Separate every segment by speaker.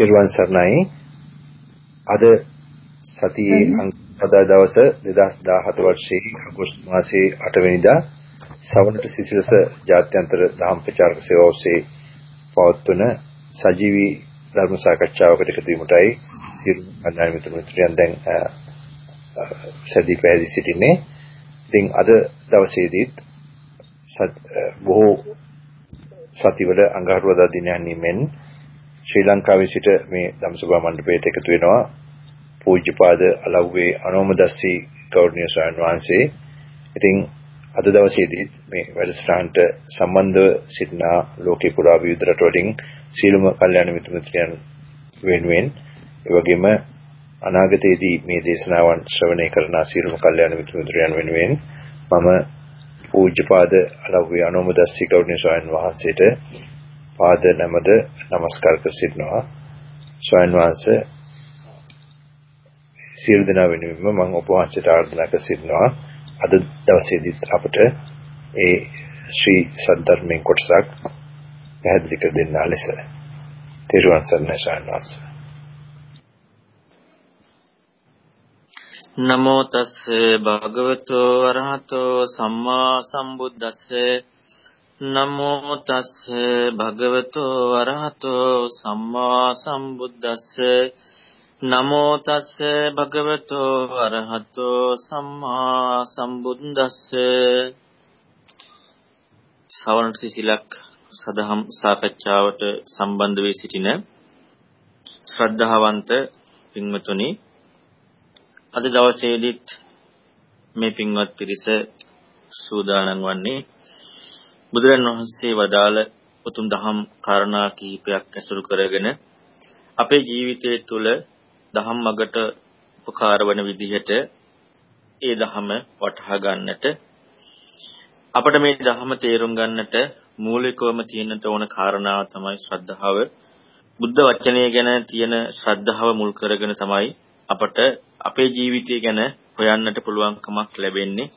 Speaker 1: තෙරුවන් සරණයි. අද සතියේ අද දවස 2017 වර්ෂයේ අගෝස්තු මාසයේ 8 වෙනිදා සවනට සිසිලස ජාත්‍යන්තර දහම් ප්‍රචාරක සේවාව ඔස්සේ පවත්වන සජීවී ධර්ම සාකච්ඡාවකට එකතු වීමටයි සියලු අන්‍යයන් මිතුරන් දැන් සැදී පැහැදී සිටින්නේ. ඉතින් අද දවසේදීත් බොහෝ සතිවල අඟහරුවාදා දිනයන්හිමෙන් ශ්‍රී ලංකාවේ සිට මේ ධම්සභා මණ්ඩපයට එකතු වෙනවා පූජ්‍යපාද අලව්වේ අනෝමදස්සී ගෞරවනීය ස්වාමීන් වහන්සේ. ඉතින් අද දවසේදී මේ වැඩසටහනට සම්බන්ධව සිටින ලෝකේ පුරා විවිධ රටවලින් සීලම කල්යාණ මිත්‍ර මිත්‍රයන් වෙනුවෙන් ඒ වගේම අනාගතයේදී මේ දේශනාවන් ශ්‍රවණය කරන සීලම කල්යාණ මිත්‍ර මිත්‍රයන් වෙනුවෙන් මම පූජ්‍යපාද අලව්වේ අනෝමදස්සී ගෞරවනීය ස්වාමීන් වහන්සේට පාද නැමද নমස්කාර කර සිටිනවා. ස්වාමීන් වහන්සේ සියලු දෙනා වෙනුවෙන්ම මම ඔබ වහන්සේට ආරාධනා කර සිටිනවා අද දවසේදීත් අපට ඒ ශ්‍රී සද්ධර්මයෙන් කොටසක් පැහැදිලි කර දෙන්න ලෙස තෙරුවන් සරණයි ස්වාමීන් වහන්සේ.
Speaker 2: නමෝ තස් භගවතෝ අරහතෝ සම්මා සම්බුද්දස්සේ නමෝ තස් භගවතෝ අරහතෝ සම්මා සම්බුද්දස්ස. නමෝ තස් භගවතෝ අරහතෝ සම්මා සම්බුද්දස්ස. සවන සිසිලක් සදහම් සාකච්ඡාවට සම්බන්ධ වී සිටින ශ්‍රද්ධාවන්ත පින්වතුනි අද දවසේදීත් මේ පින්වත් පිරිස සූදානම් වන්නේ බුදුරන් වහන්සේ වදාළ උතුම් දහම් කාරණා කිහිපයක් ඇසුරු කරගෙන අපේ ජීවිතය තුළ දහම් මගට උපකාර වන විදිහට ඒ දහම වටහා ගන්නට අපිට මේ දහම තේරුම් ගන්නට මූලිකවම තියෙන්නට ඕන කාරණාව තමයි ශ්‍රද්ධාව. බුද්ධ වචනය ගැන තියෙන ශ්‍රද්ධාව මුල් කරගෙන තමයි අපට අපේ ජීවිතය ගැන හොයන්නට පුළුවන්කමක් ලැබෙන්නේ.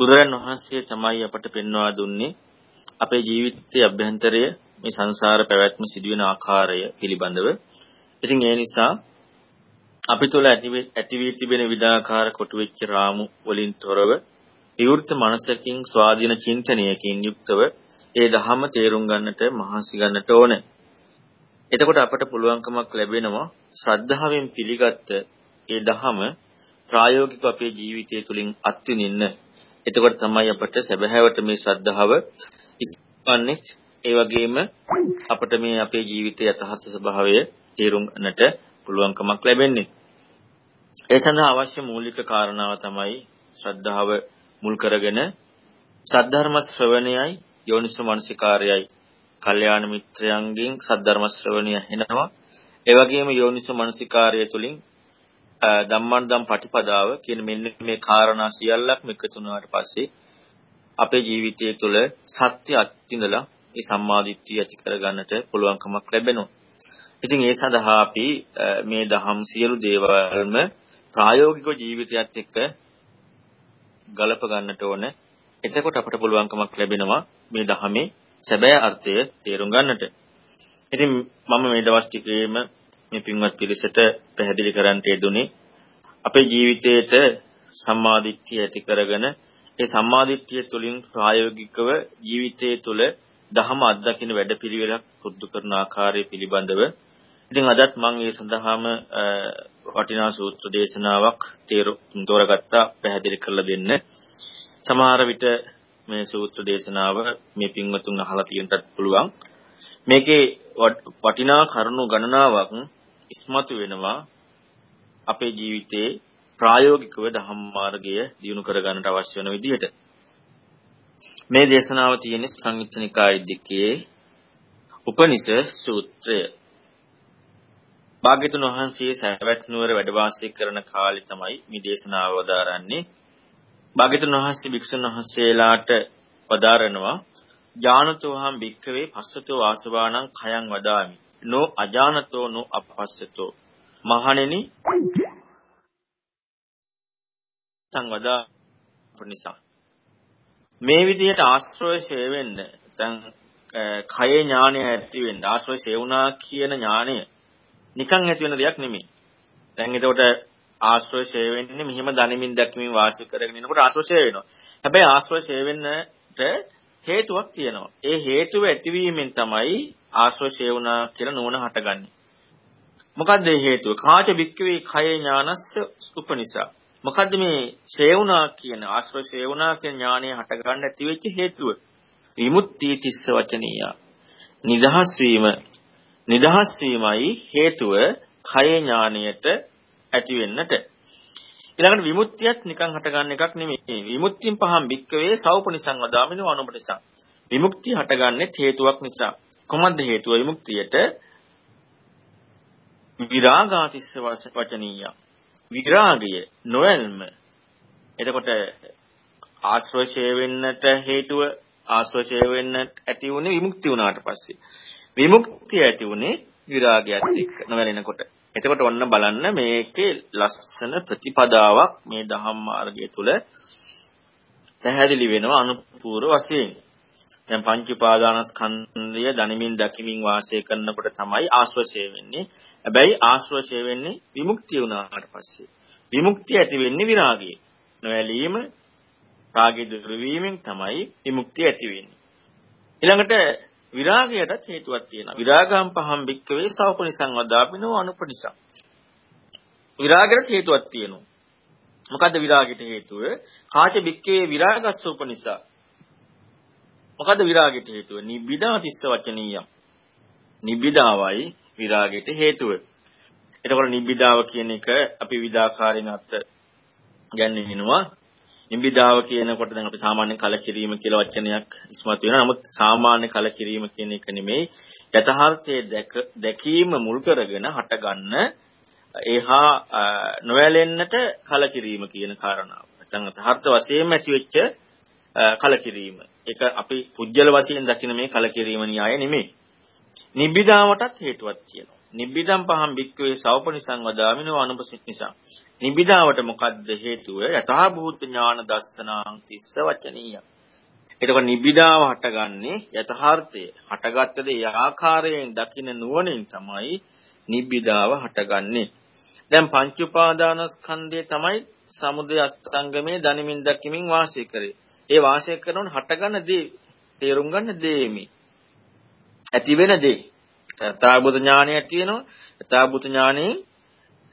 Speaker 2: බුදුරන් වහන්සේ තමයි අපට පෙන්වා දුන්නේ අපේ ජීවිතයේ අභ්‍යන්තරය මේ සංසාර පැවැත්ම සිදුවෙන ආකාරය පිළිබඳව. ඉතින් ඒ නිසා අපි තුළ ඇති වී තිබෙන විඩාකාර කොටු වෙච්ච රාමු වලින් තොරව විවෘත මනසකින් ස්වාධීන චින්තනයකින් යුක්තව ඒ ධහම තේරුම් ගන්නට මහන්සි ගන්නට ඕනේ. එතකොට අපට පුළුවන්කමක් ලැබෙනවා ශ්‍රද්ධාවෙන් පිළිගත්ත ඒ ධහම ප්‍රායෝගිකව අපේ ජීවිතය තුළින් අත්විඳින්න. එතකොට තමයි අපට සැබෑවට මේ ශ්‍රද්ධාව ඉස්පන්නේ ඒ වගේම අපිට මේ අපේ ජීවිතයේ යථාර්ථ ස්වභාවය තේරුම් ගන්නට පුළුවන්කමක් ලැබෙන්නේ. ඒ සඳහා අවශ්‍ය මූලික කාරණාව තමයි ශ්‍රද්ධාව මුල් කරගෙන සද්ධර්ම ශ්‍රවණයයි යෝනිසෝ මනසිකාරයයි කල්යාණ මිත්‍රයන්ගෙන් සද්ධර්ම ශ්‍රවණය හෙනවා. ඒ වගේම යෝනිසෝ මනසිකාරය තුලින් ධම්මං ධම් පටිපදාව කියන මෙන්න මේ කාරණා සියල්ලක්ම එකතු වුණාට පස්සේ අපේ ජීවිතය තුළ සත්‍ය අත්විඳලා ඒ සම්මාදිට්ඨිය ඇති කරගන්නට පුළුවන්කමක් ලැබෙනවා. ඉතින් ඒ සඳහා අපි මේ දහම් සියලු දේවල්ම ප්‍රායෝගික ජීවිතයත් එක්ක ගලප ගන්නට ඕන. එතකොට අපට පුළුවන්කමක් ලැබෙනවා මේ දහමේ සැබෑ අර්ථය තේරුම් ගන්නට. ඉතින් මම මේ දවස් ටිකේම මේ පින්වත් පිරිසට පැහැදිලි කරන්න යෙදුනේ අපේ ජීවිතයේට සම්මාදිට්ඨිය ඇති කරගෙන ඒ සම්මාදිට්ඨිය තුළින් ප්‍රායෝගිකව ජීවිතයේ තුළ දහම අත්දකින්න වැඩපිළිවෙලක් පුරුදු කරන ආකාරය පිළිබඳව ඉතින් අදත් මම ඒ සඳහාම වටිනා සූත්‍ර දේශනාවක් තෝරගත්තා පැහැදිලි කරලා දෙන්න. සමහර විට මේ සූත්‍ර දේශනාව මේ පින්වතුන් අහලා තියෙන්නත් පුළුවන්. මේකේ වටිනා කරුණු ගණනාවක් ඉස්මතු වෙනවා අපේ ජීවිතයේ ප්‍රායෝගිකව ධම්ම මාර්ගය දියුණු කරගන්නට අවශ්‍ය වෙන විදිහට. මේ දේශනාව තියෙන්නේ සංයුත්ත නිකාය දෙකේ උපනිෂ සූත්‍රය. භාග්‍යතුන් වහන්සේ සවැත් නුවර වැඩ වාසය කරන කාලේ තමයි මේ දේශනාව වදාරන්නේ. භාග්‍යතුන් වහන්සේ භික්ෂුන් වහන්සේලාට වදාරනවා ඥානතෝ හම් භික්ඛවේ පස්සතෝ වාසවාණං khයං වදාමි. නෝ අජානතෝ නෝ අපස්සතෝ. මහණෙනි සංවදා නිසා මේ විදිහට ආශ්‍රය ෂේ වෙන්න දැන් කයේ ඥානය ඇති වෙන්න ආශ්‍රය ෂේ වුණා කියන ඥානය නිකන් ඇති වෙන දෙයක් නෙමෙයි. දැන් එතකොට ආශ්‍රය ෂේ වෙන්නේ මෙහිම දනිමින් දැක්මින් වාසය කරගෙන ඉනකොට ආශ්‍රය ෂේ වෙනවා. හැබැයි ආශ්‍රය ෂේ වෙන්නට හේතුවක් තියෙනවා. ඒ හේතුව ඇතිවීමෙන් තමයි ආශ්‍රය ෂේ වුණා කියලා නුවණ හටගන්නේ. මොකද්ද ඒ හේතුව? කාච වික්කවේ කය ඥානස්ස උපනිසා. මොකද්ද මේ ෂේවුනා කියන ආශ්‍රය ෂේවුනා කියන ඥානය හටගන්න ඇති වෙච්ච හේතුව? විමුක්තිය තිස්ස වචනීය. නිදහස් වීම නිදහස් වීමයි හේතුව කය ඥානයට ඇති වෙන්නට. ඊළඟට විමුක්තියත් නිකන් හටගන්න එකක් නෙමෙයි. විමුක්තියෙන් පහම් බික්කවේ සෞපනිසං වදාමිනව අනුපටිසං. විමුක්තිය හටගන්නේ හේතුවක් නිසා. කොහොමද හේතුව විමුක්තියට? විරාගාතිස්ස වචනීය. විරාගය නොයල්ම. එතකොට ආශ්‍රය වෙන්නට හේතුව ආශ්‍රය වෙන්න ඇති වුණේ විමුක්ති වුණාට පස්සේ. විමුක්තිය ඇති වුණේ විරාගයත් එක්ක නොවැළෙනකොට. එතකොට ඔන්න බලන්න මේකේ ලස්සන ප්‍රතිපදාවක් මේ දහම් මාර්ගය තුල පැහැදිලි වෙනවා අනුපූර්ව වශයෙන්. දැන් පංච උපාදානස්කන්ධය දනිමින් දකිමින් වාසය කරනකොට තමයි ආශ්‍රය වෙන්නේ. හැබැයි ආශ්‍රය වෙන්නේ විමුක්තිය වුණාට පස්සේ. විමුක්තිය ඇති වෙන්නේ විරාගය. නොඇලීම රාගය දුරු වීමෙන් තමයි විමුක්තිය ඇති වෙන්නේ. ඊළඟට විරාගයටත් හේතුවක් තියෙනවා. විරාගම් පහම් බික්කවේ සවපනිසං වදාපිනෝ අනුපනිසං. විරාගයට හේතුවක් තියෙනවා. මොකද්ද විරාගයට හේතුව? කාච බික්කේ විරාගස්ස උපනිසා. මොකද්ද විරාගයට හේතුව? නිබ්බිදා තිස්ස වචනීයම්. නිබ්බිදාවයි විරාගයට හේතුව. එතකොට නිබ්බිදාව කියන එක අපි විදාකාරයෙන් අත් ගැන්වෙනවා. නිබ්බිදාව කියනකොට දැන් අපි සාමාන්‍ය කලකිරීම කියලා වචනයක් ඉස්මතු වෙනවා. නමුත් සාමාන්‍ය කලකිරීම කියන එක නෙමෙයි යථාර්ථයේ දැකීම මුල් කරගෙන හටගන්න ඒහා නොයැලෙන්නට කලකිරීම කියන කාරණාව. නැත්නම් යථාර්ථ වශයෙන්ම ඇතිවෙච්ච කලකිරීම. ඒක අපි පුජ්‍යල වශයෙන් දකින මේ කලකිරීම න්‍යාය නෙමෙයි. නිබ්බිදාවටත් හේතුවක් තියෙනවා. නිබ්බිදම් පහම් බික්කවේ සවපනිසං වදාමිනෝ අනුපසිත නිසා. නිබ්බිදාවට මොකද්ද හේතුව? යථා භූත ඥාන දස්සනාං තිස්ස වචනීය. එතකොට නිබ්බිදාව හටගන්නේ යථාර්ථය. හටගත්තද ඒ ආකාරයෙන් දකින නුවණින් තමයි නිබ්බිදාව හටගන්නේ. දැන් පංච උපාදානස්කන්ධය තමයි සමුදය අස්තංගමේ දනිමින් දකිමින් වාසය කරේ. ඒ වාසය කරනකොට හටගන්න දේ තේරුම් ගන්න දෙෙමි. ඇති වෙන දේ. යථාභූත ඥානය ඇති වෙනවා. යථාභූත ඥානයෙන්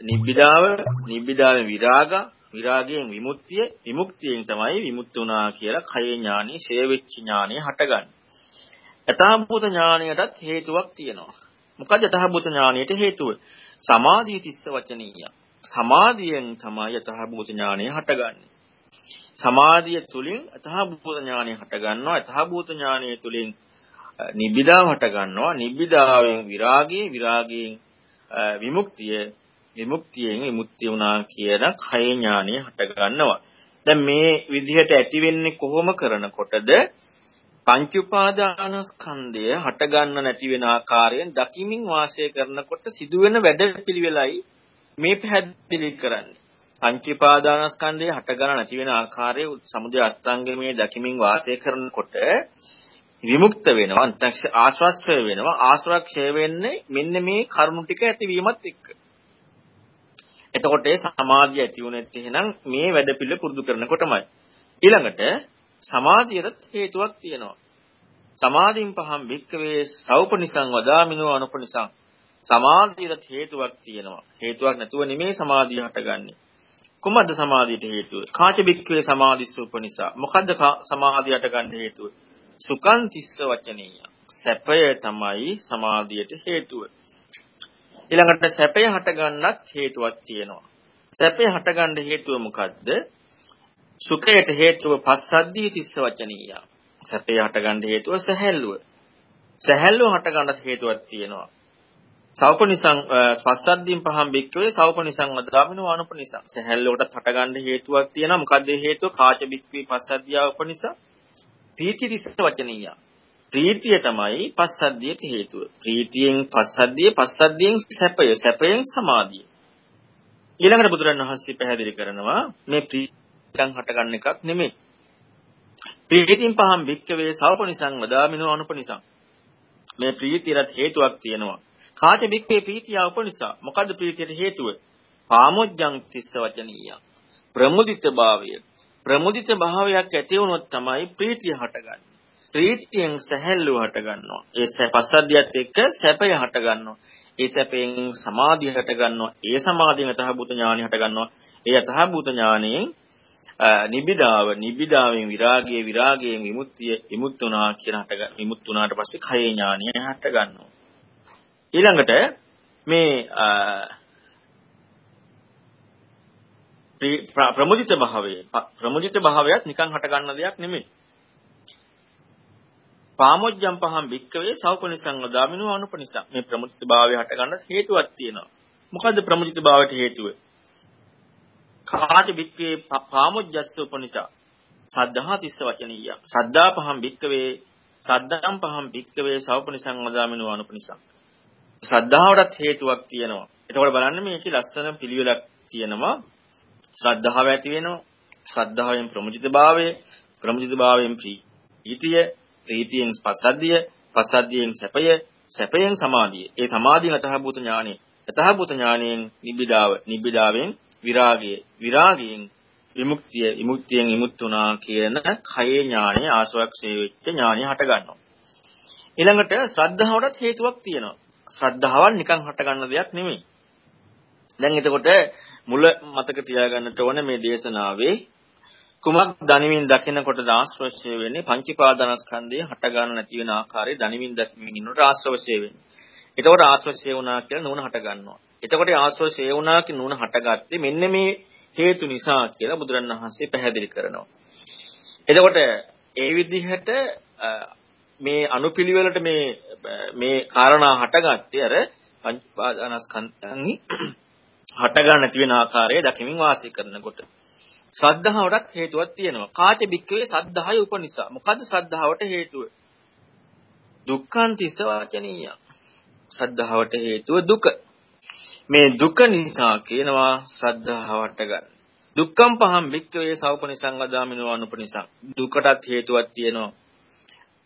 Speaker 2: නිබ්බිදාව, නිබ්බිදාවෙන් විරාග, විරාගයෙන් විමුක්තිය, විමුක්තියෙන් තමයි විමුක්ත වුණා කියලා කය ඥානෙ, ශේවෙච්ච ඥානෙ හටගන්නේ. යථාභූත ඥානයටත් හේතුවක් තියෙනවා. මොකද යථාභූත ඥානයට හේතුව? සමාධිය තිස්ස වචනීය. සමාධියෙන් තමයි යථාභූත ඥානය හටගන්නේ. සමාධිය තුලින් යථාභූත ඥානය හටගන්නවා. යථාභූත ඥානය තුලින් නිබ්බිදාව හට ගන්නවා නිබ්බිදාවෙන් විරාගයේ විරාගයෙන් විමුක්තිය විමුක්තියෙන් විමුක්තිය වුණා කියන කය ඥානය හට ගන්නවා දැන් මේ විදිහට ඇති වෙන්නේ කොහොම කරනකොටද? පංච උපාදානස්කන්ධය හට ගන්න නැති වෙන ආකාරයෙන් දකිමින් වාසය කරනකොට සිදුවෙන වැඩපිළිවෙලයි මේ පැහැදිලි කරන්නේ. පංච උපාදානස්කන්ධය හට ගන්න නැති වෙන ආකාරයේ සමුදය අස්තංගමේ දකිමින් වාසය කරනකොට විමුක්ත වෙනවා. අන්තක්ෂ ආශ්‍රස්ත්‍ය වෙනවා. ආශ්‍රක්ෂය වෙන්නේ මෙන්න මේ කරුණු ටික ඇතිවීමත් එක්ක. එතකොට ඒ සමාධිය ඇති වුණෙත් එහෙනම් මේ වැඩ පිළිවෙල පුරුදු කරනකොටමයි. ඊළඟට සමාධියට හේතුවක් තියෙනවා. සමාධින් පහම් භික්කවේ සෞපනිසං වදාමිනෝ අනුපනිසං. සමාධියට හේතුවක් තියෙනවා. හේතුවක් නැතුව නෙමේ සමාධිය හටගන්නේ. කුමද්ද සමාධියට හේතුව කාච භික්කවේ සමාධිස්සුපනිසා මොකද්ද සමාධියට ගන්න හේතුව සුඛං තිස්ස වචනීය. සැපය තමයි සමාධියට හේතුව. ඊළඟට සැපය හටගන්නත් හේතුවක් තියෙනවා. සැපය හටගන්න හේතුව මොකද්ද? සුඛයට හේතුව පස්සද්ධිය තිස්ස වචනීය. සැපය හටගන්න හේතුව සැහැල්ලුව. සැහැල්ලුව හටගන්නත් හේතුවක් තියෙනවා. සෞපනිසං පස්සද්ධියෙන් පහම් බික්කවේ සෞපනිසං වදාමිනෝ අනුපනිසං. සැහැල්ලුවටත් හටගන්න හේතුවක් තියෙනවා. මොකද්ද හේතුව? කාච බික්කවේ පස්සද්ධිය උපනිසං. ප්‍රීති තිස්ස වචනීය. ප්‍රීතිය තමයි පස්සද්ධියට හේතුව. ප්‍රීතියෙන් පස්සද්ධිය, පස්සද්ධියෙන් සැපය, සැපයෙන් සමාධිය. ඊළඟට බුදුරණවහන්සේ පැහැදිලි කරනවා මේ ප්‍රීතිකම් හටගන්න එකක් නෙමෙයි. ප්‍රීතියින් පහම් වික්කවේ සවපනිසං වදාමිනෝ අනුපනිසං. මේ ප්‍රීතියට හේතුවක් තියෙනවා. කාච බික්කේ ප්‍රීතිය උපනිසා. මොකද්ද ප්‍රීතියට හේතුව? පාමොජ්ජං තිස්ස වචනීය. ප්‍රමුදිත භාවය. ප්‍රමුදිත භාවයක් ඇති වුණොත් තමයි ප්‍රීතිය හටගන්නේ. ප්‍රීතියෙන් සැහැල්ලුව හටගන්නවා. ඒ පස්සද්ධියත් එක්ක සැපය හටගන්නවා. ඒ සැපයෙන් සමාධිය හටගන්නවා. ඒ සමාධියෙන් තහබුත ඥානය හටගන්නවා. ඒ තහබුත ඥානයෙන් නිබිදාව නිබිදාවෙන් විරාගයේ විරාගයෙන් විමුක්තිය විමුක්තුණා කියන හට විමුක්තුණාට පස්සේ khය ඥානය හට ගන්නවා ඊළඟට මේ ප්‍රමුදිත භාවය. ප්‍රමුදිත භාවයත් නිකන් හට ගන්න දෙයක් නෙමෙයි. පාමොජ්ජම් පහම් වික්කවේ සෞපනිසං වදාමිනෝ අනුපනිසං. මේ ප්‍රමුදිත භාවය හට ගන්න හේතුවක් තියෙනවා. මොකද්ද ප්‍රමුදිත භාවයට හේතුව? කාච බික්කේ පාමුජ්ජස්ස උපනිෂා සද්ධා තිස්ස වචනීය. සද්දා පහම් බික්කවේ සද්දම් පහම් බික්කවේ සවපනිසං වදාමිනු අනුපනිසං. ශ්‍රද්ධාවටත් හේතුවක් තියෙනවා. එතකොට බලන්න මේකේ ලස්සන පිළිවෙලක් තියෙනවා. ශ්‍රද්ධාව ඇති වෙනවා. ශ්‍රද්ධාවෙන් ප්‍රමුජිතභාවය ප්‍රමුජිතභාවයෙන් ප්‍රීතිය ප්‍රීතියෙන් පසද්දිය පසද්දියෙන් සැපය සැපයෙන් සමාධිය. ඒ සමාධියෙන් අතහබූත ඥානෙ අතහබූත ඥානයෙන් නිබ්බිදාව නිබ්බිදාවෙන් විරාගය විරාගයෙන් විමුක්තිය විමුක්තියෙන් විමුක්තුණා කියන කයේ ඥානය ආශ්‍රවක්ෂේ වෙච්ච ඥානය හට ගන්නවා. ඊළඟට ශ්‍රද්ධාවටත් හේතුවක් තියෙනවා. ශ්‍රද්ධාවක් නිකන් හට ගන්න දෙයක් නෙමෙයි දැන් එතකොට මුල මතක තියාගන්නට ඕන මේ දේශනාවේ කුමක් දනිමින් දකිනකොට ආශ්‍රවශය වෙන්නේ පංචීපාදනස්කන්ධය හට ගන්න නැති වෙන ආකාරය දනිමින් දකිමින් ඉන්නකොට ආශ්‍රවශය වෙන්නේ. එතකොට ආශ්‍රවශය වුණා කියලා නුවණ හට ගන්නවා. එතකොට ආශ්‍රව ශේවුණාකි නුණ හටගත්තේ මෙන්න මේ හේතු නිසා කියලා බුදුරණවහන්සේ පැහැදිලි කරනවා. එතකොට ඒ විදිහට මේ අනුපිළිවෙලට මේ මේ කාරණා හටගත්තේ අර පංචපාදානස්කන්ධන්හි හට ගන්න නැති වෙන ආකාරය දකිමින් වාසය කරනකොට. ශ්‍රද්ධාවටත් හේතුවක් තියෙනවා. කාච බික්කවේ සද්ධාය උපනිසා. මොකද්ද ශ්‍රද්ධාවට හේතුව? දුක්ඛං තිස්ස වාචනීය. ශ්‍රද්ධාවට හේතුව දුක. මේ දුක නිසා කියනවා ශ්‍රද්ධාවට ගන්න. දුක්ඛම් පහම් වික්කවේ සෞපනිසං වදාමිනෝ අනුපනිසං. දුකටත් හේතුවක් තියෙනවා.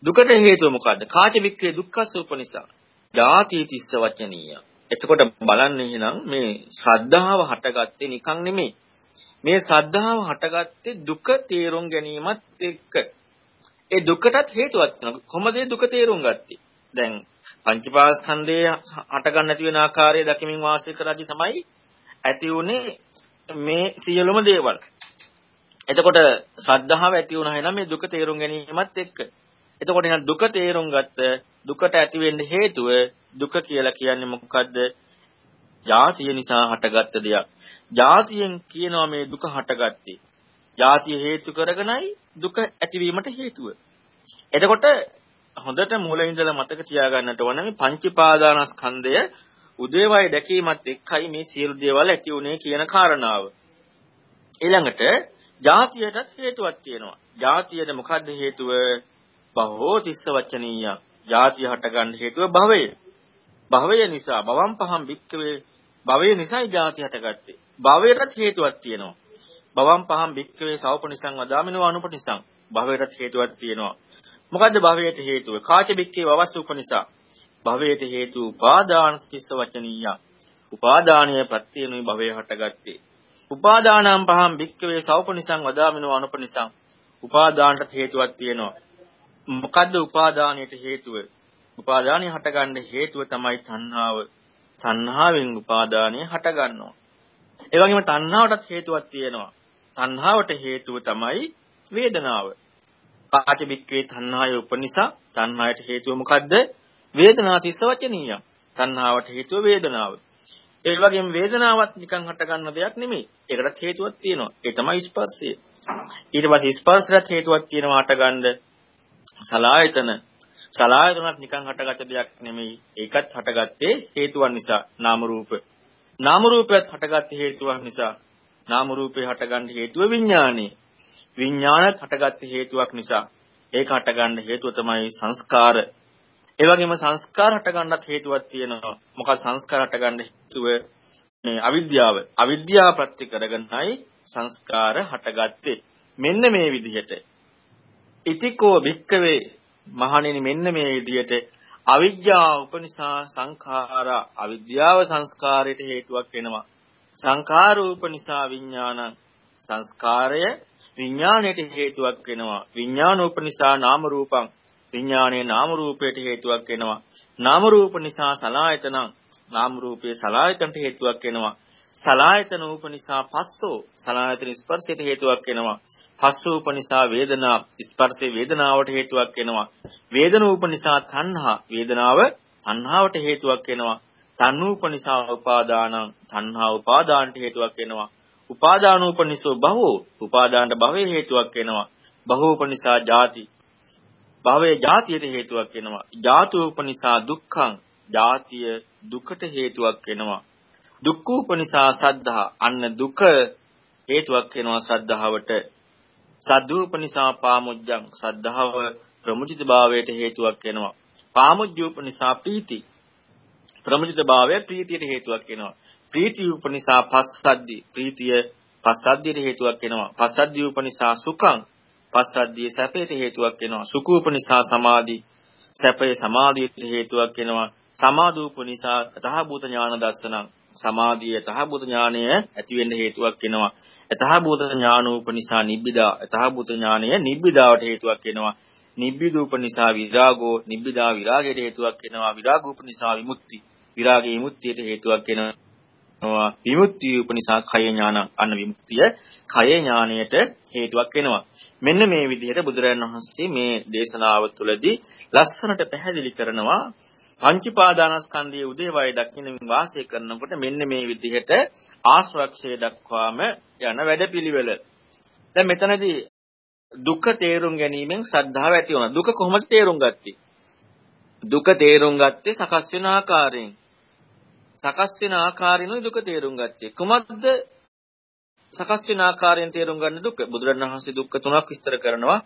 Speaker 2: දුකට හේතුව මොකද්ද? කාච වික්කේ දුක්ඛස්ස උපනිසං. ධාති තිස්ස වචනීය. එතකොට බලන්න එහෙනම් මේ ශ්‍රද්ධාව හටගත්තේ නිකන් නෙමෙයි. මේ ශ්‍රද්ධාව හටගත්තේ දුක තේරුම් ගැනීමත් එක්ක. ඒ දුකටත් හේතුවක් තියෙනවා. කොහොමද දුක තේරුම් ගත්තේ? දැන් පංචපාස්කන්ධයේ හට ගන්න නැති වෙන ආකාරය දකිමින් වාසය කරද්දී තමයි ඇති උනේ මේ සියලුම දේවල්. එතකොට ශ්‍රද්ධාව ඇති වුණා නම් මේ දුක තේරුම් ගැනීමත් එක්ක. එතකොට එහෙනම් දුක තේරුම් ගත්ත දුකට ඇති වෙන්න හේතුව දුක කියලා කියන්නේ මොකද්ද? ජාතිය නිසා හටගත්ත දෙයක්. ජාතියෙන් කියනවා මේ දුක හටගත්තේ. ජාතිය හේතු කරගෙනයි දුක ඇතිවීමට හේතුව. එතකොට හොඳට මුලින් ඉඳලා මතක තියාගන්නට ඕන මේ පංචපාදානස්කන්ධය උදේවයි දැකීමත් එක්කයි මේ සියලු දේවල් ඇති උනේ කියන කාරණාව. ඊළඟට ಜಾතියටත් හේතුවක් තියෙනවා. ಜಾතියද මොකද්ද හේතුව? බහෝ තිස්ස වචනීය. ಜಾතිය හටගන්න හේතුව භවය. භවය නිසා භවම් පහම් වික්කවේ භවය නිසායි ಜಾති හටගත්තේ. භවයටත් හේතුවක් තියෙනවා. භවම් පහම් වික්කවේ සවපනිසං වදාමිනව අනුපනිසං. භවයටත් හේතුවක් තියෙනවා. මොකද්ද භවයට හේතුව? කාච බික්කේ වවස්සුප නිසා. භවයට හේතු උපාදාන කිස්ස වචනීය. උපාදානීය ප්‍රත්‍යනුයි භවය හටගත්තේ. උපාදානං පහම් බික්කවේ සෞපනිසං වදාමිනෝ අනුපනිසං. උපාදානට හේතුවක් තියෙනවා. මොකද්ද උපාදානයට හේතුව? උපාදානිය හටගන්න හේතුව තමයි තණ්හාව. තණ්හාවෙන් උපාදානිය හටගන්නවා. ඒ වගේම තණ්හාවටත් හේතුවක් තියෙනවා. තණ්හාවට හේතුව තමයි වේදනාව. කාච බික්කේ තණ්හාය උපනිසා තණ්හායට හේතුව මොකද්ද? වේදනා තිස්ස වචනීය. තණ්හාවට හේතුව වේදනාව. ඒ වගේම වේදනාවත් නිකන් හට ගන්න දෙයක් නෙමෙයි. ඒකටත් හේතුවක් තියෙනවා. ඒ තමයි ස්පර්ශය. ඊට පස්සේ ස්පර්ශයට හේතුවක් තියෙනවා හට ගන්න සලායතන. සලායතනත් නිකන් හටගත්ත දෙයක් නෙමෙයි. ඒකත් හටගත්තේ හේතුවන් නිසා නාම රූප. නාම රූපයත් හටගත්තේ හේතුවක් නිසා නාම රූපේ හටගන්න හේතුව විඥානේ. විඥානත් හටගත්ත හේතුවක් නිසා ඒක හටගන්න හේතුව තමයි සංස්කාර. ඒ වගේම සංස්කාර හටගන්නත් හේතුවක් තියෙනවා. මොකද සංස්කාර හටගන්න හේතුව මේ අවිද්‍යාව. අවිද්‍යාව ප්‍රත්‍ය කරගෙනයි සංස්කාර හටගත්තේ. මෙන්න මේ විදිහට. ඉතිකෝ භික්කවේ මහණෙනි මෙන්න මේ විදිහට අවිද්‍යාව උපනිසා සංඛාර අවිද්‍යාව සංස්කාරයට හේතුවක් වෙනවා. සංඛාරූප නිසා විඥාන සංස්කාරය විඥාණයට හේතුවක් වෙනවා. විඥානෝප නිසා නාම රූපං විඥානයේ නාම රූපයට හේතුවක් වෙනවා. නාම රූප නිසා සලායතනං නාම රූපයේ සලායතනට හේතුවක් වෙනවා. සලායතන උපනිසා පස්සෝ සලායතන ස්පර්ශයට හේතුවක් වෙනවා. පස්සෝ උපනිසා වේදනා ස්පර්ශේ වේදනාවට හේතුවක් වෙනවා. වේදන උපනිසා තණ්හා වේදනාව තණ්හාවට හේතුවක් වෙනවා. තණ්හූපනිසා උපාදානං තණ්හා උපාදානට හේතුවක් වෙනවා. උපාදානූපනිසෝ බහෝ උපාදානට භවයේ හේතුවක් වෙනවා. බහූපනිසා ජාති භවයේ ජාතියට හේතුවක් වෙනවා. ජාතූපනිසා දුක්ඛං ජාතිය දුකට හේතුවක් වෙනවා. දුක්ඛූපනිසා සද්ධා අන්න දුක හේතුවක් වෙනවා සද්ධාවට. සද්දූපනිසා පාමුජ්ජං සද්ධාව ප්‍රමුජිත භාවයට හේතුවක් වෙනවා. පාමුජ්ජූපනිසා ප්‍රීති ප්‍රමුජිත භාවය ප්‍රීතියට හේතුවක් වෙනවා. ප්‍රීති උපනිසා පස්සද්දි ප්‍රීතිය පස්සද්දියට හේතුවක් වෙනවා. පස්සද්දි උපනිසා සුඛං පස්සද්දියේ සැපයට හේතුවක් වෙනවා. සුඛූපනිසා සමාධි සැපේ සමාධියට හේතුවක් වෙනවා. සමාධූපනිසා තහභූත ඥාන දර්ශනං සමාධිය තහබුත ඥානය ඇති වෙන්න හේතුවක් වෙනවා. තහබුත ඥානෝපනිසා නිබ්බිදා තහබුත ඥානය නිබ්බිදාවට හේතුවක් වෙනවා. නිබ්බිදූපනිසා විරාගෝ නිබ්බිදා විරාගයට හේතුවක් වෙනවා. විරාගෝපනිසා විමුක්ති විරාගයේ විමුක්තියට හේතුවක් වෙනවා. විමුක්තිය උපනිසා කය ඥාන අන්න විමුක්තිය කය ඥානයට හේතුවක් වෙනවා. මෙන්න මේ විදිහට බුදුරජාණන් වහන්සේ මේ දේශනාව තුළදී ලස්සනට පැහැදිලි කරනවා පංචපාදානස්කන්ධයේ උදේවය දක්ිනමින් වාසය කරනකොට මෙන්න මේ විදිහට ආශ්‍රක්ෂය දක්වාම යන වැඩපිළිවෙල. දැන් මෙතනදී දුක තේරුම් ගැනීමෙන් ශ්‍රද්ධාව ඇති වුණා. දුක කොහොමද තේරුම් ගත්තේ? දුක තේරුම් ගත්තේ සකස් වෙන ආකාරයෙන්. සකස් වෙන ආකාරයෙන්ුයි දුක තේරුම් ගත්තේ. කුමක්ද සකස් වෙන ආකාරයෙන් තේරුම් ගන්න දුක? බුදුරණවහන්සේ දුක්ඛ තුනක් විස්තර කරනවා.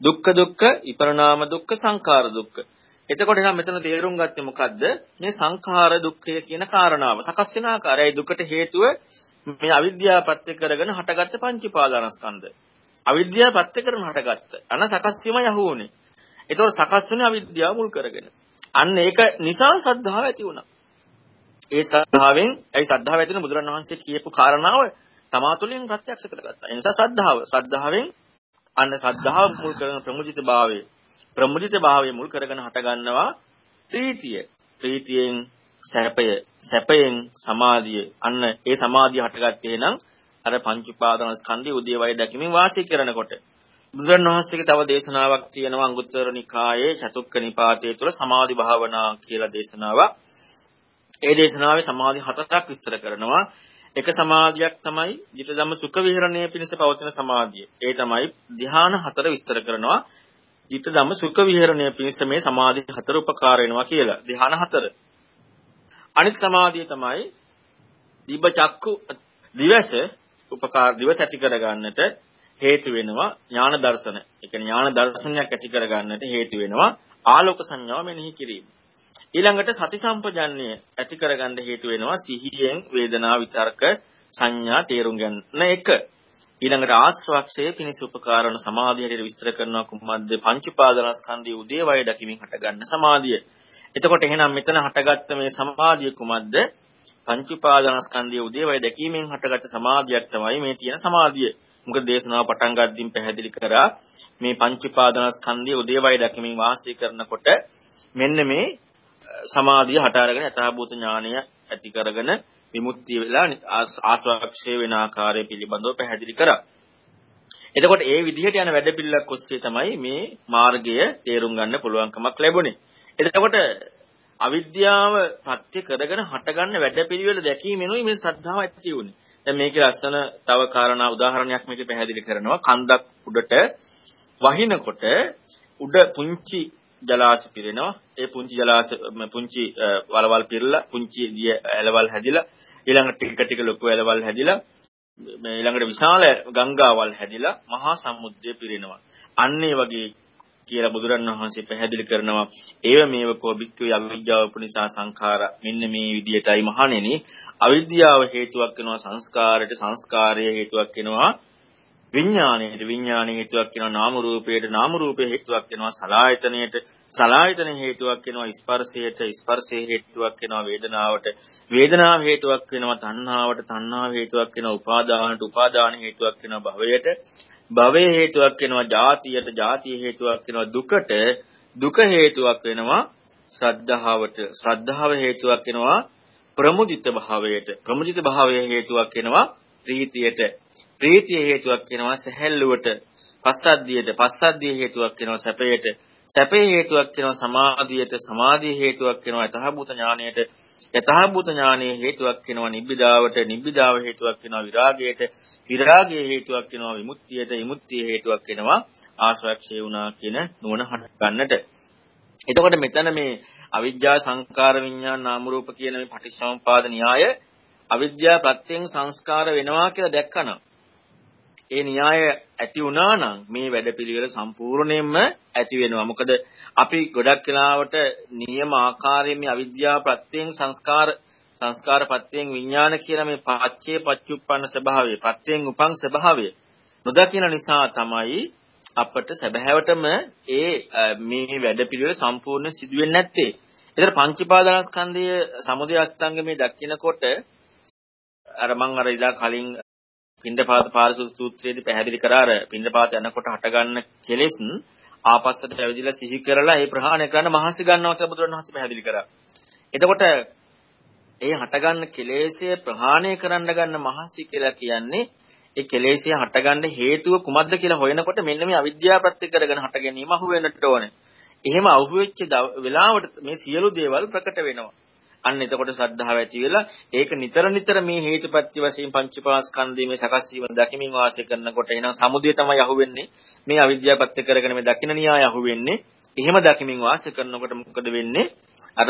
Speaker 2: දුක්ඛ දුක්ඛ, ඉපරණාම දුක්ඛ, සංඛාර දුක්ඛ. එතකොට එහෙනම් මෙතන තේරුම් ගත්තේ මොකද්ද? මේ සංඛාර දුක්ඛය කියන කාරණාව. සකස් වෙන ආකාරයයි දුකට හේතුව මේ අවිද්‍යාව පත්‍ය කරගෙන හටගත්ත පංච පාදානස්කන්ධ. අවිද්‍යාව පත්‍ය කරගෙන හටගත්ත. අන සකස් වීමයි අහුවුනේ. ඒතකොට සකස් වෙන අවිද්‍යාව මුල් කරගෙන. අන්න ඒක නිසා සද්ධාව ඇති වුණා. ඒ සද්ධාවෙන් ඒ සද්ධාව ඇති වෙන බුදුරණවහන්සේ කියපු කාරණාව තමා තුළින් ප්‍රත්‍යක්ෂ කරගත්තා. ඒ නිසා සද්ධාව සද්ධාවෙන් අන්න සද්ධාව මුල් කරගෙන ප්‍රමුජිත භාවයේ ප්‍රමුදිත භාවය මුල් කරගෙන හටගන්නවා ප්‍රීතිය. ප්‍රීතියෙන් සැපය, සැපයෙන් සමාධිය. අන්න ඒ සමාධිය හටගත්තේ නම් අර පංච උපාදාන ස්කන්ධයේ උදේවය දැකීමෙන් වාසය කරනකොට බුදුරණවහන්සේගේ තව දේශනාවක් තියෙනවා අංගුත්තර නිකායේ චතුක්ක නිපාතයේ තුල සමාධි භාවනා කියලා දේශනාවක්. ඒ දේශනාවේ සමාධි හතරක් විස්තර කරනවා. එක සමාධියක් තමයි ඊටදම සුඛ විහරණය පිණිස පවතින සමාධිය. ඒ තමයි ධ්‍යාන හතර විස්තර කරනවා. ඊට ධම්ම සුඛ විහරණය පිණිස මේ සමාධි හතර උපකාර වෙනවා කියලා. ධ්‍යාන හතර. අනිත් සමාධිය තමයි දිබ චක්කු දිවස උපකාර දිවස ඇති කරගන්නට හේතු වෙනවා ඥාන දර්ශන. ඒ කියන්නේ ඥාන දර්ශනයක් ඇති කරගන්නට හේතු වෙනවා ආලෝක සංඥාව මෙනෙහි කිරීම. ඊළඟට සති සම්පජන්ණය ඇති කරගන්න හේතු වෙනවා සිහියෙන් වේදනා විතර්ක සංඥා තේරුම් ගන්න එක. ඊළඟට ආස්වාක්ෂය පිණිස උපකාරන සමාධිය හැටියට විස්තර කරනවා කුමද්ද පංච උපාදානස්කන්ධයේ උදේවය දකිමින් හටගන්න සමාධිය. එතකොට එහෙනම් මෙතන හටගත්ත මේ සමාධිය කුමද්ද? පංච උපාදානස්කන්ධයේ උදේවය දැකීමෙන් හටගත්ත සමාධියක් තමයි මේ තියෙන සමාධිය. මොකද දේශනාව පටන් ගද්දීන් පැහැදිලි කරා මේ පංච උපාදානස්කන්ධයේ උදේවය දැකීමෙන් වාසය කරනකොට මෙන්න මේ සමාධිය හට අරගෙන යථාභූත ඥානය ඇති කරගෙන විමුක්තිය වෙලා ආස්වාක්ෂය වෙන ආකාරය පිළිබඳව පැහැදිලි කරා. එතකොට ඒ විදිහට යන වැඩපිළිවෙලක් ඔස්සේ තමයි මේ මාර්ගය තේරුම් ගන්න පුළුවන්කමක් ලැබුණේ. එතකොට අවිද්‍යාව පත්‍ය කරගෙන හටගන්න වැඩපිළිවෙල දැකීමෙනුයි මේ ශ්‍රද්ධාව ඇති වුනේ. දැන් මේකේ ලස්සන තව කාරණා උදාහරණයක් මේකේ පැහැදිලි කරනවා. කන්දක් උඩට වහිනකොට උඩ පුංචි ජලාශ පිරෙනවා. ඒ පුංචි ජලාශ පුංචි වලවල් පිරලා පුංචි දිය ඇලවල් හැදිලා ඊළඟට ටික ටික ලොකු ඇලවල් හැදිලා මේ ඊළඟට විශාල ගංගාවල් හැදිලා මහා සමුද්‍රය පිරෙනවා. අන්න ඒ වගේ කියලා බුදුරණවහන්සේ පැහැදිලි කරනවා ඒව මේව කෝ බික්කේ අවිද්‍යාව උපනිසා සංඛාර මෙන්න මේ විදියටයි මහණෙනි අවිද්‍යාව හේතුවක් වෙනවා සංස්කාරයට සංස්කාරය හේතුවක් වෙනවා විඥාණයට විඥාන හේතුවක් වෙනවා නාම රූපයට නාම රූපේ හේතුවක් වෙනවා සලායතනයට සලායතන හේතුවක් වෙනවා ස්පර්ශයට ස්පර්ශේ හේතුවක් වෙනවා වේදනාවට වේදනාව හේතුවක් වෙනවා තණ්හාවට තණ්හාව හේතුවක් වෙනවා උපාදානට උපාදාන හේතුවක් වෙනවා භවයට භවයේ හේතුවක් වෙනවා ජාතියට ජාතිය හේතුවක් වෙනවා දුකට දුක හේතුවක් වෙනවා ශ්‍රද්ධාවට ශ්‍රද්ධාව හේතුවක් වෙනවා ප්‍රමුදිත භාවයට ප්‍රමුදිත භාවයේ හේතුවක් වෙනවා ප්‍රීතියට ප්‍රීතිය හේතුවක් වෙනවා සැහැල්ලුවට පස්සද්ධියට පස්සද්ධිය හේතුවක් වෙනවා සැපයට. සැපේ හේතුවක් වෙනවා සමාධියට සමාධිය හේතුවක් වෙනවා යථාභූත ඥානයට යථාභූත ඥානයේ හේතුවක් වෙනවා නිබ්බිදාවට නිබ්බිදාව හේතුවක් වෙනවා විරාගයට. විරාගයේ හේතුවක් වෙනවා විමුක්තියට විමුක්තිය හේතුවක් වෙනවා ආශ්‍රක්ෂය වුණා කියන නුවණ හට ගන්නට එතකොට මෙතන මේ අවිද්‍යා සංකාර විඥාන නාම රූප කියන මේ පටිච්චසමුපාද න්‍යාය අවිද්‍යා ප්‍රත්‍යයෙන් සංස්කාර වෙනවා කියලා දැක්කනම් ඒ න්‍යාය ඇති වුණා නම් මේ වැඩපිළිවෙල සම්පූර්ණයෙන්ම ඇති වෙනවා. මොකද අපි ගොඩක් වෙලාවට නියම ආකාරයෙන් මේ අවිද්‍යා ප්‍රත්‍යයෙන් සංස්කාර සංස්කාර පත්‍යයෙන් විඥාන කියන මේ පච්චේ පච්චුප්පන්න ස්වභාවය, පත්‍යයෙන් උපන් ස්වභාවය නොදකින නිසා තමයි අපට සැබෑවටම ඒ මේ වැඩපිළිවෙල සම්පූර්ණ සිදු වෙන්නේ නැත්තේ. ඒතර පංචපාදානස්කන්ධයේ සමුදය අස්තංගමේ දකිනකොට අර මං අර ඉලා කලින් පින්ඩපාත පාරිසුත් සූත්‍රයේදී පැහැදිලි කරා අර පින්ඩපාත යනකොට හටගන්න කෙලෙස් ආපස්සට ඇවිදලා සිහි කරලා ඒ ප්‍රහාණය කරන්න මහසි ගන්නවා කියලා බුදුරණවහන්සේ පැහැදිලි කරා. එතකොට ඒ හටගන්න කෙලෙස්ය ප්‍රහාණය කරන්න ගන්න මහසි කියලා කියන්නේ ඒ කෙලෙස්ය හටගන්න හේතුව කුමක්ද කියලා හොයනකොට මෙන්න මේ අවිද්‍යාව ප්‍රත්‍ය කරගෙන හට ගැනීම අහු වෙන්නට ඕනේ. එහෙම අහු වෙච්ච වෙලාවට මේ සියලු දේවල් ප්‍රකට වෙනවා. අන්න එතකොට ශ්‍රද්ධාව ඇති වෙලා ඒක නිතර නිතර මේ හේතුපත්‍ය වශයෙන් පංචපාස්කන්ධයේ මේ සකස් වීම දකිමින් වාසය කරනකොට එහෙනම් සමුදය තමයි අහුවෙන්නේ. මේ අවිද්‍යාවපත්‍ය කරගෙන මේ දකින්න න්‍යාය අහුවෙන්නේ. එහෙම දකිමින් වාසය කරනකොට මොකද වෙන්නේ? අර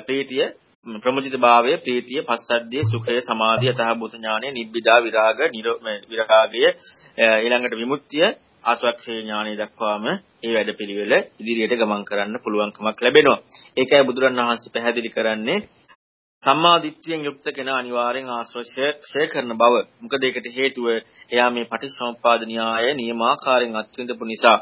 Speaker 2: ප්‍රීතිය ප්‍රමුචිත භාවය ප්‍රීතිය පස්සද්ධිය සුඛය සමාධිය තහබුත ඥානය නිබ්බිදා විරාග විරාගය ඊළඟට විමුක්තිය ආස්වක්ෂේ ඥානය දක්වාම මේ වැඩපිළිවෙල ඉදිරියට ගමන් කරන්න පුළුවන්කමක් ලැබෙනවා. ඒකයි බුදුරණවහන්සේ පැහැදිලි කරන්නේ සම්මා දිට්ඨියෙන් යුක්ත කෙනා අනිවාර්යෙන් ආශ්‍රය කරන බව. මොකද ඒකට හේතුව එයා මේ පටිච්චසමුප්පාද න්‍යාය නියමාකාරයෙන් අත්විඳපු නිසා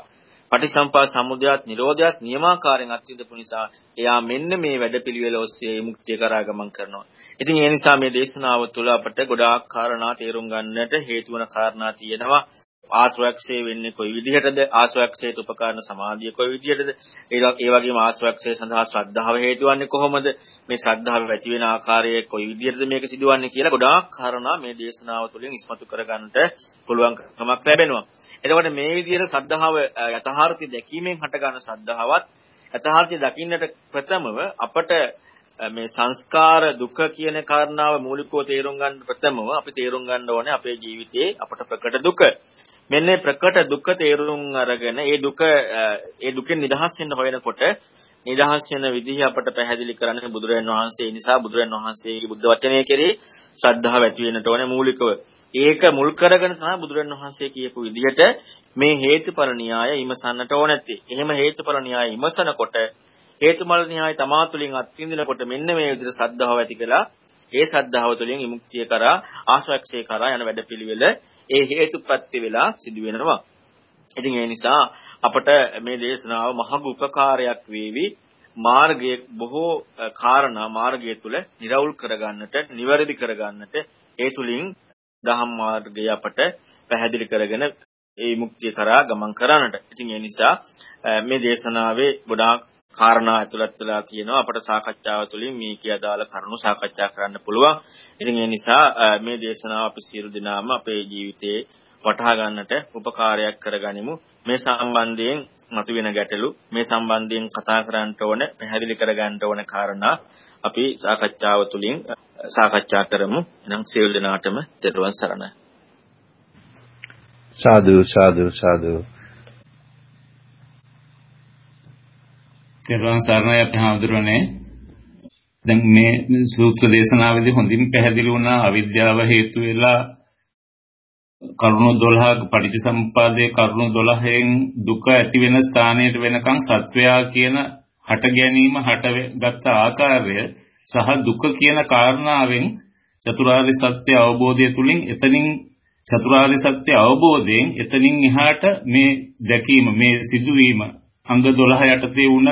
Speaker 2: පටිසම්පාද සමුදයත් නිරෝධයත් නියමාකාරයෙන් අත්විඳපු නිසා එයා මෙන්න මේ වැඩපිළිවෙල ඔස්සේ මුක්තිය කරා ගමන් කරනවා. ඉතින් ඒ නිසා මේ දේශනාව තුළ අපට ගොඩාක් කාරණා තේරුම් ගන්නට හේතු වන කාරණා තියෙනවා. ආශ්‍රයක්ෂය වෙන්නේ කොයි විදිහටද? ආශ්‍රයක්ෂයට උපකරණ සමාධිය කොයි විදිහටද? ඒ වගේම ආශ්‍රයක්ෂය සඳහා ශ්‍රද්ධාව හේතු වන්නේ කොහොමද? මේ ශ්‍රද්ධාව ඇති වෙන ආකාරය කොයි විදිහටද මේක සිදුවන්නේ කියලා ගොඩාක් කාරණා මේ දේශනාව තුළින් ඉස්මතු කරගන්නට පුළුවන්කමක් ලැබෙනවා. එතකොට මේ විදිහට ශ්‍රද්ධාව යථාර්ථය දැකීමෙන් හටගන්න ශ්‍රද්ධාවත් යථාර්ථය දකින්නට ප්‍රථමව අපට මේ සංස්කාර දුක කියන කාරණාව මූලිකව තේරුම් ගන්න ප්‍රථමව අපි තේරුම් ගන්න ඕනේ අපේ ජීවිතයේ අපට ප්‍රකට දුක. මෙන්න ප්‍රකට දුක තේරුම් අරගෙන ඒ දුක ඒ දුකෙන් නිදහස් වෙන්න හොයනකොට නිදහස් වෙන විදිහ අපට පැහැදිලි කරන්නේ බුදුරජාණන් වහන්සේ. ඒ නිසා බුදුරජාණන් වහන්සේගේ බුද්ධ වචනය කෙරෙහි ශ්‍රද්ධාව ඇති වෙන්නට ඕනේ මූලිකව. ඒක මුල් කරගෙන තමයි බුදුරජාණන් වහන්සේ කියපු විදිහට මේ හේතුඵල න්‍යාය ඉමසන්නට ඕනේ. එහෙම හේතුඵල න්‍යාය ඉමසනකොට හේතුඵල න්‍යාය තමා තුළින් අත්විඳිනකොට මෙන්න මේ විදිහට ශ්‍රද්ධාව ඇති කළා. ඒ ශ්‍රද්ධාව තුළින් විමුක්තිය කරා ආශ්‍රක්ෂය කරා යන වැඩපිළිවෙල ඒ හේතුප්‍රත්‍ය වෙලා සිදු වෙනවා. ඉතින් ඒ නිසා අපට මේ දේශනාව මහඟ උපකාරයක් වේවි. මාර්ගයේ බොහෝ කාරණා මාර්ගය තුල නිරවුල් කරගන්නට, නිවැරදි කරගන්නට ඒ තුලින් දහම් මාර්ගය අපට පැහැදිලි කරගෙන ඒ මුක්තිය කරා ගමන් කරන්නට. ඉතින් ඒ නිසා මේ දේශනාවේ ගොඩාක් කාරණා ඇතුළත් වෙලා තියෙනවා අපට සාකච්ඡාව තුළින් මේ කියදාල කරුණු සාකච්ඡා කරන්න පුළුවන්. ඉතින් ඒ නිසා මේ දේශනාව අපි සියලු දෙනාම අපේ ජීවිතේ වටහා ගන්නට උපකාරයක් කරගනිමු. මේ සම්බන්ධයෙන් මතුවෙන ගැටලු මේ සම්බන්ධයෙන් කතා කරන්න ඕන පැහැදිලි කරගන්න ඕන කාරණා අපි සාකච්ඡාව තුළින් සාකච්ඡා කරමු. එනම් සියලු දෙනාටම තෙරුවන් සරණයි.
Speaker 1: සාදු සාදු සාදු
Speaker 3: තෙරුවන් සරණයි අපි හඳුරන්නේ දැන් මේ සූත්‍ර දේශනාවේදී හොඳින් පැහැදිලි වුණා අවිද්‍යාව හේතු වෙලා කරුණු 12 පටිච්චසමුප්පාදයේ කරුණු 12න් දුක ඇති වෙන ස්ථානයට වෙනකන් සත්වයා කියන හට ගැනීම හටගත් ආකාරය සහ දුක කියන කාරණාවෙන් චතුරාර්ය සත්‍ය අවබෝධය තුලින් එතනින් චතුරාර්ය සත්‍ය අවබෝධයෙන් එතනින් එහාට මේ දැකීම මේ සිදුවීම අංග 12 යටතේ වුණ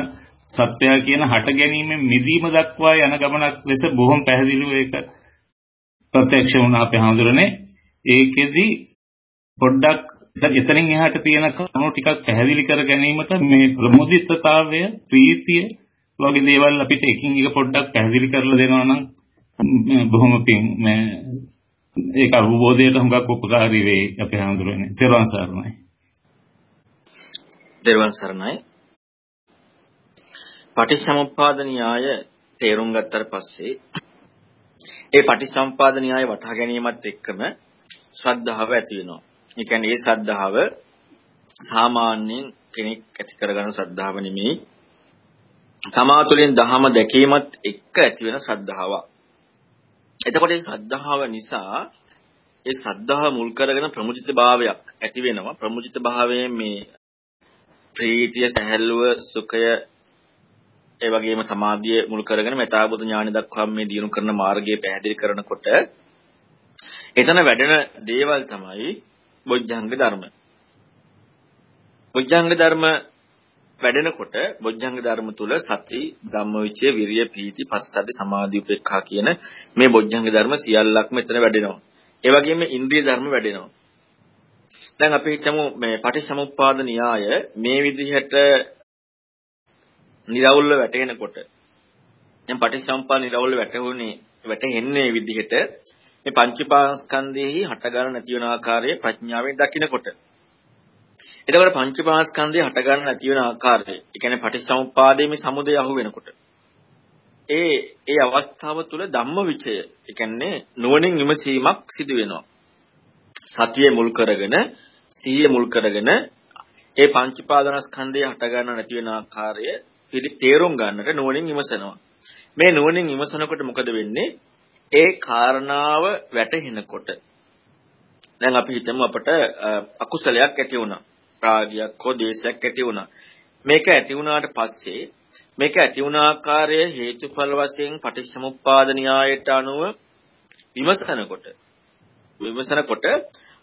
Speaker 3: සත්‍යය කියන හට ගැනීමෙන් මිදීම දක්වා යන ගමනක් ලෙස බොහොම පැහැදිලිව ඒක ප්‍රත්‍යක්ෂ වුණා අපේ හඳුරන්නේ ඒකෙදි පොඩ්ඩක් එතනින් එහාට තියෙන කරුණු ටිකක් පැහැදිලි කර ගැනීමට මේ ප්‍රමුදිතතාවය ප්‍රීතිය වගේ දේවල් අපිට එකින් එක පොඩ්ඩක් පැහැදිලි කරලා දෙනවා නම් බොහොම පිං මේ ඒක අවබෝධයට හුඟක් උපකාරී වෙයි අපේ හඳුරන්නේ. සර්වන් සරණයි.
Speaker 2: දර්වන් සරණයි. පටිච්චසමුප්පාද න්‍යාය තේරුම් ගත්තට පස්සේ ඒ පටිච්චසමුප්පාද න්‍යාය වටහා ගැනීමත් එක්කම ශ්‍රද්ධාව ඇති වෙනවා. ඒ කියන්නේ ඒ ශ්‍රද්ධාව සාමාන්‍යයෙන් කෙනෙක් ඇති කරගන්න ශ්‍රද්ධාව නෙමෙයි. තමා තුළින් ධහම දැකීමත් එක්ක ඇති වෙන ශ්‍රද්ධාවක්. එතකොට මේ ශ්‍රද්ධාව නිසා ඒ ශ්‍රද්ධාව මුල් කරගෙන ප්‍රමුජිත භාවයක් ඇති වෙනවා. ප්‍රමුජිත භාවයෙන් මේ ප්‍රීතිය, සැහැල්ලුව, සුඛය ඒ වගේම සමාධිය මුල් කරගෙන මෙතාවුත ඥාන දක්වා මේ දිනු කරන මාර්ගය පැහැදිලි කරනකොට එතන වැඩෙන දේවල් තමයි බොජ්ජංග ධර්ම. බොජ්ජංග ධර්ම වැඩෙනකොට බොජ්ජංග ධර්ම තුල සති, ධම්මවිචය, විරිය, පීති, පස්සද්ධි, සමාධි, උපේක්ඛා කියන මේ බොජ්ජංග ධර්ම සියල්ලක්ම එතන වැඩෙනවා. ඒ වගේම ඉන්ද්‍රිය ධර්ම වැඩෙනවා. දැන් අපි හිතමු මේ පටිච්චසමුප්පාද න්‍යාය මේ විදිහට නිරවුල්ව වැටෙනකොට දැන් පටිච්චසමුප්පාද නිරවුල්ව වැටුනේ වැටෙන්නේ විදිහට මේ පංචපාස්කන්ධෙහි හටගන්න නැති වෙන ආකාරය ප්‍රඥාවෙන් දකිනකොට. එතකොට පංචපාස්කන්ධය හටගන්න නැති වෙන ආකාරය ඒ කියන්නේ පටිච්චසමුප්පාදයේ මේ සමුදය අහු වෙනකොට. ඒ ඒ අවස්ථාව තුළ ධම්මවිචය ඒ කියන්නේ නුවණින් විමසීමක් සිදු වෙනවා. සතිය මුල් කරගෙන සිහිය මුල් කරගෙන ඒ පංචපාදනස්කන්ධය හටගන්න නැති වෙන ආකාරය තේරුම් ගන්නට නුවණින් විමසනවා මේ නුවණින් විමසනකොට මොකද වෙන්නේ ඒ කාරණාව වැටහෙනකොට දැන් අපි හිතමු අපට අකුසලයක් ඇති වුණා. රාගයක් හෝ දේශයක් ඇති වුණා. මේක ඇති වුණාට පස්සේ මේක ඇති වුණ ආකාරය හේතුඵල වශයෙන් පටිච්චසමුප්පාද න්‍යායයට අනුව විමසනකොට විමසනකොට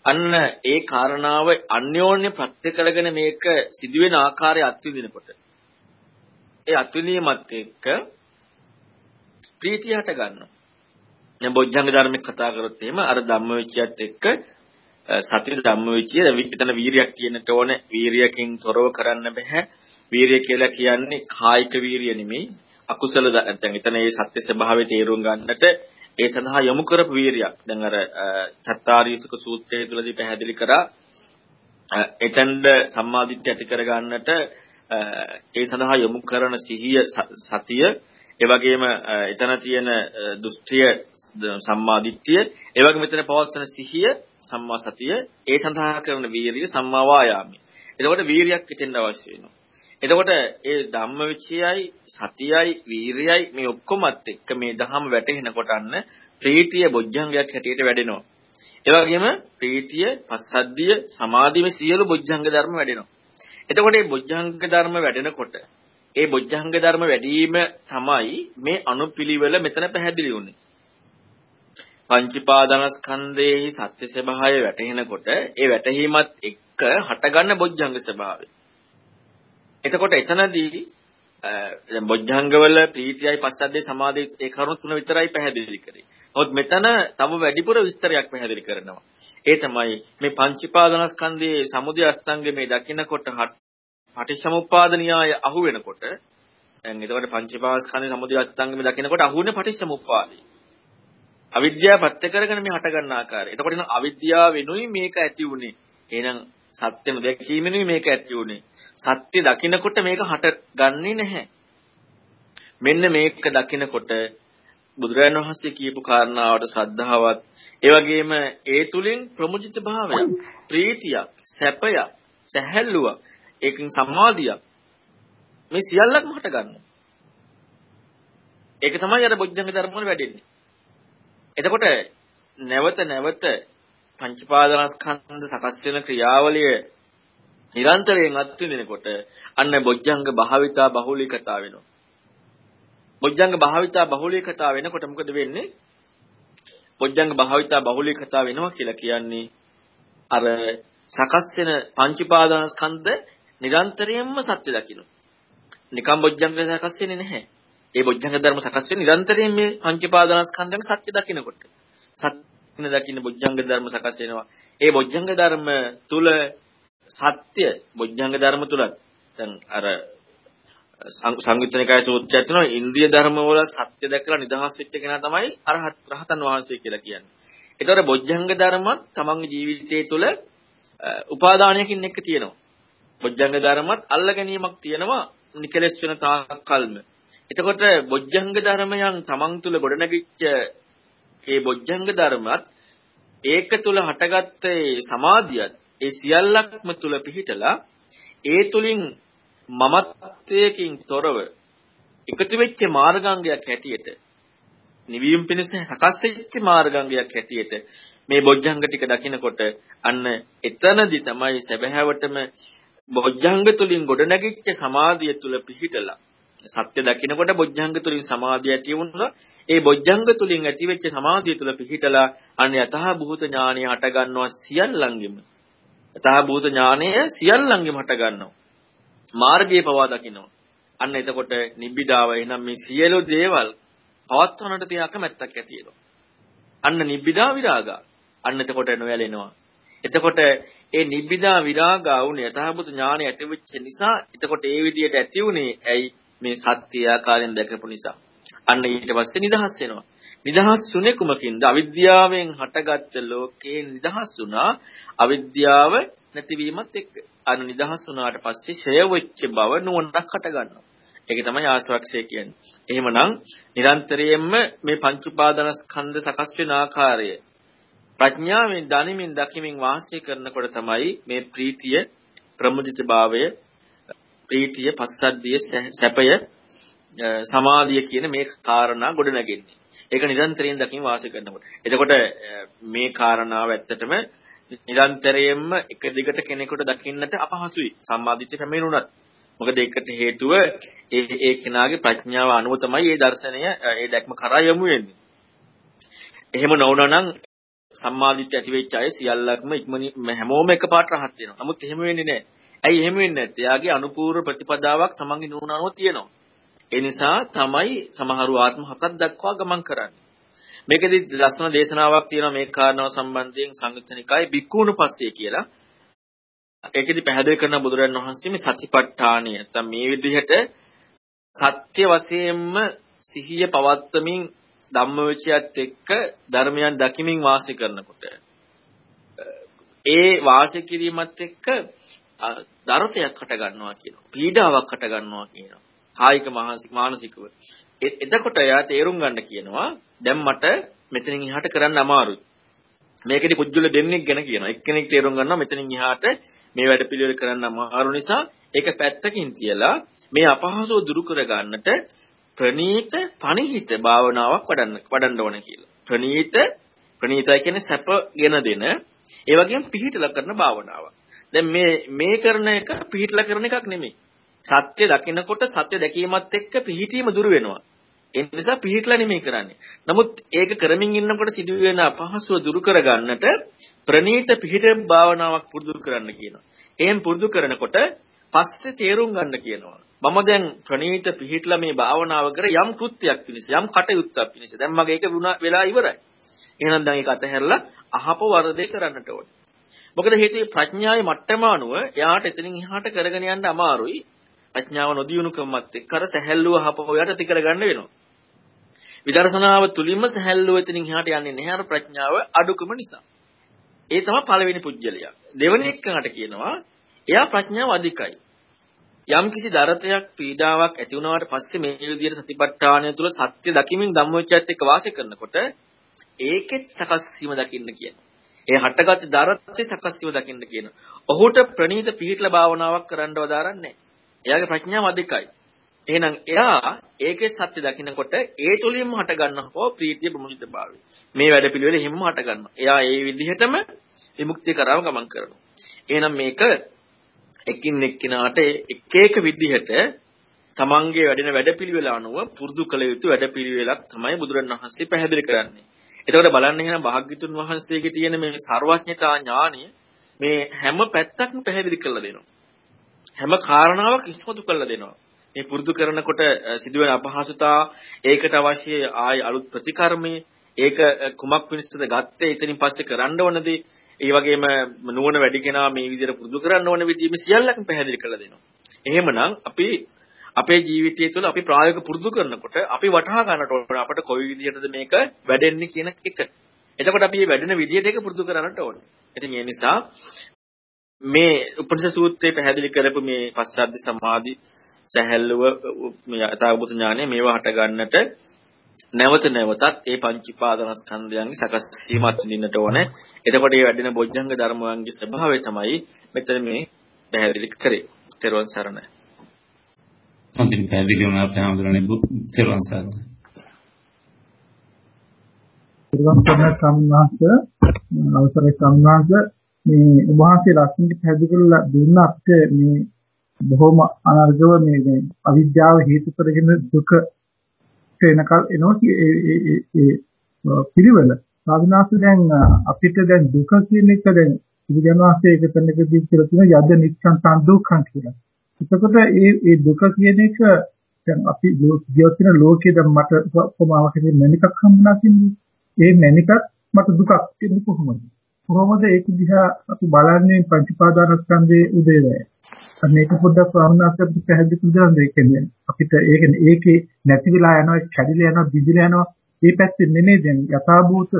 Speaker 2: අන්න ඒ කාරණාව අන්‍යෝන්‍ය ප්‍රත්‍ය කරගෙන මේක සිදුවෙන ආකාරය අත්විඳිනකොට ඒ අත්විඳීමත් එක්ක ප්‍රීතිය හට ගන්නවා දැන් බොජ්ජංග ධර්මෙක් කතා කරොත් එහෙම අර ධම්මවිචයත් එක්ක සතිය ධම්මවිචය එතන වීරියක් තියෙන්නට ඕනේ. වීරියකින් තොරව කරන්න බෑ. වීරිය කියලා කියන්නේ කායික වීරිය නෙමෙයි අකුසල දැන් එතන ඒ සත්‍ය ස්වභාවය තේරුම් ගන්නට ඒ සඳහා යොමු කරපු වීරියක්. දැන් අර චත්තාරීසක සූත්‍රයේ තුලදී පැහැදිලි කරා එතෙන්ද සම්මාදිට්ඨිය ඇති කර ගන්නට ඒ සඳහා යොමු කරන සිහිය සතිය ඒ වගේම එතන තියෙන දෘෂ්ටිය සම්මා දිට්ඨිය, ඒ වගේම මෙතන පවත්වන සිහිය සම්මා සතිය, ඒ සඳහා කරන වීරිය සම්මා වායාමය. එතකොට වීරියක් හිතෙන්න අවශ්‍ය වෙනවා. එතකොට ඒ ධම්මවිචයයි සතියයි වීරියයි මේ ඔක්කොමත් එක්ක මේ ධහම වැටෙනකොට අන්න ප්‍රීතිය බොජ්ජංගයක් හැටියට වැඩෙනවා. ඒ වගේම ප්‍රීතිය, පස්සද්ධිය, සමාධිය මේ සියලු බොජ්ජංග ධර්ම වැඩෙනවා. එතකොට මේ බොජ්ජංග ධර්ම වැඩෙනකොට ඒ බොජ්ජංග ධර්ම වැඩිම තමයි මේ අනුපිළිවෙල මෙතන පැහැදිලි වුනේ. පංචීපාදනස්කන්ධයේ සත්‍ය ස්වභාවය වැටහෙනකොට ඒ වැටහීමත් එක්ක හටගන්න බොජ්ජංග ස්වභාවය. එතකොට එතනදී දැන් බොජ්ජංගවල ප්‍රීතියයි පස්සද්දේ සමාධිය ඒ කරුණු තුන විතරයි පැහැදිලි කරේ. නමුත් මෙතන තව වැඩිපුර විස්තරයක් පැහැදිලි කරනවා. ඒ තමයි මේ පංචීපාදනස්කන්ධයේ සමුදය අස්තංගේ මේ දකින්නකොට පටිච්චසමුප්පාද න්‍යාය අහු වෙනකොට දැන් එතකොට පංචපාස්කන්ධ සමුදය අස්තංගම දකිනකොට අහුනේ පටිච්චසමුප්පාදේ. අවිද්‍යාව පත්‍ය කරගෙන මේ හට ගන්න ආකාරය. එතකොට නම් අවිද්‍යාව වෙනුයි මේක ඇති උනේ. එහෙනම් සත්‍යම දැකීමෙනුයි මේක ඇති උනේ. සත්‍ය දකිනකොට මේක හටගන්නේ නැහැ. මෙන්න මේක දකිනකොට බුදුරජාණන් වහන්සේ කියපු කාරණාවට ශ්‍රද්ධාවත් ඒ වගේම ඒ තුලින් ප්‍රමුජිත භාවයක් ප්‍රීතියක් සැපයක් සැහැල්ලුවක් ඒකෙන් සම්මාදියක් මේ සියල්ලක්ම හට ගන්නවා. ඒක තමයි අර බොජ්ජංග ධර්ම වල වැඩෙන්නේ. එතකොට නැවත නැවත පංචපාදනස්කන්ධ සකස් වෙන ක්‍රියාවලිය නිරන්තරයෙන් අත්විඳිනකොට අන්න බොජ්ජංග භාවිතා බහුලීකතා වෙනවා. බොජ්ජංග භාවිතා බහුලීකතා වෙනකොට මොකද වෙන්නේ? බොජ්ජංග භාවිතා බහුලීකතා වෙනවා කියලා කියන්නේ අර සකස් වෙන පංච උපාදානස්කන්ධ නිරන්තරයෙන්ම සත්‍ය දකින්න. නිකම් බොජ්ජංග සකස් වෙන්නේ නැහැ. ඒ බොජ්ජංග ධර්ම සකස් වෙන්නේ නිරන්තරයෙන් මේ පංච උපාදානස්කන්ධයන් සත්‍ය දකින්නකොට. සත්‍ය දකින්න බොජ්ජංග ධර්ම සකස් වෙනවා. ඒ බොජ්ජංග ධර්ම තුල සත්‍ය බොජ්ජංග ධර්ම තුලත් දැන් අර සංයුත්තනිකාය සූත්‍රය තියෙනවා ඉන්ද්‍රිය ධර්ම වල සත්‍ය දැකලා නිදහස් වෙච්ච කෙනා තමයි අරහත් රහතන් වහන්සේ කියලා කියන්නේ. ඒතකොට බොජ්ජංග ධර්මත් තමන්ගේ ජීවිතය තුළ උපාදානයකින් එක්ක තියෙනවා. බොජ්ජංග ධර්මත් අල්ල ගැනීමක් තියෙනවා නිකලස් වෙන තාක්කල්ම. එතකොට බොජ්ජංග ධර්මයන් තමන් තුළ ගොඩනැගිච්ච ඒ බොජ්ජංග ධර්මත් ඒක තුළ හටගත්ත සමාධියත් ඒ සියල්ලක්ම තුළ පිහිටලා ඒ තුලින් මමත්වයකින් තොරව එකතු වෙච්ච මාර්ගාංගයක් හැටියට නිවීම පිණිස සකස් වෙච්ච මාර්ගාංගයක් හැටියට මේ බොජ්ජංග ටික දකිනකොට අන්න එතනදි තමයි සැබෑවටම බොජ්ජංග තුලින් ගොඩනැගිච්ච සමාධිය තුල පිහිටලා සත්‍ය දකිනකොට බොජ්ජංග තුලින් සමාධිය ඇති වුණා. ඒ බොජ්ජංග තුලින් ඇතිවෙච්ච සමාධිය තුල පිහිටලා අන්න යතහ භූත ඥානය හට ගන්නවා සියල්ලංගෙම යතහ භූත ඥානය සියල්ලංගෙම හට ගන්නවා. මාර්ගයේ පවා දකිනවා. අන්න එතකොට නිබ්බිදාව එහෙනම් මේ සියලු දේවල් පවත්වන්නට තියෙන අකමැත්තක් ඇති වෙනවා. අන්න නිබ්බිදා විරාගා. අන්න එතකොට නොයැලෙනවා. එතකොට ඒ නිබ්බිදා විරාගා වුණ යථාභූත ඥානය ඇති වෙච්ච නිසා එතකොට ඒ විදිහට ඇති උනේ ඇයි මේ සත්‍ය ආකාරයෙන් දැකපු නිසා. අන්න ඊට පස්සේ නිදහස් වෙනවා. නිදහස් වුනේ කුමකින්ද? අවිද්‍යාවෙන් හටගත්ත ලෝකේ නිදහස් වුණා. අවිද්‍යාව නැතිවීමත් එක්ක. අර නිදහස් වුණාට පස්සේ ෂය වෙච්ච බව නුවණක් හට ගන්නවා. ඒක තමයි ආශ්‍රක්ෂය කියන්නේ. එහෙමනම් නිරන්තරයෙන්ම මේ පංච උපාදානස්කන්ධ සකස් වෙන ආකාරය ප්‍රඥාවෙන් දනිමින් දකිමින් වාසය කරනකොට තමයි මේ ප්‍රීතිය ප්‍රමුදිත භාවය ප්‍රීතිය පස්සද්ධිය සැපය සමාධිය කියන මේ කාරණා ගොඩ නැගෙන්නේ. ඒක නිරන්තරයෙන් දකින් වාසය කරනකොට. එතකොට මේ කාරණාව ඇත්තටම නිරන්තරයෙන්ම එක දිගට කෙනෙකුට දකින්නට අපහසුයි සම්මාදිට්ඨිය පැමිණුණත්. මොකද ඒකට හේතුව ඒ ඒ කෙනාගේ ප්‍රඥාව අනුව තමයි මේ දර්ශනය ඒ දැක්ම කරා යමු වෙන්නේ. එහෙම නොවුනා නම් සම්මාදිට්ඨිය ඇති වෙච්ච අය සියල්ලක්ම ඉක්මනින් හැමෝම එකපාරට රහත් වෙනවා. නමුත් එහෙම වෙන්නේ නැහැ. ඇයි එහෙම වෙන්නේ නැත්තේ? එයාගේ අනුපූර්ව ප්‍රතිපදාවක් තමන්ගේ නුවණ අනුව තියෙනවා. ඒ නිසා තමයි සමහරු ආත්ම හතක් දක්වා ගමන් කරන්නේ. මේකෙදි ලස්සන දේශනාවක් තියෙනවා මේ කාරණාව සම්බන්ධයෙන් සංයුත්තනිකායේ බික්කුණු පස්සේ කියලා. ඒකෙදි පැහැදිලි කරන බුදුරජාණන් වහන්සේ මේ සතිපට්ඨානය. නැත්නම් මේ විදිහට සත්‍ය වශයෙන්ම සිහිය පවත්වමින් ධම්මවිචයත් එක්ක ධර්මයන් දකිමින් වාසය කරනකොට ඒ වාසය කිරීමත් එක්ක දරතයක් හට ගන්නවා කියනවා. පීඩාවක් හට ගන්නවා කියනවා. කායික මානසිකව එතකොට එයා තේරුම් ගන්න කියනවා දැන් මට මෙතනින් එහාට කරන්න අමාරුයි. මේකෙදි පුජ්ජුල දෙන්නෙක් ගැන කියනවා. එක්කෙනෙක් තේරුම් ගන්නවා මෙතනින් එහාට මේ වැඩ පිළිවෙල කරන්න අමාරු නිසා ඒක පැත්තකින් තියලා මේ අපහසුව දුරු කර ගන්නට ප්‍රනීත පණිහිත භාවනාවක් වඩන්න වඩන්න ඕන කියලා. ප්‍රනීත ප්‍රනීතයි කියන්නේ සැපගෙන දෙන ඒ වගේම පිහිටලා කරන භාවනාවක්. දැන් මේ මේ කරන එක පිහිටලා කරන එකක් නෙමෙයි. සත්‍ය දකිනකොට සත්‍ය දැකීමත් එක්ක පිහිටීම දුර වෙනවා. ඒ නිසා පිහිටලා නෙමෙයි කරන්නේ. නමුත් ඒක කරමින් ඉන්නකොට සිදුවෙන අපහසුව දුරු කරගන්නට ප්‍රනීත පිහිට භාවනාවක් පුරුදු කරන්න කියනවා. එහෙන් පුරුදු කරනකොට පස්සේ තේරුම් ගන්න කියනවා. මම දැන් ප්‍රනීත පිහිටලා මේ භාවනාව කර යම් කෘත්‍යයක් පිණිස යම් කටයුත්තක් පිණිස දැන් මගේ ඒක වෙලා ඉවරයි. එහෙනම් දැන් ඒක අතහැරලා අහප වරදේ කරන්නට ඕනේ. මොකද හේතුව ප්‍රඥාවේ මට්ටම අනුව එයාට එතනින් එහාට කරගෙන යන්න අමාරුයි. ප්‍රඥාව නොදියුණුකමත් එක්ක අර සැහැල්ලුව හපව යට ති කරගන්න වෙනවා. විදර්ශනාව තුලින්ම සැහැල්ලුව එතනින් එහාට යන්නේ නැහැ අර ප්‍රඥාව අඩුකම නිසා. ඒ තමයි පළවෙනි පුජ්‍යලිය. දෙවෙනි එකකට කියනවා එයා ප්‍රඥාව අධිකයි. යම් කිසි දරතයක් පීඩාවක් ඇති වුණාට පස්සේ මේ විදිහට සතිපට්ඨානය තුල සත්‍ය දකිමින් ධම්මවිචයත් එක්ක වාසය කරනකොට ඒකෙත් සකස් වීම දකින්න කියනවා. ඒ හටගත් දරතේ සකස් වීම දකින්න කියනවා. ඔහුට ප්‍රණීත පිහිටලා භාවනාවක් කරන්න වදාරන්නේ එයාගේ ප්‍රඥාව අධිකයි. එහෙනම් එයා ඒකේ සත්‍ය දකිනකොට ඒ තුලින්ම හට ගන්නකෝ ප්‍රීතිය ප්‍රමුදිත භාවය. මේ වැඩපිළිවෙල හිම්ම හට ගන්නවා. එයා ඒ විදිහටම විමුක්තිය කරාම ගමන් කරනවා. එහෙනම් මේක එකින් එක්කිනාට එක එක විදිහට තමන්ගේ වැඩෙන වැඩපිළිවෙල අනුව පුරුදු කළ යුතු වැඩපිළිවෙලක් තමයි බුදුරණවහන්සේ පැහැදිලි කරන්නේ. එතකොට බලන්න එහෙනම් භාග්‍යතුන් වහන්සේගේ තියෙන මේ ਸਰවඥතා ඥානය මේ හැම පැත්තක්ම පැහැදිලි කරලා දෙනවා. හැම කාරණාවක් ඉස්මතු කරලා දෙනවා. මේ පුරුදු කරනකොට සිදුවෙන අපහසුතා, ඒකට අවශ්‍ය ආය අලුත් ප්‍රතිකර්මයේ ඒක කුමක් පිණිසද ගත්තේ එතනින් පස්සේ කරන්න ඕනදී ඒ වගේම නුවණ වැඩි කෙනා මේ විදිහට පුරුදු කරන්න ඕන විදිහ මේ සියල්ලක්ම පැහැදිලි කරලා දෙනවා. එහෙමනම් අපි අපේ ජීවිතය තුළ අපි ප්‍රායෝගික පුරුදු කරනකොට අපි වටහා ගන්නට ඕන අපිට කොයි විදිහටද මේක වැඩෙන්නේ කියන එක. එතකොට අපි මේ වැඩෙන විදිහට ඒක පුරුදු කරන්නට ඕනේ. ඉතින් ඒ නිසා මේ උපනිෂ සූත්‍රයේ පැහැදිලි කරපු මේ පස්සද්ධි සමාධි සැහැල්ලුව මේ යථාභූත ඥානය මේවා හට ගන්නට නැවත නැවතත් ඒ පංච උපාදානස්කන්ධයන්ගේ සකස් වීමත් නින්නට ඕනේ. එතකොට මේ වැඩෙන බොජ්ජංග ධර්මයන්ගේ ස්වභාවය තමයි මෙතන මේ පැහැදිලි කරේ. තෙරුවන් සරණයි.
Speaker 3: හොඳින් පැහැදිලි වුණා අපේ හැමදෙරණේ තෙරුවන් සරණයි.
Speaker 4: තෙරුවන් සරණයි සම්මාස අවසරයි සම්මාස මේ උභාසයේ ලක්ෂණ පැහැදිලි කරලා දුන්න අපිට මේ බොහොම අනර්ගව මේ අවිද්‍යාව හේතු කරගෙන දුක වෙනකල් එනවා ඒ ඒ පිළිවෙල සාවිනාස දැන් අපිට දැන් දුක කියන එක දැන් බුදුජානනාංශයේ එක තැනකදී කියලා තියෙනවා යද්ද නිච්ඡන් සම්දුක්ඛං කියලා. එතකොට ඒ ඒ දුක කියන එක දැන් අපි ජීවිතන ලෝකයේ දැන් මට කොමාවක් කියන මණිකක් හම්බුනා කියන්නේ ඒ මණිකක් මට දුකක් කියන්නේ කොහොමද? කොහොමද ඒක දිහා අපි බලන්නේ පංචපාදානස්කන්ධයේ උදේවැය. මේක පොඩ්ඩක් ප්‍රාණාසත් පැහැදිලි කරගන්න ඒ කියන්නේ අපිට ඒක ඒකේ නැති වෙලා යනවා කැඩිලා යනවා දිදිලා යනවා මේ පැත්තේ නෙමෙයි දැන් යථාභූත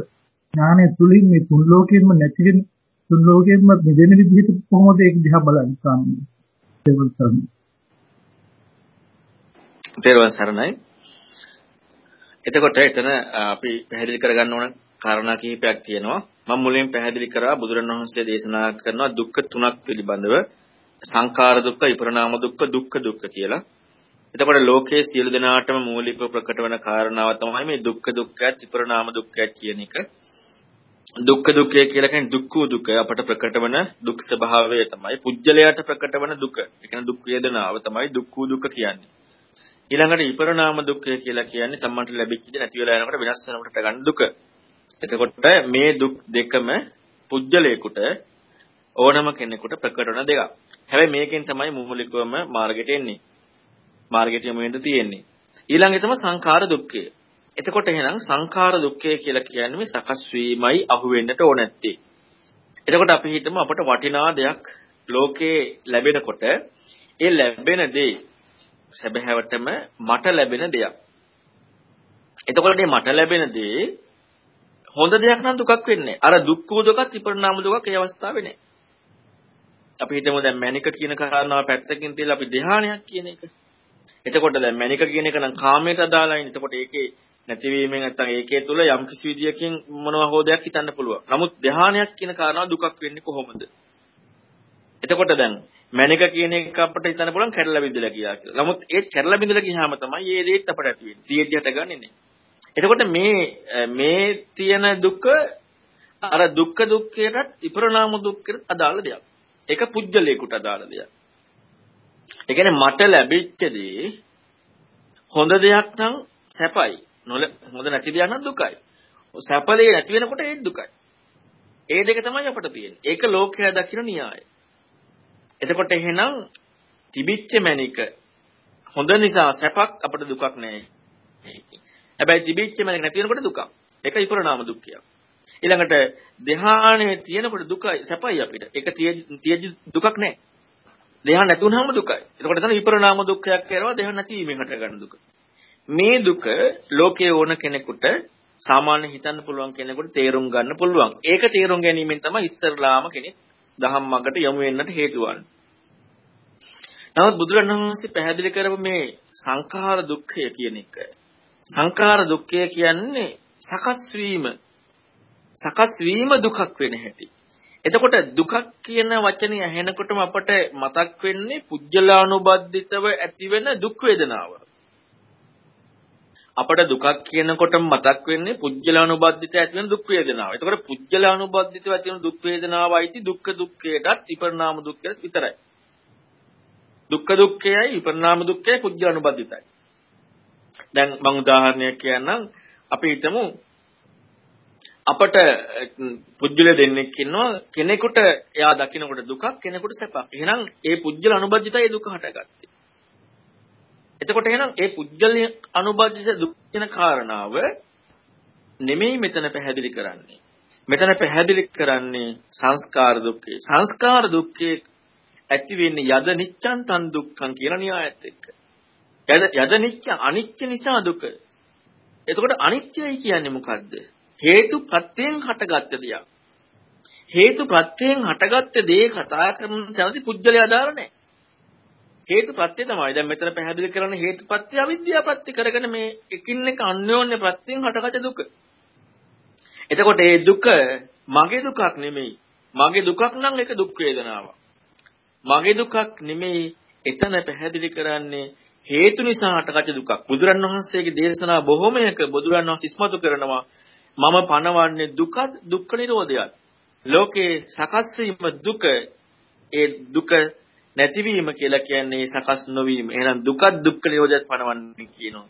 Speaker 4: ඥානය තුලින් මේ තුන් ලෝකෙින්ම නැති වෙන තුන් ලෝකෙින්ම නිදෙන විදිහට කොහොමද ඒක දිහා බලන්නේ ස්වාමීනි තෙරුවන් සරණයි.
Speaker 2: තෙරුවන් සරණයි. එතකොට එතන අපි පැහැදිලි කරගන්න ඕන කාරණා කිහිපයක් තියෙනවා. මම මුලින් පැහැදිලි කරා බුදුරණවහන්සේ දේශනා කරන දුක්ඛ තුනක් පිළිබඳව සංඛාර දුක්ඛ, විපරණාම දුක්ඛ, දුක්ඛ දුක්ඛ කියලා. එතකොට ලෝකයේ සියලු දෙනාටම මූලිකව ප්‍රකට වෙන කාරණාව තමයි මේ දුක්ඛ දුක්ඛයත් විපරණාම දුක්ඛයත් කියන එක. දුක්ඛ දුක්ඛය කියලා කියන්නේ දුක්ඛ දුක අපට ප්‍රකට වෙන දුක් ස්වභාවය තමයි පුජ්‍යලයට ප්‍රකට වෙන දුක. ඒ කියන්නේ දුක් වේදනාව තමයි දුක්ඛ දුක කියන්නේ. ඊළඟට විපරණාම දුක්ඛය කියලා කියන්නේ තමන්ට ලැබිච්ච දේ නැති වෙලා යනකොට වෙනස් වෙනකොට ගන්න දුක. එතකොට මේ දුක් දෙකම පුජ්‍යලයකට ඕනම කෙනෙකුට ප්‍රකට වෙන දෙකක්. හැබැයි මේකෙන් තමයි මූලිකවම මාර්ගයට එන්නේ. මාර්ගයට යමු වෙන්න තියෙන්නේ. ඊළඟට තමයි සංඛාර දුක්ඛය. එතකොට එහෙනම් සංඛාර දුක්ඛය කියලා කියන්නේ මේ සකස් වීමයි අහු වෙන්නට ඕන නැත්තේ. එතකොට අපි හිතමු අපට වටිනා දෙයක් ලෝකේ ලැබෙනකොට ඒ ලැබෙන දේ සැබෑවටම මට ලැබෙන දෙයක්. එතකොට මේ මට ලැබෙන දේ හොඳ දෙයක් නම් දුකක් වෙන්නේ. අර දුක්ඛ දුකත් විපරිණාම දුකක් ඒ අවස්ථාවේ නෑ. අපි හිතමු දැන් මැනික කියන කාරණාව පැත්තකින් තියලා අපි ධ්‍යානයක් කියන එක. එතකොට දැන් මැනික කියන එක නම් කාමයට අදාළයි. එතකොට ඒකේ නැතිවීමෙන් නැත්තම් ඒකේ තුල යම් කිසි විදියකින් මොනවා හෝ දෙයක් හිතන්න පුළුවන්. නමුත් ධ්‍යානයක් කියන කාරණාව දුකක් වෙන්නේ කොහොමද? එතකොට දැන් මැනික කියන එක අපිට හිතන්න පුළුවන් කැඩලා බිඳලා කියලා කියලා. නමුත් ඒ කැඩලා බිඳලා ගියාම තමයි මේ දේත් අපට ඇති වෙන්නේ. තියෙද්දි හටගන්නේ නැහැ. එතකොට මේ මේ තියෙන දුක අර දුක්ඛ දුක්ඛයටත් විපරණාම දුක්ඛයට අදාළ දෙයක්. ඒක පුජ්‍යලයකට අදාළ දෙයක්. ඒ කියන්නේ මට ලැබිච්ච දේ හොඳ දෙයක් නම් සැපයි. හොඳ නැති දෙයක් නම් දුකයි. සැපලේ නැති වෙනකොට ඒ දුකයි. ඒ දෙක තමයි අපට තියෙන්නේ. ඒක ලෝකයා දකින න්‍යාය. එතකොට එහෙනම් තිබිච්ච මැනික හොඳ නිසා සැපක් අපට දුකක් නෑ. හැබැයි තිබිච්ච මැනික නැති වෙනකොට දුකක්. ඒක විපරණාම දුක්ඛයක්. ඊළඟට ධ්‍යානයේ තියෙනකොට දුකයි සැපයි අපිට. ඒක තියෙදි දුකක් නෑ. ධ්‍යාන නැති වුනහම දුකයි. එතකොට තමයි විපරණාම දුක්ඛයක් කියනවා ධ්‍යාන නැතිවීමෙන් හටගන්න දුක. මේ දුක ලෝකයේ ඕන කෙනෙකුට සාමාන්‍ය හිතන්න පුළුවන් කෙනෙකුට තේරුම් ගන්න පුළුවන්. ඒක තේරුම් ගැනීමෙන් තමයි ඉස්සරලාම කෙනෙක් දහම් මඟට යොමු වෙන්නට හේතු වන්නේ. නමුත් බුදුරණවහන්සේ පැහැදිලි කරපු මේ සංඛාර දුක්ඛය කියන එක සංඛාර දුක්ඛය කියන්නේ සකස් වීම සකස් වීම දුකක් වෙන හැටි. එතකොට දුකක් කියන වචනේ ඇහෙනකොටම අපට මතක් වෙන්නේ පුජ්‍යලානුබද්ධිතව ඇතිවෙන දුක් වේදනාව. අපට දුකක් කියනකොටම මතක් වෙන්නේ පුජ්‍යලානුබද්ධිත ඇතිවෙන දුක් වේදනාව. එතකොට පුජ්‍යලානුබද්ධිතව ඇතිවෙන දුක් වේදනාවයිති දුක්ඛ දුක්ඛයටත් විපරිණාම දුක්ඛයට විතරයි. දුක්ඛ දුක්ඛයයි විපරිණාම දුක්ඛයයි පුජ්‍යලානුබද්ධිතයි. දැන් මම උදාහරණයක් කියන්නම් අපි හිතමු අපට පුජ්‍යල දෙන්නෙක් ඉන්නවා කෙනෙකුට එයා දකින්නකොට දුකක් කෙනෙකුට සැපක්. එහෙනම් ඒ පුජ්‍යල අනුබද්ධිතයි දුක හටගත්තේ. එතකොට එහෙනම් ඒ පුජ්‍යල අනුබද්ධිත දුක් කියන කාරණාව නෙමෙයි මෙතන පැහැදිලි කරන්නේ. මෙතන පැහැදිලි කරන්නේ සංස්කාර දුක්ඛේ. සංස්කාර දුක්ඛේ ඇති වෙන්නේ යද නිච්ඡන් තන් දුක්ඛං කියන න්‍යායත් එක්ක. යද යද නිච්ඡ අනිච්ච නිසා දුක. එතකොට අනිත්‍යයි කියන්නේ මොකද්ද? හේතු ප්‍රත්‍යයෙන් හටගත්ත දෙයක්. හේතු ප්‍රත්‍යයෙන් හටගත්ත දේ කතා කරන තැනදී පුජ්‍යලය අදාළ නැහැ. හේතු ප්‍රත්‍ය තමයි. දැන් මෙතන පැහැදිලි කරන හේතු ප්‍රත්‍ය අවිද්‍යාව ප්‍රත්‍ය කරගෙන මේ එකින් එක අන්‍යෝන්‍ය ප්‍රත්‍යයෙන් හටගත දුක. එතකොට මේ දුක මගේ දුකක් නෙමෙයි. මගේ දුකක් නම් ඒක දුක් වේදනාවක්. මගේ දුකක් නෙමෙයි. එතන පැහැදිලි කරන්නේ හේතු නිසා හටගත් දුකක්. බුදුරන් වහන්සේගේ දේශනා බොහොමයක බුදුරන් වහන්සේ ඉස්මතු කරනවා මම පණවන්නේ දුක දුක්ඛ නිරෝධයත්. ලෝකේ සකස් වීම දුක ඒ දුක නැතිවීම කියලා කියන්නේ සකස් නොවීම. එහෙනම් දුක දුක්ඛ නිරෝධයත් පණවන්නේ කියනවා.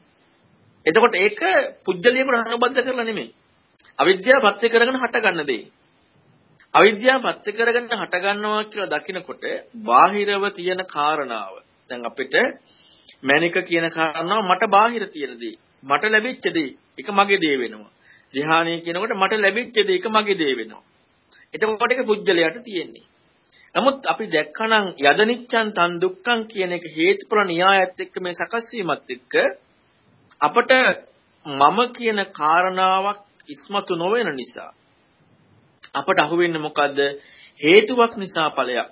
Speaker 2: එතකොට ඒක පුජ්‍යලියකට අනුබද්ධ කරලා නෙමෙයි. අවිද්‍යාව පත්‍ය කරගෙන හටගන්න දෙයි. අවිද්‍යාව පත්‍ය කරගෙන හටගන්නවා කියලා දකිනකොට බාහිරව තියෙන කාරණාව. දැන් අපිට මැනික කියන කාරණාව මට බාහිර තියෙන දේ. මට ලැබිච්ච දේ. ඒක මගේ දේ වෙනවා. ධ්‍යානය කියනකොට මට ලැබිච්ච දේ ඒක මගේ දේ වෙනවා. එතකොට ඒක පුජ්‍යලයට තියෙන්නේ. නමුත් අපි දැක්කනම් යදනිච්ඡන් තන් දුක්ඛං කියන එක හේතුඵල න්‍යායත් එක්ක මේ සකස් වීමත් එක්ක අපට මම කියන කාරණාවක් ඉස්මතු නොවන නිසා අපට අහුවෙන්නේ මොකද්ද හේතුවක් නිසා ඵලයක්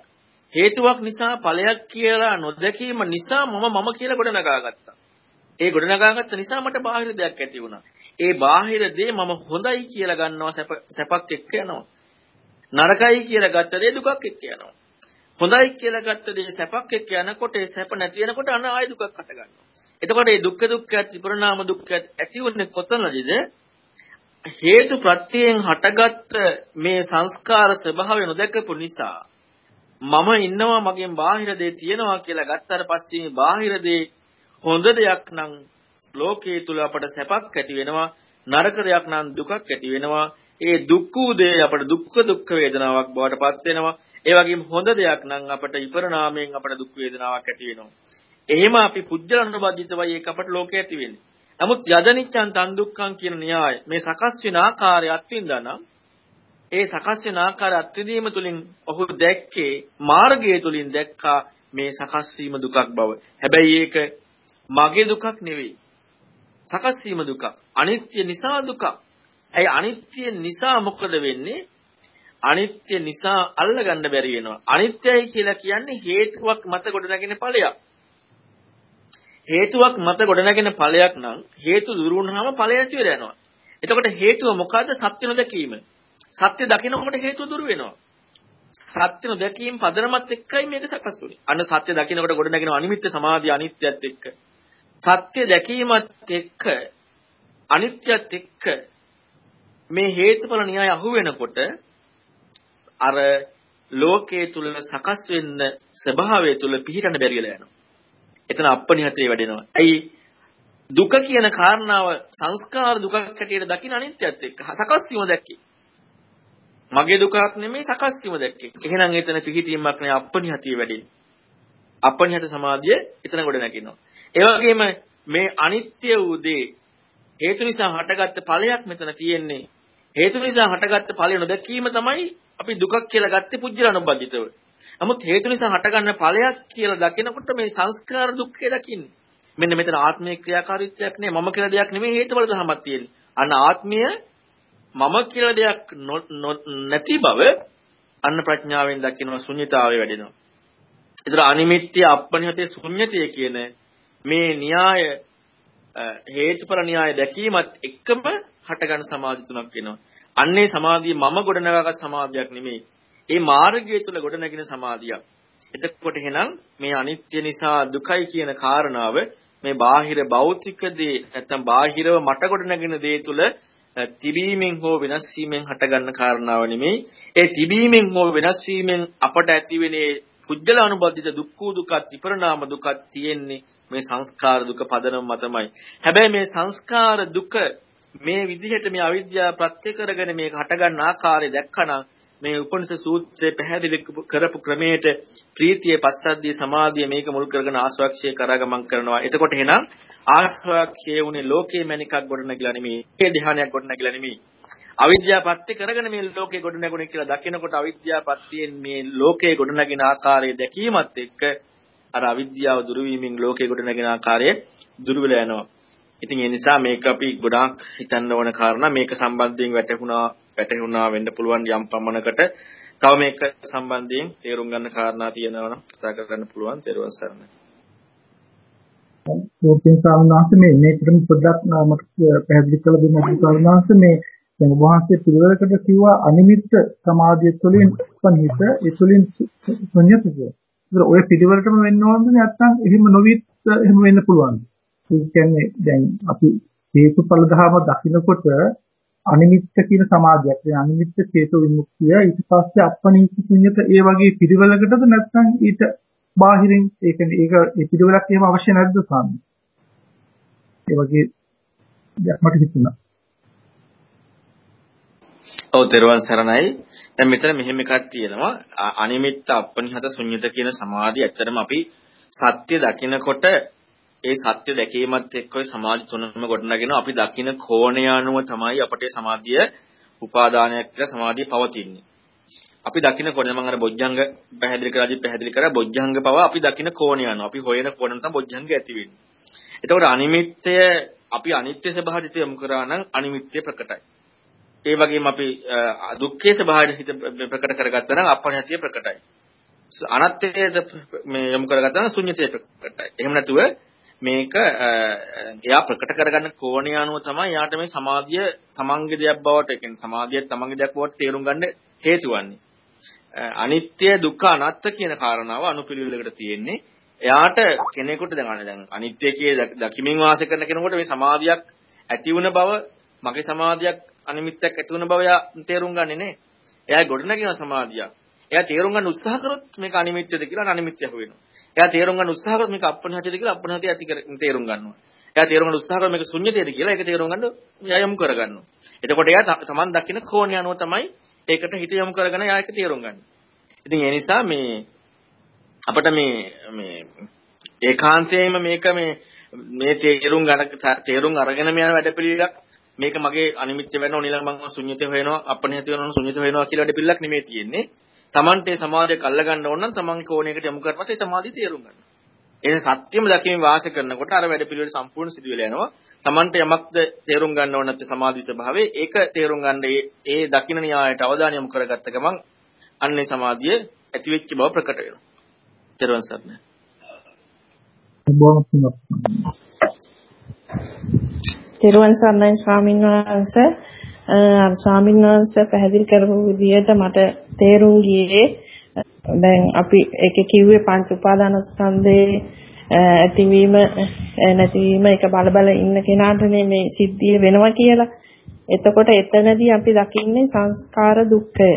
Speaker 2: හේතුවක් නිසා ඵලයක් කියලා නොදැකීම නිසා මම මම කියලා ගොඩනගා ගත්තා ඒ ගොඩනගාගත්ත නිසා මට බාහිර දෙයක් ඇති වුණා ඒ බාහිර දේ මම හොඳයි කියලා ගන්නවා සැපක් එක්ක යනවා. නරකයි කියලා ගත්ත දේ දුකක් එක්ක යනවා. හොඳයි කියලා ගත්ත දේ සැපක් එක්ක යනකොට ඒ සැප නැති වෙනකොට අන ආය දුකක් හට ගන්නවා. එතකොට මේ දුක්ඛ දුක්ඛයත් විපරණාම දුක්ඛයත් ඇති වෙන්නේ කොතනදද? හේතු ප්‍රත්‍යයෙන් හටගත්ත මේ සංස්කාර ස්වභාවය නොදකපු නිසා මම ඉන්නවා මගෙන් බාහිර දේ තියෙනවා කියලා ගත්තට පස්සේ බාහිර දේ හොඳ දෙයක් නම් ලෝකයේ තුල අපට සැපක් ඇති වෙනවා නරක දෙයක් නම් දුකක් ඇති වෙනවා. ඒ දුක් උදේ අපට දුක්ඛ දුක්ඛ වේදනාවක් බවට පත් වෙනවා. ඒ වගේම හොඳ දෙයක් නම් අපට ඉපරණාමයෙන් අපට දුක් වේදනාවක් ඇති වෙනවා. එහෙම අපි පුජ්‍යලනුබද්ධිතවයි ඒක අපට ලෝකයේ ඇති වෙන්නේ. නමුත් යදනිච්ඡන් තන් දුක්ඛං කියන න්‍යාය මේ සකස් වෙන ආකාරය අත්විඳා නම් ඒ සකස් වෙන ආකාරය අත්විඳීම තුළින් ඔහු දැක්කේ මාර්ගය තුළින් දැක්කා මේ සකස් වීම දුකක් බව. හැබැයි ඒක මගේ දුකක් නෙවෙයි. සකස් වීම දුක. අනිත්‍ය නිසා දුක. ඇයි අනිත්‍ය නිසා මොකද වෙන්නේ? අනිත්‍ය නිසා අල්ලගන්න බැරි වෙනවා. අනිත්‍යයි කියලා කියන්නේ හේතුවක් මත ගොඩනගෙන ඵලයක්. හේතුවක් මත ගොඩනගෙන ඵලයක් නම් හේතු දුරු වුණාම ඵලය නැති වෙලා යනවා. එතකොට හේතුව මොකද්ද? සත්‍ය නොදැකීම. සත්‍ය දකිනකොට හේතුව දුරු වෙනවා. සත්‍ය නොදැකීම පදනමත් එක්කයි මේක සකස් වෙන්නේ. අන්න සත්‍ය දකිනකොට ගොඩනගෙන අනිමිත්‍ය සමාධිය අනිත්‍යයත් එක්ක සත්‍ය දැකීමත් එක්ක අනිත්‍යත් එක්ක මේ හේතුඵල න්‍යාය අහු වෙනකොට අර ලෝකයේ තුල සකස් වෙන්න ස්වභාවය තුල පිහිටන්න බැරි වෙලා යනවා. එතන අප්පනිහතේ වැඩෙනවා. ඇයි දුක කියන කාරණාව සංස්කාර දුකක් හැටියට දකින අනිත්‍යත් එක්ක සකස් වීම දැක්කේ. මගේ දුකක් නෙමෙයි සකස් වීම දැක්කේ. එහෙනම් එතන පිහිටීමක් නේ අප්පනිහතේ වැඩෙන්නේ. අප්පනිහත සමාධිය එතන ගොඩ නැගිනවා. ඒ වගේම මේ අනිත්‍ය වූ දේ හේතු නිසා හටගත්ත ඵලයක් මෙතන තියෙන්නේ. හේතු නිසා හටගත්ත ඵලය නොදැකීම තමයි අපි දුකක් කියලා ගත්තේ පුජ්‍යලනුබද්ධිතව. නමුත් හේතු නිසා හටගන්න ඵලයක් කියලා දකිනකොට මේ සංස්කාර දුක්ඛය දකින්නේ. මෙන්න මෙතන ආත්මීය ක්‍රියාකාරීත්වයක් නේ මම කියලා දෙයක් නෙමෙයි හේතුවල දහමක් තියෙන්නේ. අන්න ආත්මීය මම කියලා දෙයක් නැති බව අන්න ප්‍රඥාවෙන් දකිනවා ශුන්්‍යතාවය වැඩෙනවා. ඒතර අනිමිත්‍ය අප්පනිහතේ ශුන්්‍යතිය කියන මේ න්‍යාය හේතුඵල න්‍යාය දැකීමත් එක්කම හටගන්න සමාධි තුනක් වෙනවා. අන්නේ සමාධිය මම ගොඩනගාගත් සමාධියක් නෙමෙයි. ඒ මාර්ගය තුල ගොඩනැගෙන සමාධියක්. එතකොට එහෙනම් මේ අනිත්‍ය නිසා දුකයි කියන කාරණාව මේ බාහිර භෞතික දේ නැත්නම් බාහිරව මට ගොඩනැගෙන දේ තුල තිබීමෙන් හෝ වෙනස් වීමෙන් හටගන්න කාරණාව නෙමෙයි. ඒ තිබීමෙන් හෝ වෙනස් වීමෙන් අපට ඇතිවෙනේ පුජ්‍යල අනුබද්ධිත දුක්ඛ දුකත් විපරණාම දුකත් තියෙන්නේ මේ සංස්කාර දුක පදනම මතමයි. හැබැයි මේ සංස්කාර දුක මේ විදිහට මේ අවිද්‍යාව ප්‍රත්‍ය කරගෙන මේක හටගන්න ආකාරය දැක්කනම් මේ උපනිෂ සූත්‍රයේ පැහැදිලි කරපු ක්‍රමයට ප්‍රීතිය පස්සද්ධිය සමාධිය මේක මුල් කරගෙන ආස්වාක්ෂය කරා ගමන් කරනවා. එතකොට එහෙනම් ආස්වාක්ෂය උනේ ලෝකයේ මැනිකක් ගොඩ නැගිලා නෙමෙයි. ඒ ධ්‍යානයක් ගොඩ නැගිලා නෙමෙයි. අවිද්‍යාව පත්‍ය කරගෙන මේ ලෝකේ ගොඩ නැගුණේ කියලා දකිනකොට අවිද්‍යාව පත්‍යෙන් මේ ලෝකේ ගොඩ නැගින ආකාරය දැකීමත් එක්ක අර අවිද්‍යාව දුරු වීමෙන් ලෝකේ ගොඩ නැගින ආකාරය දුරු වෙලා යනවා. ඉතින් ඒ නිසා මේක අපි ගොඩාක් හිතන්න ඕන කාරණා මේක සම්බන්ධයෙන් වැටහුණා වැටහුණා වෙන්න පුළුවන් යම් පමණකට තව මේක සම්බන්ධයෙන් තේරුම් ගන්න කාරණා තියෙනවා නම් කතා කරන්න පුළුවන් තේරුවන් සරණයි.
Speaker 4: ඕකෙන් සාමනාංශ මේ මේකටම පොඩ්ඩක් මට පැහැදිලි කරලා දෙන්න සාමනාංශ මේ දැන් වහන්සේ පිළිවෙලකට කිව්වා අනිමිත්ත සමාධිය තුළින් උපන්හිත ඒ තුළින් ශුන්‍යත කියලා. ඒක ඔය පිළිවෙලටම වෙන්න ඕනද නැත්නම් එහෙම නොවිත් එහෙම වෙන්න පුළුවන්ද? ඒ කියන්නේ දැන් අපි හේතුඵල ධර්ම දකිනකොට අනිමිත්ත කියන සමාධියක්. ඒ අනිමිත්ත චේතෝ විමුක්තිය ඊට පස්සේ අපනිච්ච ශුන්‍යත ඒ වගේ පිළිවෙලකටද නැත්නම් ඊට බාහිරින් ඒ කියන්නේ ඒක ඒ පිළිවෙලක් එහෙම අවශ්‍ය නැද්ද ස්වාමී? ඒ වගේ දෙයක් මට හිතුණා.
Speaker 2: ඔව් තෙරුවන් සරණයි. දැන් මෙතන මෙහෙම එකක් තියෙනවා. අනිමිත්ත අපනිහත ශුන්‍යත කියන සමාධිය ඇත්තටම අපි සත්‍ය දකිනකොට ඒ සත්‍ය දැකීමත් එක්ක ඔය සමාධි තුනම ගොඩනගෙන අපි දකින කෝණය අනුව තමයි අපට සමාධිය උපාදානයක් කියලා සමාධිය පවතින්නේ. අපි දකින කෝණය මම අර බොජ්ජංග පැහැදිලි කරලාදී පැහැදිලි කරා බොජ්ජංග පව අපි දකින කෝණය අනුව අපි හොයන කෝණය තමයි බොජ්ජංග ඇති වෙන්නේ. එතකොට අනිමිත්‍ය අපි අනිත්‍ය ස්වභාවයට යොමු කරා නම් අනිමිත්‍ය ප්‍රකටයි. ඒ වගේම අපි දුක්ඛයේ ස්වභාවයට හිත ප්‍රකට කරගත්තා නම් අපරිහතිය ප්‍රකටයි. අනත්ත්‍යයට මේ යොමු කරගත්තා නම් ශුන්‍යතය ප්‍රකටයි. එහෙම නැතුව මේක එයා ප්‍රකට කරගන්න කෝණය අනුව තමයි යාට මේ සමාධිය තමන්ගේ දෙයක් බවට ඒ කියන්නේ සමාධිය තමන්ගේ දෙයක් බවට තේරුම් ගන්න හේතු වන්නේ. අනිත්‍ය දුක්ඛ අනාත්ත කියන කාරණාව අනුපිළිවෙලකට තියෙන්නේ. එයාට කෙනෙකුට දැන් දැන් අනිත්‍ය කියේ දකිමින් වාසය කරන කෙනෙකුට මේ සමාධියක් ඇති වුණ බව මගේ සමාධියක් අනිමිත්තක් ඇති වුණ බව එයා තේරුම් ගන්නේ නේ. එයා ගොඩනගෙන සමාධිය. එයා තේරුම් ගන්න උත්සාහ කරොත් මේක අනිමිත්‍යද කියලා අනිමිත්‍ය හොයනවා. එයා තේරුම් ගන්න උත්සාහ කරොත් මේක අප්‍රණහතියද කියලා අප්‍රණහතිය ඇති කර තේරුම් ගන්නවා. එයා තේරුම් ගන්න උත්සාහ කරොත් මේක ශුන්‍යතයද කියලා ඒක තේරුම් ගන්න එයා යොමු කරගන්නවා. එතකොට එයා තමන් දකින කෝණය අනුව තමයි ඒකට හිත යොමු කරගෙන එයා ඒක තේරුම් ගන්න. ඉතින් ඒ නිසා මේ අපිට මේ මේ ඒකාන්තයෙන්ම මේක මේ මේ තේරුම් ගන්න තේරුම් අරගෙන යන වැඩපිළිවෙලක් මේක මගේ අනිමිත්‍ය වෙනවා ඊළඟ මම ශුන්‍යත හොයනවා අපනිහත වෙනවා ශුන්‍යත හොයනවා කියලා වැඩපිළිවෙලක් නෙමෙයි තියෙන්නේ. Tamante සමාධිය කල්ල ගන්න ඕන නම් තමන්ගේ කෝණයකට යොමු කරලා පස්සේ සමාධිය තේරුම් ගන්න. ඒ සත්‍යම දැකීම වාසය කරනකොට අර වැඩ පිළිවෙල සම්පූර්ණ සිදු වෙලා යනවා. තමන්ට යමක්ද තේරුම් ගන්න ඕන නැත්නම් සමාධි ස්වභාවය ඒක තේරුම් ගන්න ඒ ඒ දකින්න න්‍යායට අවධානය යොමු කරගත්ත ගමන් අන්නේ සමාධිය ඇති වෙච්ච බව ප්‍රකට වෙනවා. තේරුම් ගන්න.
Speaker 5: තෙරුවන් සරණයි ස්වාමීන් වහන්සේ අර ස්වාමීන් වහන්සේ පැහැදිලි කරපු විදිහට මට තේරුම් ගියේ දැන් අපි ඒකේ කිව්වේ පංච උපාදානස්කන්ධේ ඇතිවීම නැතිවීම එක බල බල ඉන්න කෙනාටනේ මේ සිද්ධිය වෙනවා කියලා. එතකොට එතනදී අපි දකින්නේ සංස්කාර දුක්ඛය.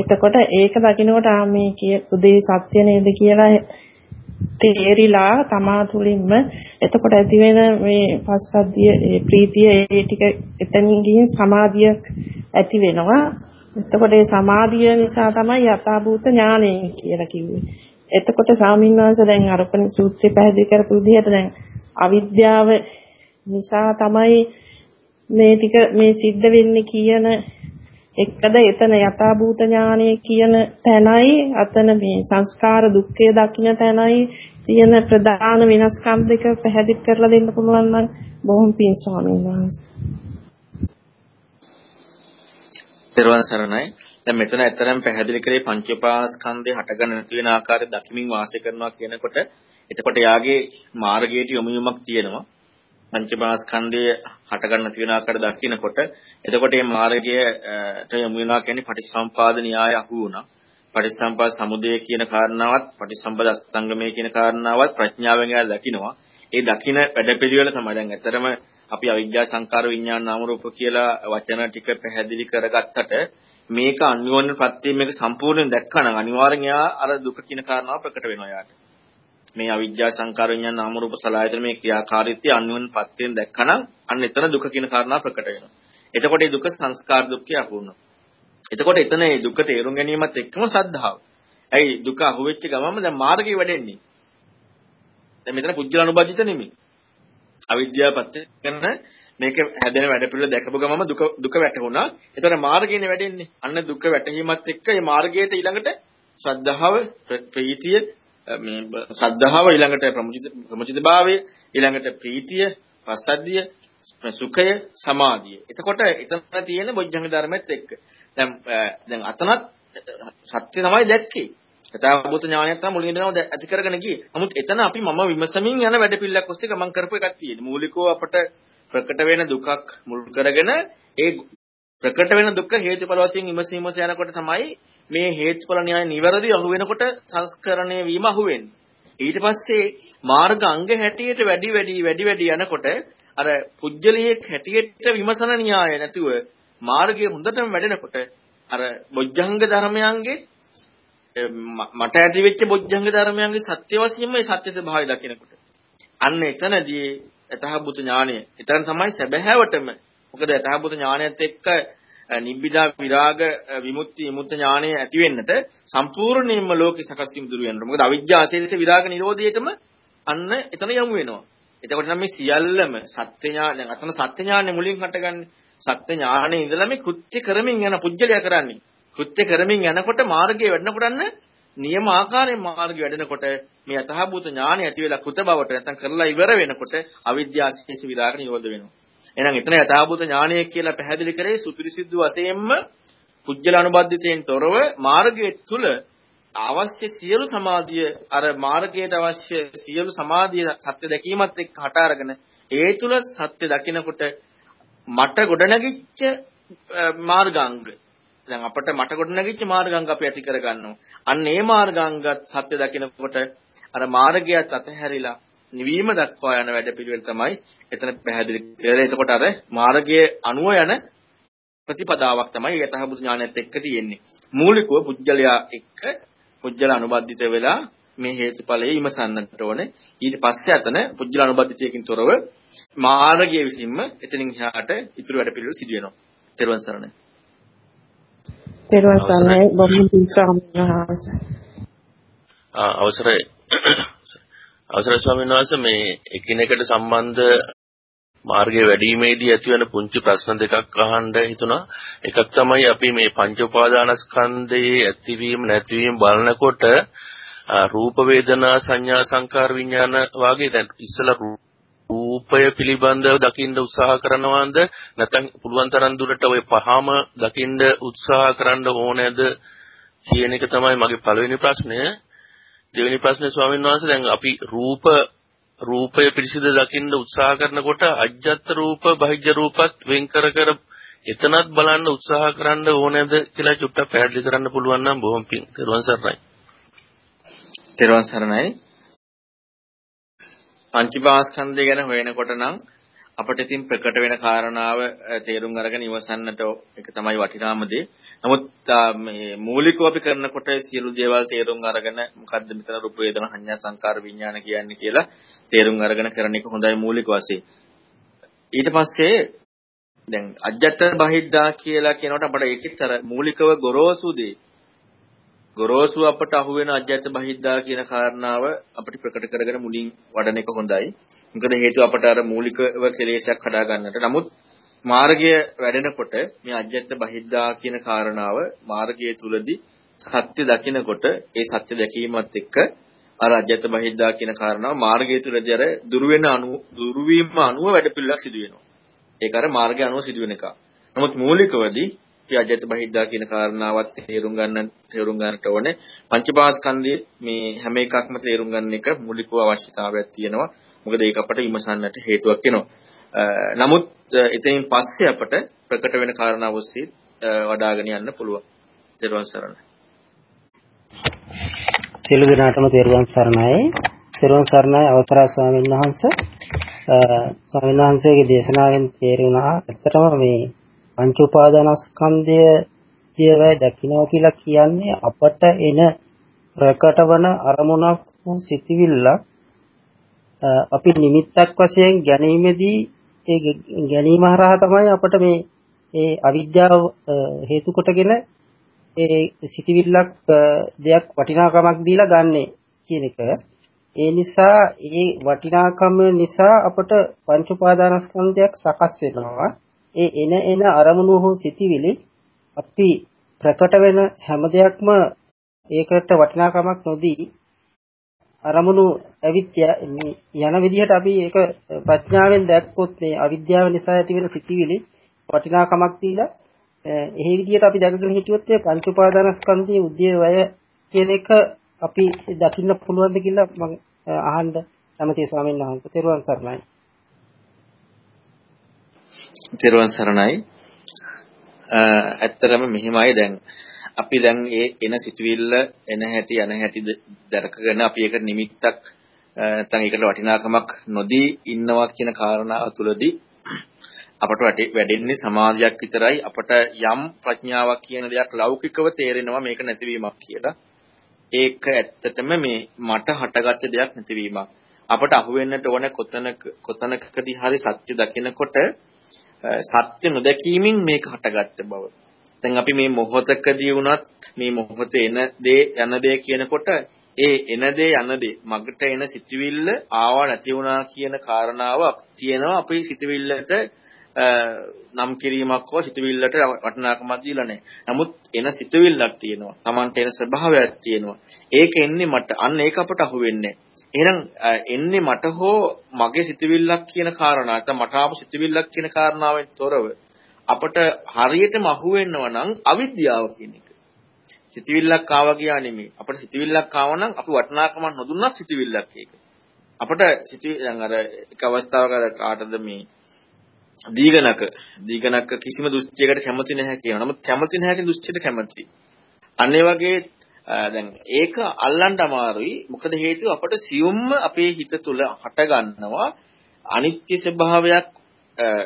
Speaker 5: එතකොට ඒක දකින්නකොට ආ මේ කියපු දේ සත්‍ය නේද කියලා තේරිලා තමා තුළින්ම එතකොට ඇති වෙන මේ පස්සද්ධිය ඒ ප්‍රීතිය ඒ ටික එතනින් ගිහින් සමාධියක් ඇති වෙනවා. එතකොට ඒ සමාධිය නිසා තමයි යථාභූත ඥානය කියලා කිව්වේ. එතකොට සාමින්වාස දැන් අරපණ සූත්‍රය පැහැදිලි කරපු විදිහට දැන් අවිද්‍යාව නිසා තමයි මේ ටික මේ සිද්ධ වෙන්නේ කියන එක්කද එතන යථාභූත ඥානය කියන තැනයි අතන මේ සංස්කාර දුක්ඛය දකින්න තැනයි තියෙන ප්‍රධාන වෙනස්කම් දෙක පැහැදිලි කරලා දෙන්න පුළුවන් නම් බොහොම පිං ස්වාමීන් වහන්සේ.
Speaker 2: ත්වන් සරණයි. දැන් මෙතන ඇත්තරම් පැහැදිලි කරේ පංච උපාස්කන්ධේ හටගන්න නැති වෙන ආකාරය දකිමින් වාසය කරනවා කියනකොට එතකොට යාගේ මාර්ගයට යොමු වීමක් තියෙනවා. පංචමාස්කන්ධය හට ගන්න තියෙන ආකාරය දකිනකොට එතකොට මේ මාර්ගයට යොමු වෙනවා කියන්නේ පටිච්චසමුපාද න්‍යාය අහු වුණා. පටිච්චසමුපාද සමුදය කියන කාරණාවත් පටිච්චසමුපාද අස්තංගමය කියන කාරණාවත් ප්‍රඥාවෙන් එයා දකිනවා. ඒ දකින වැඩපිළිවෙල තමයි දැන් ඇත්තරම අපි අවිද්‍යා සංකාර විඥාන නාම රූප කියලා වචන ටික පැහැදිලි කරගත්තට මේක අන්‍යෝන්‍ය ප්‍රත්‍යයෙන් මේක සම්පූර්ණයෙන් දැක්කනම් අනිවාර්යෙන් එයා අර දුක කියන කාරණාව ප්‍රකට වෙනවා යාට. මේ අවිද්‍යා සංකාර විඥාන නාම රූප සලආයතන මේ ක්‍රියාකාරීත්වය අන්වෙන්පත් වෙන දැක්කනම් අන්න එතන දුක කියන කාරණා ප්‍රකට වෙනවා. එතකොට මේ දුක සංස්කාර දුක්ඛය අහුවෙනවා. එතකොට එතන මේ දුක තේරුම් ගැනීමත් එක්කම සද්ධාව. ඇයි දුක අහුවෙච්ච ගමන්ම දැන් මාර්ගය වැඩෙන්නේ. දැන් මෙතන පුජ්‍යල අනුබද්ධිත නෙමෙයි. අවිද්‍යාවපත් කරන මේක හැදෙන වැඩ පිළිවෙල දැකපු ගමම දුක දුක වැටුණා. එතන මාර්ගයනේ වැඩෙන්නේ. අන්න දුක වැටහීමත් එක්ක මේ මාර්ගයට ඊළඟට ශ්‍රද්ධාව, ප්‍රීතිය, මේ ශ්‍රද්ධාව ඊළඟට ප්‍රමුචිත ප්‍රමුචිතභාවය, ඊළඟට ප්‍රීතිය, පස්සද්ධිය, සුඛය, සමාධිය. එතකොට එතන තියෙන බොජ්ජංග ධර්මෙත් එක්ක. දැන් දැන් අතනත් සත්‍ය තමයි දැක්කේ. යථාභූත ඥානයක් තමයි මුලින් ඉඳන්ම ඇති කරගෙන ගියේ. නමුත් එතන අපි මම විමසමින් යන වැඩපිළිවෙලක් ඔස්සේ ගමන් කරපු එකක් තියෙනවා. මූලිකව අපට ප්‍රකට වෙන දුකක් මුල් කරගෙන ඒ ප්‍රකට වෙන දුක හේතුඵල වශයෙන් විමසීමස යනකොට තමයි මේ හේතුඵල න්‍යාය නිවැරදි අහු වෙනකොට සංස්කරණය වීම අහු වෙන්නේ. ඊට පස්සේ මාර්ග අංග හැටියට වැඩි වැඩි වැඩි වැඩි යනකොට අර පුජ්‍යලියෙක් හැටියට විමසන න්‍යාය නැතුව මාර්ගය හොඳටම වැඩෙනකොට අර බොජ්ජංග ධර්මයන්ගේ මට ඇති වෙච්ච බොජ්ජංග ධර්මයන්ගේ සත්‍ය වශයෙන්ම ඒ සත්‍ය ස්වභාවය දකිනකොට. අන්න එතනදී යථාභූත ඥානය එතන තමයි සැබෑවටම. මොකද යථාභූත ඥානයත් එක්ක නිබ්බිදා විරාග විමුක්ති විමුක්ත ඥානය ඇති වෙන්නට සම්පූර්ණයෙන්ම ලෝකෙ සකස් වීම දුරු වෙනවා. මොකද අවිජ්ජා ආශේෂිත විරාග නිරෝධයටම අන්න එතන යමු වෙනවා. එතකොට නම් මේ සියල්ලම සත්‍ය ඥාන දැන් අතන සත්‍ය ඥානෙ මුලින් හටගන්නේ. සත්‍ය ඥානෙ ඉඳලා මේ කෘත්‍ය කරමින් යන පුජ්‍යලයා කරන්නේ. කෘත්‍ය කරමින් යනකොට මාර්ගයේ වැඩනකොටන්න නියම ආකාරයෙන් මාර්ගය වැඩෙනකොට මේ යථාභූත ඥානය ඇති වෙලා කෘත බවට නැත්නම් කරලා ඉවර වෙනකොට අවිද්‍යාවශේෂ විරාග නිරෝධ වෙනවා. එහෙනම් එතන යථාභූත ඥානය කියලා පැහැදිලි කරේ සුපිරිසිදු වශයෙන්ම පුජ්‍යල අනුබද්ධිතයෙන් තොරව මාර්ගයේ තුල අවශ්‍ය සියලු සමාධිය අර මාර්ගයට අවශ්‍ය සියලු සමාධිය සත්‍ය දැකීමත් එක්ක හට අරගෙන ඒ තුල සත්‍ය දකිනකොට මට ගොඩනැගිච්ච මාර්ගාංග දැන් අපිට මට ගොඩනැගිච්ච මාර්ගාංග අපි ඇති කරගන්නවා. අන්න ඒ මාර්ගාංගත් සත්‍ය දකිනකොට අර මාර්ගයත් අතහැරිලා නිවීම දක්වා යන වැඩපිළිවෙල තමයි එතන පැහැදිලි කරලා. එතකොට අර මාර්ගයේ අනුව යන ප්‍රතිපදාවක් තමයි යථාභූත ඥානයත් එක්ක තියෙන්නේ. මූලිකව පුජ්‍යලයා එක්ක පුජ්‍යල අනුබද්ධිත වෙලා මේ හේතුඵලයේ ඉමසන්නට ඕනේ. ඊට පස්සේ අතන පුජ්‍යල අනුබද්ධිතයකින් තොරව මාර්ගයේ විසින්ම එතනින් එහාට ඉතුරු වැඩ පිළිවෙල සිදු වෙනවා. ත්වන් සරණයි.
Speaker 5: තෙරුවන් සරණයි බොහොම වහන්සේ.
Speaker 6: අවසරයි. අවසරයි ස්වාමීන් වහන්සේ මේ එකිනෙකට සම්බන්ධ මාර්ගයේ වැඩිීමේදී ඇතිවන පුංචි ප්‍රශ්න දෙකක් අහන්න හිතුණා. එකක් තමයි අපි මේ පංච උපාදානස්කන්ධයේ ඇතිවීම නැතිවීම බලනකොට රූප වේදනා සංඥා සංකාර විඥාන වාගේ දැන් ඉස්සලා රූපය පිළිබඳව දකින්න උත්සාහ කරනවාද නැත්නම් පුළුවන් තරම් දුරට ওই පහම දකින්න උත්සාහ කරන්න ඕනේද කියන එක තමයි මගේ පළවෙනි ප්‍රශ්නය. දෙවෙනි ප්‍රශ්නේ ස්වාමීන් වහන්සේ දැන් අපි රූප රූපය පිළිසිඳ දකින්න උත්සාහ කරනකොට අජ්ජත් රූප බහිජ්ජ රූපත් වෙන් කර කර එතනත් බලන්න උත්සාහ කරන්න ඕනේද කියලා චුට්ටක් පැහැදිලි කරන්න පුළුවන් නම් බොහොම පිං. ත්වන් සරණයි.
Speaker 2: ත්වන් සරණයි. පංචපාස්කන්ධය ගැන හොයනකොට නම් අපිට ඉතින් ප්‍රකට වෙන කාරණාව තේරුම් අරගෙන ඉවසන්නට ඒක තමයි වටිනාම දේ. නමුත් මේ මූලිකව අපි කරනකොට සියලු දේවල් තේරුම් අරගෙන මොකද්ද මෙතන රූප වේදනා සංඥා සංකාර විඥාන කියන්නේ කියලා තේරුම් අරගෙන කරන එක හොඳයි මූලික වශයෙන්. ඊට පස්සේ දැන් අජ්ජත් බහිද්දා කියලා කියනකොට අපිට ඒකෙත් අර මූලිකව ගොරෝසු දේ ගොරෝසු අපට අහුවෙන අජ්‍යත බහිද්දා කියන කාරණාව අපිට ප්‍රකට කරගෙන මුලින් වඩන එක හොඳයි. මොකද හේතුව අපට අර මූලිකව කෙලෙසයක් හදා ගන්නට. නමුත් මාර්ගය වැඩෙනකොට මේ අජ්‍යත බහිද්දා කියන කාරණාව මාර්ගයේ තුලදී සත්‍ය දකිනකොට ඒ සත්‍ය දැකීමත් එක්ක අර අජ්‍යත බහිද්දා කියන කාරණාව මාර්ගයේ තුලදී අර දුරු වෙන අනු දුරු වීම අනුව වැඩ පිළිවෙලක් සිදු වෙනවා. ඒක අර මාර්ගය අනුව සිදු වෙන එක. නමුත් මූලිකවදී යජත බහිද්දා කියන කාරණාවත් තේරුම් ගන්න තේරුම් ගන්නට ඕනේ. පංචපාස්කන්ධයේ මේ හැම එකක්ම තේරුම් ගන්න එක මූලිකව අවශ්‍යතාවයක් තියෙනවා. මොකද ඒක අපට විමසන්නට හේතුවක් වෙනවා. නමුත් එතනින් පස්සේ අපට ප්‍රකට වෙන කාරණා ඔස්සේ වඩ아가ගෙන යන්න පුළුවන්. තේරුවන් සරණයි.
Speaker 7: සියලු දෙනාටම තේරුවන් සරණයි. තේරුවන් සරණයි අවසරයි ස්වාමීන් වහන්සේ. ස්වාමීන් වහන්සේගේ දේශනාවෙන් තේරුණා ඇත්තටම මේ පංච උපාදානස්කන්ධය කියවයි දකින්නවා කියලා කියන්නේ අපට එන ප්‍රකට වන අරමුණක් වූ සිතිවිල්ලක් අපි නිමිත්තක් වශයෙන් ගැනීමේදී ඒ ගැනීම හරහා තමයි අපිට මේ ඒ අවිද්‍යාව හේතු කොටගෙන ඒ සිතිවිල්ලක් දෙයක් වටිනාකමක් දීලා ගන්නෙ කියන එක. ඒ නිසා ඒ වටිනාකම නිසා අපට පංච උපාදානස්කන්ධයක් සකස් වෙනවා. ඒ එන එන අරමුණු හෝ සිතිවිලි අපි ප්‍රකට වෙන හැම දෙයක්ම ඒකට වටිනාකමක් නොදී අරමුණු ඇවිත් යන විදිහට අපි ඒක ප්‍රඥාවෙන් දැක්කොත් මේ අවිද්‍යාව නිසා ඇතිවෙන සිතිවිලි වටිනාකමක් දීලා එහි විදිහට අපි දැකගෙන හිටියොත් ඒ පංච උපාදානස්කන්ධයේ උද්දී වය කියන එක අපි දකින්න පුළුවන්ද කියලා මම අහන්න කැමතියි ස්වාමීන් වහන්සේ. තෙරුවන් සරණයි.
Speaker 2: තෙරුවන් සරණයි. ඇත්තටම මෙහිමයි දැන් අපි දැන් ඒ එන සිතුවිල්ල එන හැටි යන හැටි දැකගෙන අපි ඒකට නිමිත්තක් නැත්නම් ඒකට වටිනාකමක් නොදී ඉන්නවා කියන කාරණාව තුළදී අපට වැඩෙන්නේ සමාධියක් විතරයි අපට යම් ප්‍රඥාවක් කියන දෙයක් ලෞකිකව තේරෙනවා මේක නැතිවීමක් කියලා. ඒක ඇත්තටම මේ මට හටගත්ත දෙයක් නැතිවීමක්. අපට අහුවෙන්නට ඕන කොතනක කොතනකදී හරි සත්‍ය දකිනකොට සත්‍ය නොදැකීමෙන් මේක හටගත්ත බව. දැන් අපි මේ මොහොතකදී වුණත් මේ මොහොතේ එන දේ යන දේ කියනකොට ඒ එන දේ යන දේ මගට එන සිතුවිල්ල ආවා නැති වුණා කියන කාරණාව තියෙනවා අපේ සිතුවිල්ලට නම් කිරීමක් හෝ සිතුවිල්ලට වටිනාකමක් දීලා නැහැ. නමුත් එන සිතුවිල්ලක් තියෙනවා. Tamanට එන ස්වභාවයක් තියෙනවා. ඒක එන්නේ මට. අන්න ඒක අපට අහුවෙන්නේ. එහෙනම් එන්නේ මට හෝ මගේ සිතුවිල්ලක් කියන කාරණා නැත්නම් මට ආපු සිතුවිල්ලක් කියන කාරණාවෙන් තොරව අපට හරියටම අහුවෙන්නව නම් අවිද්‍යාව කියන එක. සිතුවිල්ලක් ආවා ගියා නෙමෙයි. අපට සිතුවිල්ලක් ආව නම් අපි වටිනාකමක් නොදුන්නත් සිතුවිල්ලක් ඒක. අපට සිතුවිලි දැන් අර එක අවස්ථාවක කාටද මේ දීගණක දීගණක කිසිම දෘෂ්ටියකට කැමති නැහැ කියනවා. නමුත් කැමති නැහැ කියන දෘෂ්ටියට කැමති. අන්න ඒ වගේ දැන් ඒක අල්ලන්න අමාරුයි. මොකද හේතුව අපට සියුම්ම අපේ හිත තුළ හට ගන්නවා අනිත්‍ය ස්වභාවයක්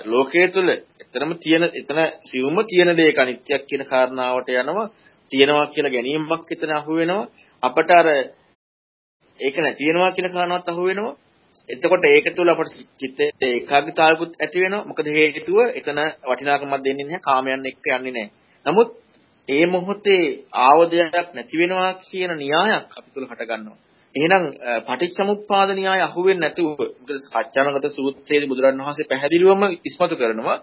Speaker 2: ලෝකයේ තුල එතරම් තියෙන එතන සියුම්ම තියෙන දෙයක අනිත්‍යක් කියන කාරණාවට යනවා තියෙනවා කියලා ගැනීමක් එතන අහු වෙනවා අපට අර ඒක නැති වෙනවා කියන කාරණාවත් අහු වෙනවා එතකොට ඒක තුළ අපට චිත්තේ ඒකාග්‍රතාවකුත් ඇති වෙනවා. මොකද හේතුව එතන වටිනාකමක් දෙන්නේ නැහැ. කාමයන් එක්ක යන්නේ නැහැ. නමුත් ඒ මොහොතේ ආවදයක් නැති වෙනවා කියන න්‍යායක් අපි තුළ හට ගන්නවා. එහෙනම් පටිච්චසමුප්පාද න්‍යාය අහුවෙන්නේ නැතුව මොකද සත්‍යනගත සූත්‍රයේදී බුදුරන් වහන්සේ පැහැදිලිවම ඉස්මතු කරනවා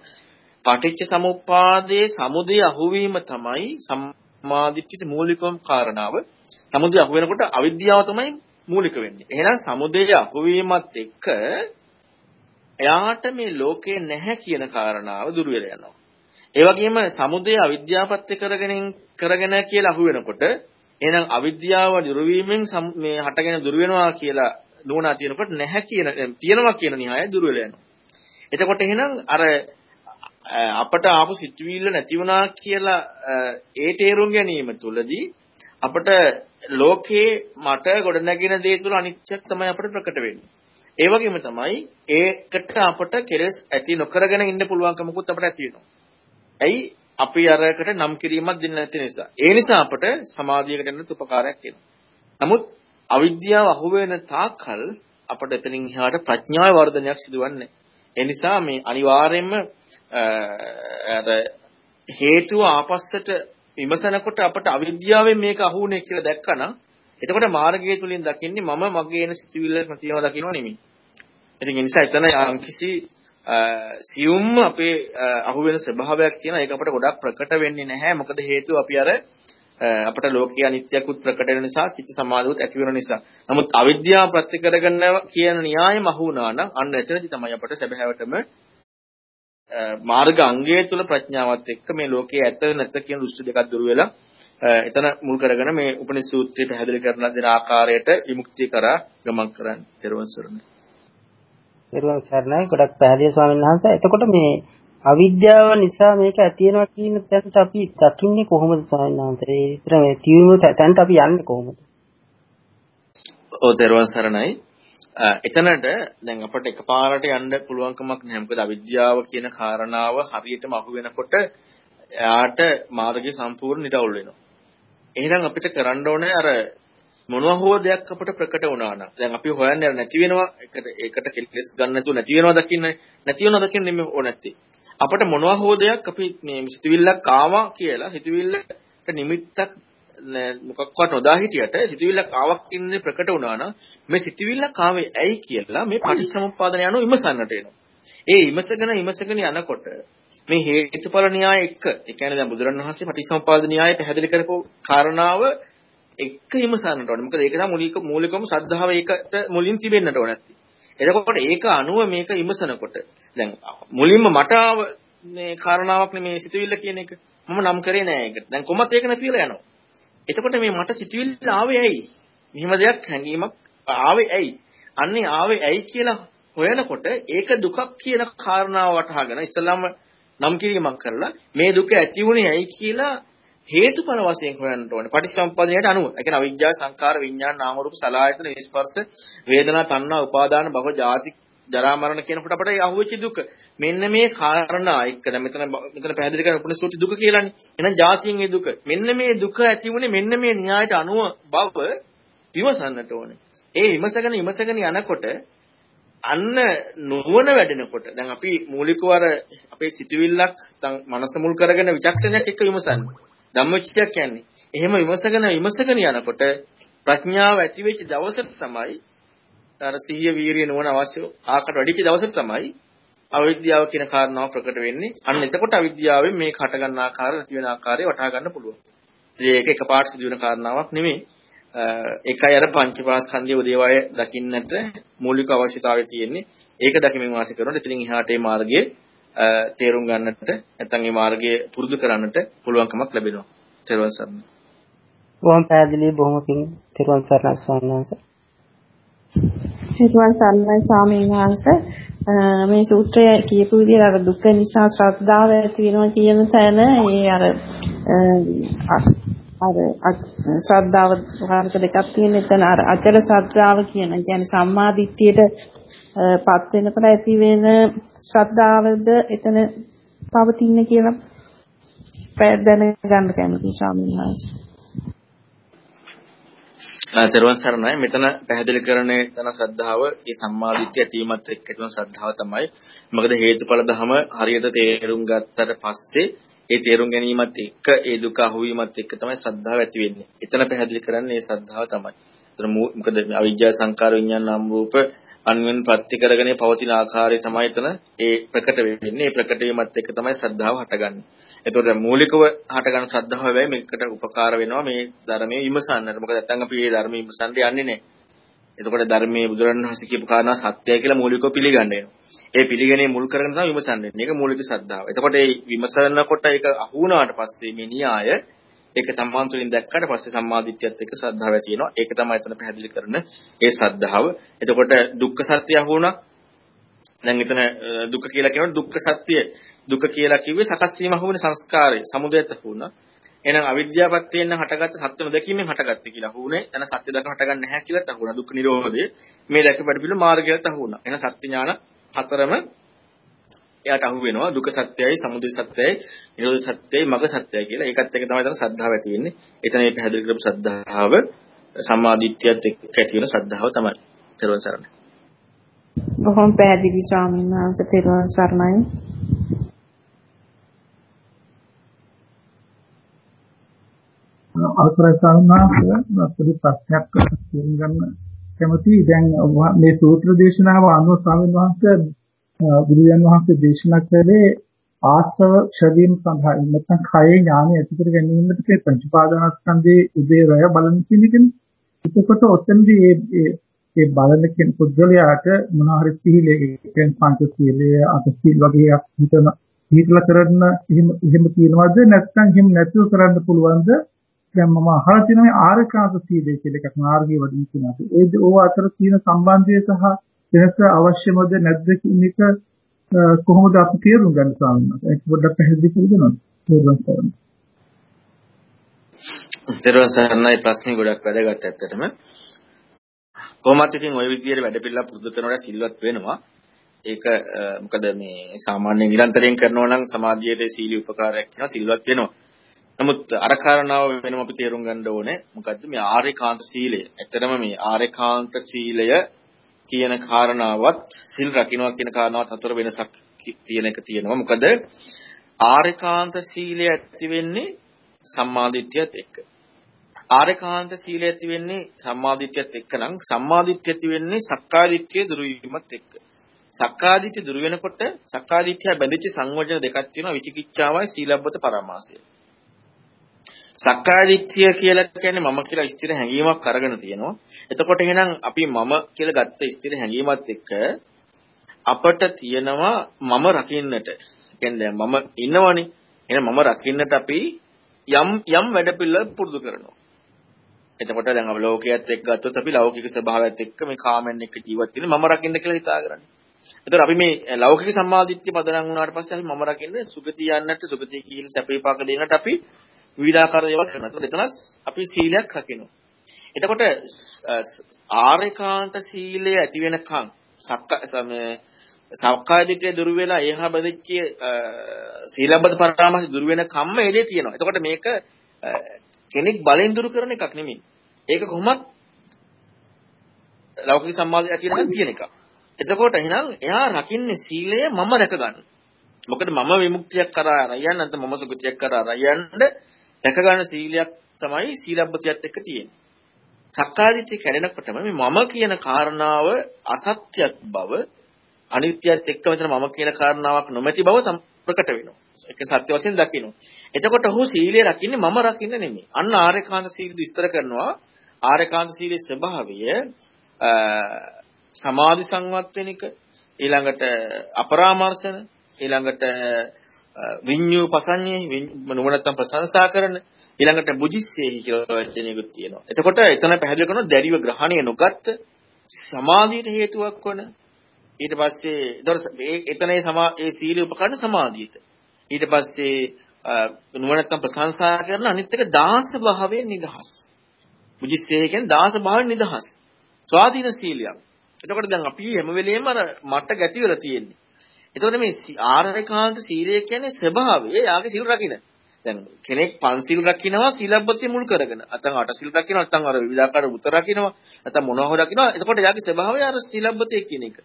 Speaker 2: පටිච්චසමුප්පාදයේ සමුදය අහුවීම තමයි සම්මාදිට්ඨිත මූලිකම කාරණාව. සමුදය අහු වෙනකොට අවිද්‍යාව තමයි මූලික වෙන්නේ. එහෙනම් සමුදේ අහුවීමත් එක්ක එයාට මේ ලෝකේ නැහැ කියන කාරණාව දුර වෙලා යනවා. ඒ වගේම සමුදේ අවිද්‍යාවපත්‍ය කරගෙන කරගෙන කියලා අහු වෙනකොට එහෙනම් අවිද්‍යාව දුරු වීමෙන් මේ හටගෙන දුර වෙනවා කියලා නුවණ තියෙනකොට නැහැ කියන තියෙනවා කියන න්‍යාය දුර වෙලා යනවා. එතකොට එහෙනම් අර අපට ආපු සිතුවිල්ල නැති වුණා කියලා ඒ තේරුම් ගැනීම තුළදී අපට ලෝකේ මට ගොඩනැගෙන දේ තුළ අනිත්‍යයක් තමයි අපට ප්‍රකට වෙන්නේ. ඒ වගේම තමයි ඒකට අපට කෙලස් ඇති නොකරගෙන ඉන්න පුළුවන්කමකුත් අපට ඇති වෙනවා. ඇයි අපි අරකට නම් කිරීමක් දෙන්නේ නැති නිසා. ඒ නිසා අපට සමාධියකට එන්න උපකාරයක් වෙනවා. නමුත් අවිද්‍යාව අහුවෙන තාක්කල් අපට එතනින් එහාට ප්‍රඥාවේ වර්ධනයක් සිදුවන්නේ ඒ නිසා මේ අනිවාර්යයෙන්ම අර හේතුව ආපස්සට විමසනකොට අපට අවිද්‍යාවෙන් මේක අහුුනේ කියලා දැක්කනම් එතකොට මාර්ගය තුලින් දකින්නේ මම මගේ එන සිතුවිල්ල ප්‍රතිව දකින්නව නෙමෙයි. ඉතින් ඒ නිසා එතන යම්කිසි සියුම්ම අපේ අහුවෙන ස්වභාවයක් තියෙනවා. ඒක අපට ගොඩක් ප්‍රකට වෙන්නේ නැහැ. මොකද හේතුව අපි අර අපට ලෝකීය අනිත්‍යකුත් ප්‍රකට වෙන නිසා චිත්ත සමාධියත් ඇති වෙන නිසා. නමුත් අවිද්‍යාව ප්‍රත්‍ය කරගෙන කියන න්‍යායම අහු වුණා නම් අන්න එතනදි තමයි අපට සැබෑවටම මාර්ග අංගය තුල ප්‍රඥාවත් එක්ක මේ ලෝකයේ ඇත නැත කියන දෘෂ්ටි දෙකක් දුර වෙලා එතන මුල් කරගෙන මේ උපනිෂ් සූත්‍රය පැහැදිලි කරන දෙන ආකාරයට විමුක්තිය කරා ගමන් කරන්න ඊර්වන් සරණයි.
Speaker 7: ඊර්වන් සරණයි ගොඩක් පැහැදිලි ස්වාමීන් වහන්සේ. එතකොට මේ අවිද්‍යාව නිසා මේක ඇති වෙනවා කියන තැනට අපි දකින්නේ කොහොමද ස්වාමීන් වහන්සේ? ඒ විතර මේ තියුණු තැනට අපි යන්නේ කොහොමද?
Speaker 2: ඔව් ඊර්වන් සරණයි. එතනට දැන් අපිට එකපාරට යන්න පුළුවන්කමක් නැහැ. මොකද අවිද්‍යාව කියන කාරණාව හරියටම අහු වෙනකොට එයාට මාර්ගය සම්පූර්ණ නිරවුල් වෙනවා. එහෙනම් අපිට කරන්න ඕනේ අර මොනවා හෝ දෙයක් අපට ප්‍රකට වුණා නම් දැන් අපි හොයන්නේ නැති වෙනවා එකට ඒකට කෙලස් ගන්න නැතුව නැති වෙනවා දකින්න නැති වෙනවා දකින්න නෙමෙයි ඕන නැත්තේ. අපට මොනවා හෝ දෙයක් අපි මේ සිතවිල්ලක් ආවා කියලා සිතවිල්ලට නිමිත්තක් මොකක්වත් නොදා හිටියට සිතවිල්ලක් ආවක් කියන්නේ ප්‍රකට වුණා නම් මේ සිතවිල්ලක් ආවේ ඇයි කියලා මේ පටිච්චසමුප්පාදන යනු විමසන්නට එනවා. ඒ විමසගෙන විමසගෙන යනකොට මේ හේතුඵල න්‍යාය එක්ක ඒ කියන්නේ දැන් බුදුරණවහන්සේ පටිච්චසමුප්පාද න්‍යාය පැහැදිලි කරපු කාරණාව එක්ක විමසන්නට ඕනේ. මොකද ඒක තමයි මූලික මූලිකම ශ්‍රද්ධාව ඒකට මුලින් තිබෙන්නට ඕනේ නැති. එතකොට ඒක අනුව මේක විමසනකොට දැන් මුලින්ම මට ආව මේ කාරණාවක් නෙමේ සිතුවිල්ල කියන එක. මම නම් කරේ නෑ ඒකට. දැන් කොහොමත් ඒක නැතිලා යනවා. එතකොට මේ මට සිතුවිල්ල ආවේ ඇයි? මෙහිම දෙයක් හැඟීමක් ආවේ ඇයි? අන්නේ ආවේ ඇයි කියලා හොයනකොට ඒක දුකක් කියන කාරණාව වටහාගෙන ඉස්සලාම නම් කිරීමක් කරලා මේ දුක ඇති වුණේ ඇයි කියලා හේතුඵල වශයෙන් හොයන්න ඕනේ. පටිච්චසමුප්පාදයට අනුව. ඒ කියන්නේ අවිජ්ජා සංකාර විඥාන නාම රූප සලආයතන ස්පර්ශ වේදනා තණ්හා උපාදාන භව ජාති ජරා මරණ කියනකොට අපට අහුවෙච්ච දුක. මෙන්න මේ කාරණා එක්ක දැන් මෙතන මෙතන පැහැදිලි කරන උපනිෂෝති දුක කියලානේ. එහෙනම් ජාතියෙන් ඒ දුක. මෙන්න මේ දුක ඇති වුණේ මෙන්න මේ න්‍යායට අනුව බව විමසන්නට ඕනේ. ඒ විමසගෙන විමසගෙන යනකොට අන්න නුවණ වැඩෙනකොට දැන් අපි මූලිකව අර අපේ සිතුවිල්ලක් මනස මුල් කරගෙන විචක්ෂණයක් එක්ක විමසන්නේ. ධම්මචිතයක් කියන්නේ. එහෙම විමසගෙන විමසගෙන යනකොට ප්‍රඥාව ඇති වෙච්ච දවසට තමයි අර සිහිය වීරිය නුවණ අවශ්‍ය ආකට වැඩිච්ච දවසට තමයි අවිද්‍යාව කියන කාරණාව ප්‍රකට වෙන්නේ. අන්න එතකොට අවිද්‍යාවෙන් මේක හට ගන්න ආකාරය නැති වෙන ආකාරය වටහා ගන්න පුළුවන්. ඒක එකපාරට සිදු වෙන කාරණාවක් නෙමෙයි. ඒකයි අර පංචපාස්කන්ධයේ උදේවය දකින්නට මූලික අවශ්‍යතාවය තියෙන්නේ. ඒක දකිමින් වාසය කරනකොට ඉතින් එහාට මේ මාර්ගයේ තේරුම් ගන්නට නැත්නම් මේ මාර්ගය පුරුදු කරන්නට පුළුවන්කමක් ලැබෙනවා. තෙරුවන් සරණයි.
Speaker 7: බොහොම පැහැදිලි බොහොම පිං තෙරුවන් සරණයි ස්වාමීන් වහන්සේ.
Speaker 5: තෙරුවන් සරණයි ස්වාමීන් වහන්සේ මේ සූත්‍රය කියපු විදිහට අර දුක නිසා ශ්‍රද්ධාව ඇති වෙනවා කියන තැන ඒ අර අර ශ්‍රද්ධාව වර්ග දෙකක් තියෙන එතන අර අචල ශ්‍රද්ධාව කියන කියන්නේ සම්මා දිට්ඨියට පත් වෙනකොට ඇති වෙන ශ්‍රද්ධාවද එතන පවතින කියලා දැනගන්න කැමතියි ස්වාමීන් වහන්සේ.
Speaker 2: තෙරුවන් සරණයි මෙතන පැහැදිලි කරන්නේ තන ශ්‍රද්ධාව ඒ සම්මාදිට්ඨිය ඇතිවීමත් එක්ක ඇතිවන ශ්‍රද්ධාව තමයි. මොකද හේතුඵල ධම හරියට තේරුම් ගත්තට පස්සේ ඒ තේරුම් ගැනීමත් එක්ක ඒ දුක අහුවීමත් එක්ක තමයි ශ්‍රද්ධාව ඇති වෙන්නේ. එතන පැහැදිලි කරන්නේ මේ ශ්‍රද්ධාව තමයි. එතන මොකද අවිජ්ජා සංකාර විඥාන නාම රූප අන්වෙන් ප්‍රත්‍ය කරගෙන පවතින ආකාරය තමයි එතන ඒ ප්‍රකට වෙන්නේ. ඒ ප්‍රකට වීමත් එක්ක තමයි ශ්‍රද්ධාව හටගන්නේ. එතකොට මූලිකව හටගන්න ශ්‍රද්ධාව හැබැයි මේකට උපකාර වෙනවා මේ ධර්මයේ විමසන්නට. මොකද නැත්නම් අපි මේ ධර්මයේ විමසන්න යන්නේ නැහැ. එතකොට ධර්මයේ බුදුරණවහන්සේ කියපු කාරණා සත්‍යයි කියලා මූලිකව පිළිගන්න වෙනවා. ඒ පිළිගැනීම මුල් කරගෙන තමයි විමසන්නේ. මේක මූලික ශ්‍රද්ධාව. එතකොට මේ විමසනකොට ඒක අහු වුණාට පස්සේ මේ න්‍යාය ඒක තමන් තුළින් දැක්කට පස්සේ සම්මාදිට්ඨියත් එක්ක ශ්‍රද්ධාව ඇති වෙනවා. ඒක තමයි එතන පැහැදිලි කරන ඒ ශ්‍රද්ධාව. එතකොට දුක්ඛ සත්‍ය අහුණා. දැන් එතන දුක කියලා කියනකොට දුක්ඛ සත්‍ය දුක කියලා කිව්වේ සකස් වීම අහුවෙන සංස්කාරය සමුදයත් අහුණා. එහෙනම් අවිද්‍යාවපත්යෙන් හටගත්ත සත්‍ය නොදැකීමෙන් හටගත්තේ කියලා අහුනේ. එතන සත්‍ය දැක හටගන්නේ නැහැ කියලාත් අහුණා. දුක්ඛ නිරෝධය මේ දැකපඩ පිළි මාර්ගයට අහුණා. එහෙනම් සත්‍ය ඥාන හතරම එයාට අහු වෙනවා දුක සත්‍යයි, සමුදය සත්‍යයි, නිරෝධ සත්‍යයි, මග සත්‍යයි කියලා. ඒකත් එක තමයි තමයි ශ්‍රද්ධාව ඇති වෙන්නේ. එතන මේ පැහැදිලි කරපු ශ්‍රද්ධාව සම්මාදිට්ඨියත් එක්ක ඇති වෙන ශ්‍රද්ධාව තමයි. තෙරුවන් සරණයි.
Speaker 5: බොහොම පැහැදිලි ස්වාමීන් වහන්සේ තෙරුවන් සරණයි.
Speaker 4: අවසරයි සාමාන්‍ය පොඩි ප්‍රශ්නයක් තේරුම් ගන්න කැමතියි. දැන් මේ සූත්‍ර දේශනාව අනුව ස්වාමීන් වහන්සේ බුදුන් වහන්සේ දේශනා කළේ ආස්ව ක්ෂදීම් සඳහා නැත්නම් කයේ ඥානය ඇති කර ගැනීමට මේ පංචපාදානස්කන්ධයේ උදේවය බලන කියන එකනේ. එතකොට ඔතනදී මේ මේ බලන කෙන පුද්ගලයාට මොනවා හරි සීලයේ කියන්නේ පංච සීලයේ අට සීල් වගේ හිතන හිතලා කරන්න එහෙම එහෙම තියනවද නැත්නම් එහෙම නැතුව කරන්න පුළුවන්ද? දැන් මම අහලා තියෙන මේ ආරකාස සීලය කියලා එකක් මාර්ගයේ වඩින කෙනාට. ඒ ඕව අතර තියෙන සම්බන්ධය සහ වෙනස අවශ්‍යමද නැද්ද කියන එක කොහොමද අපි තේරුම් ගන්න ස්වාමීන් වහන්සේ ඒක පොඩ්ඩක් පැහැදිලි කරගන්න තේරුම් ගන්න.
Speaker 2: ඊට සරණයි ප්‍රශ්නේ ගොඩක් වැදගත් ඇත්තටම. කොහොමත් ඉතින් ওই විදියට වැඩ පිළිලා පුරුදු කරනකොට සිල්වත් වෙනවා. ඒක මොකද මේ සාමාන්‍ය නිරන්තරයෙන් කරනවා නම් සමාධියේ සීල උපකාරයක් වෙනවා සිල්වත් වෙනවා. නමුත් අර කාරණාව වෙනම අපි තේරුම් ගන්න ඕනේ. මොකද්ද මේ ආර්යකාන්ත සීලය. ඇත්තටම මේ ආර්යකාන්ත සීලය කියන කාරණාවත් සිල් රකින්නවා කියන කාරණාවත් අතර වෙනසක් තියෙන එක තියෙනවා. මොකද ආර්යකාන්ත සීලය ඇති වෙන්නේ සම්මාදිට්ඨියත් එක්ක. ආරකාන්ත සීලය ඇති වෙන්නේ සම්මාදිට්ඨියත් එක්ක නම් සම්මාදිට්ඨිය ඇති වෙන්නේ සක්කාදිට්ඨිය දුරු වීමත් එක්ක. සක්කාදිට්ඨිය දුරු වෙනකොට සක්කාදිට්ඨිය බැඳිච්ච සංයෝජන දෙකක් තියෙනවා විචිකිච්ඡාවයි සීලබ්බත පරමාසය. සක්කාදිට්ඨිය කියලා කියන්නේ මම කියලා ස්ථිර හැඟීමක් අරගෙන තියෙනවා. එතකොට එහෙනම් අපි මම කියලා ගත්ත ස්ථිර හැඟීමත් එක්ක අපට තියෙනවා මම රකින්නට. කියන්නේ මම ඉන්නවනේ. එහෙනම් මම රකින්නට අපි යම් යම් වැඩපිළිවෙල පුරුදු කරනවා. එතකොට දැන් අපි ලෝකයේත් එක්ක ගත්තොත් අපි ලෞකික ස්වභාවයත් එක්ක මේ කාමෙන් එක්ක ජීවත් වෙන මම රකින්න කියලා හිතාගන්නේ. එතකොට අපි මේ ලෞකික සම්මාදිට්ඨිය පදනම් වුණාට පස්සේ අපි මම රකින්න සුගතිය යන්නට සුගතිය කියන සැපේපාක දෙන්නට අපි විවිධාකාර දේවල් කරනවා. එතකොට එතනස් අපි සීලයක් රකිනවා. එතකොට ආරේකාන්ත සීලය ඇති වෙනකන් සක්ක සක්කාය දිට්ඨිය දුරු වෙලා ඒහා බදිච්ච සීලබ්බත පරාමාස දුරු වෙන කම්ම එදේ තියෙනවා. එතකොට මේක කෙනෙක් බලෙන් දුරු කරන එකක් නෙමෙයි. ඒක කොහොමත් ලෞකික සම්මාදය ඇති වෙනකන් තියෙන එකක්. එතකොට එහෙනම් එයා රකින්නේ සීලය මම රැක ගන්න. මොකද මම විමුක්තියක් කරා අරයන් නැත්නම් මම සුගතියක් කරා අරයන්ද රැක ගන්න සීලයක් තමයි සීලබ්බතියත් එක්ක තියෙන්නේ. සක්කාදිට්ඨිය කැඩෙනකොටම මේ මම කියන කාරණාව අසත්‍යයක් බව අනිත්‍යයත් එක්ක මෙතන මම කියන කාරණාවක් නොමැති බව ප්‍රකට වෙනවා. ඒක සත්‍ය වශයෙන් දකිනවා. එතකොට ඔහු සීලය රකින්නේ මම රකින්න නෙමෙයි. අන්න ආර්යකාන්ත සීල විස්තර කරනවා. ආර්යකාන්ත සීලේ ස්වභාවය සමාධි සංවත් වෙන එක ඊළඟට අපරාමර්ශන ඊළඟට විඤ්ඤු පසඤ්ඤේ නුවණත්තම් ප්‍රශංසා කරන ඊළඟට බුද්ධිස්සේහි කියලා වචනයකුත් තියෙනවා. එතකොට එතන පැහැදිලි කරනවා දැඩිව ග්‍රහණය නොගත්ත සමාධියට හේතුවක් වන ඊට පස්සේ එතන ඒ සමා ඒ සීල උපකරණ සමාධියට ඊට පස්සේ නුවණත්තම් ප්‍රශංසා කරන අනිත් එක දාස භාවයෙන් නිදහස්. මුජිස්සේ කියන්නේ දාස භාවයෙන් නිදහස්. ස්වාධීන සීලයක්. එතකොට දැන් අපි හැම වෙලෙම අර මට ගැති වෙලා තියෙන්නේ. එතකොට මේ ආරණකාන්ත සීලය කියන්නේ ස්වභාවය යාගේ සීල් රකින්න. දැන් කෙනෙක් පන්සිල් රකින්නවා සීලබ්බතිය මුල් කරගෙන. නැත්නම් අට සිල් රකින්නවා නැත්නම් අර විවිධාකාර උත රකින්නවා. නැත්නම් මොනවා හෝ රකින්නවා. එතකොට යාගේ ස්වභාවය අර සීලබ්බතිය කියන එක.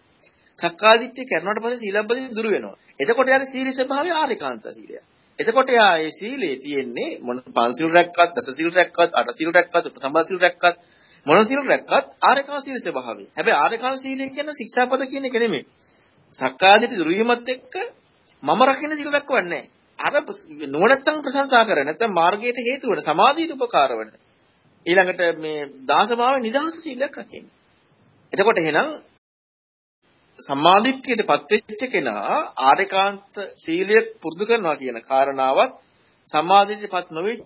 Speaker 2: සක්කාදිට්ඨිය කරනවට පස්සේ සීලබ්බතිය දුර වෙනවා. එතකොට යාගේ සීල ස්වභාවය ආරිකාන්ත සීලය. එතකොට යා ඒ සීලේ තියෙන්නේ මොන පන්සිල් රැක්කත්, දස සිල් රැක්කත්, අට සිල් රැක්කත්, උපසම්පදා සිල් රැක්කත් මොන සිල් රැක්කත් ආරකා සීල ස්වභාවය. හැබැයි ආරකා සීලය කියන්නේ ශික්ෂාපද කියන එක නෙමෙයි. සක්කාදිට්ඨිය දුර වීමත් එක්ක මම රකින්න සිල් රැක්කවන්නේ අර නුවණත්තම් ප්‍රශංසා කරන නැත්නම් මාර්ගයට හේතු වෙන සමාධියට උපකාර වෙන ඊළඟට මේ දාසභාව නිදහස සීලයක් රකින්න. එතකොට එහෙනම් සම්මාදිට්ඨියටපත් වෙච්ච කෙනා ආරේකාන්ත සීලය පුරුදු කරනවා කියන කාරණාවත් සම්මාදිට්ඨියටපත් නොවෙච්ච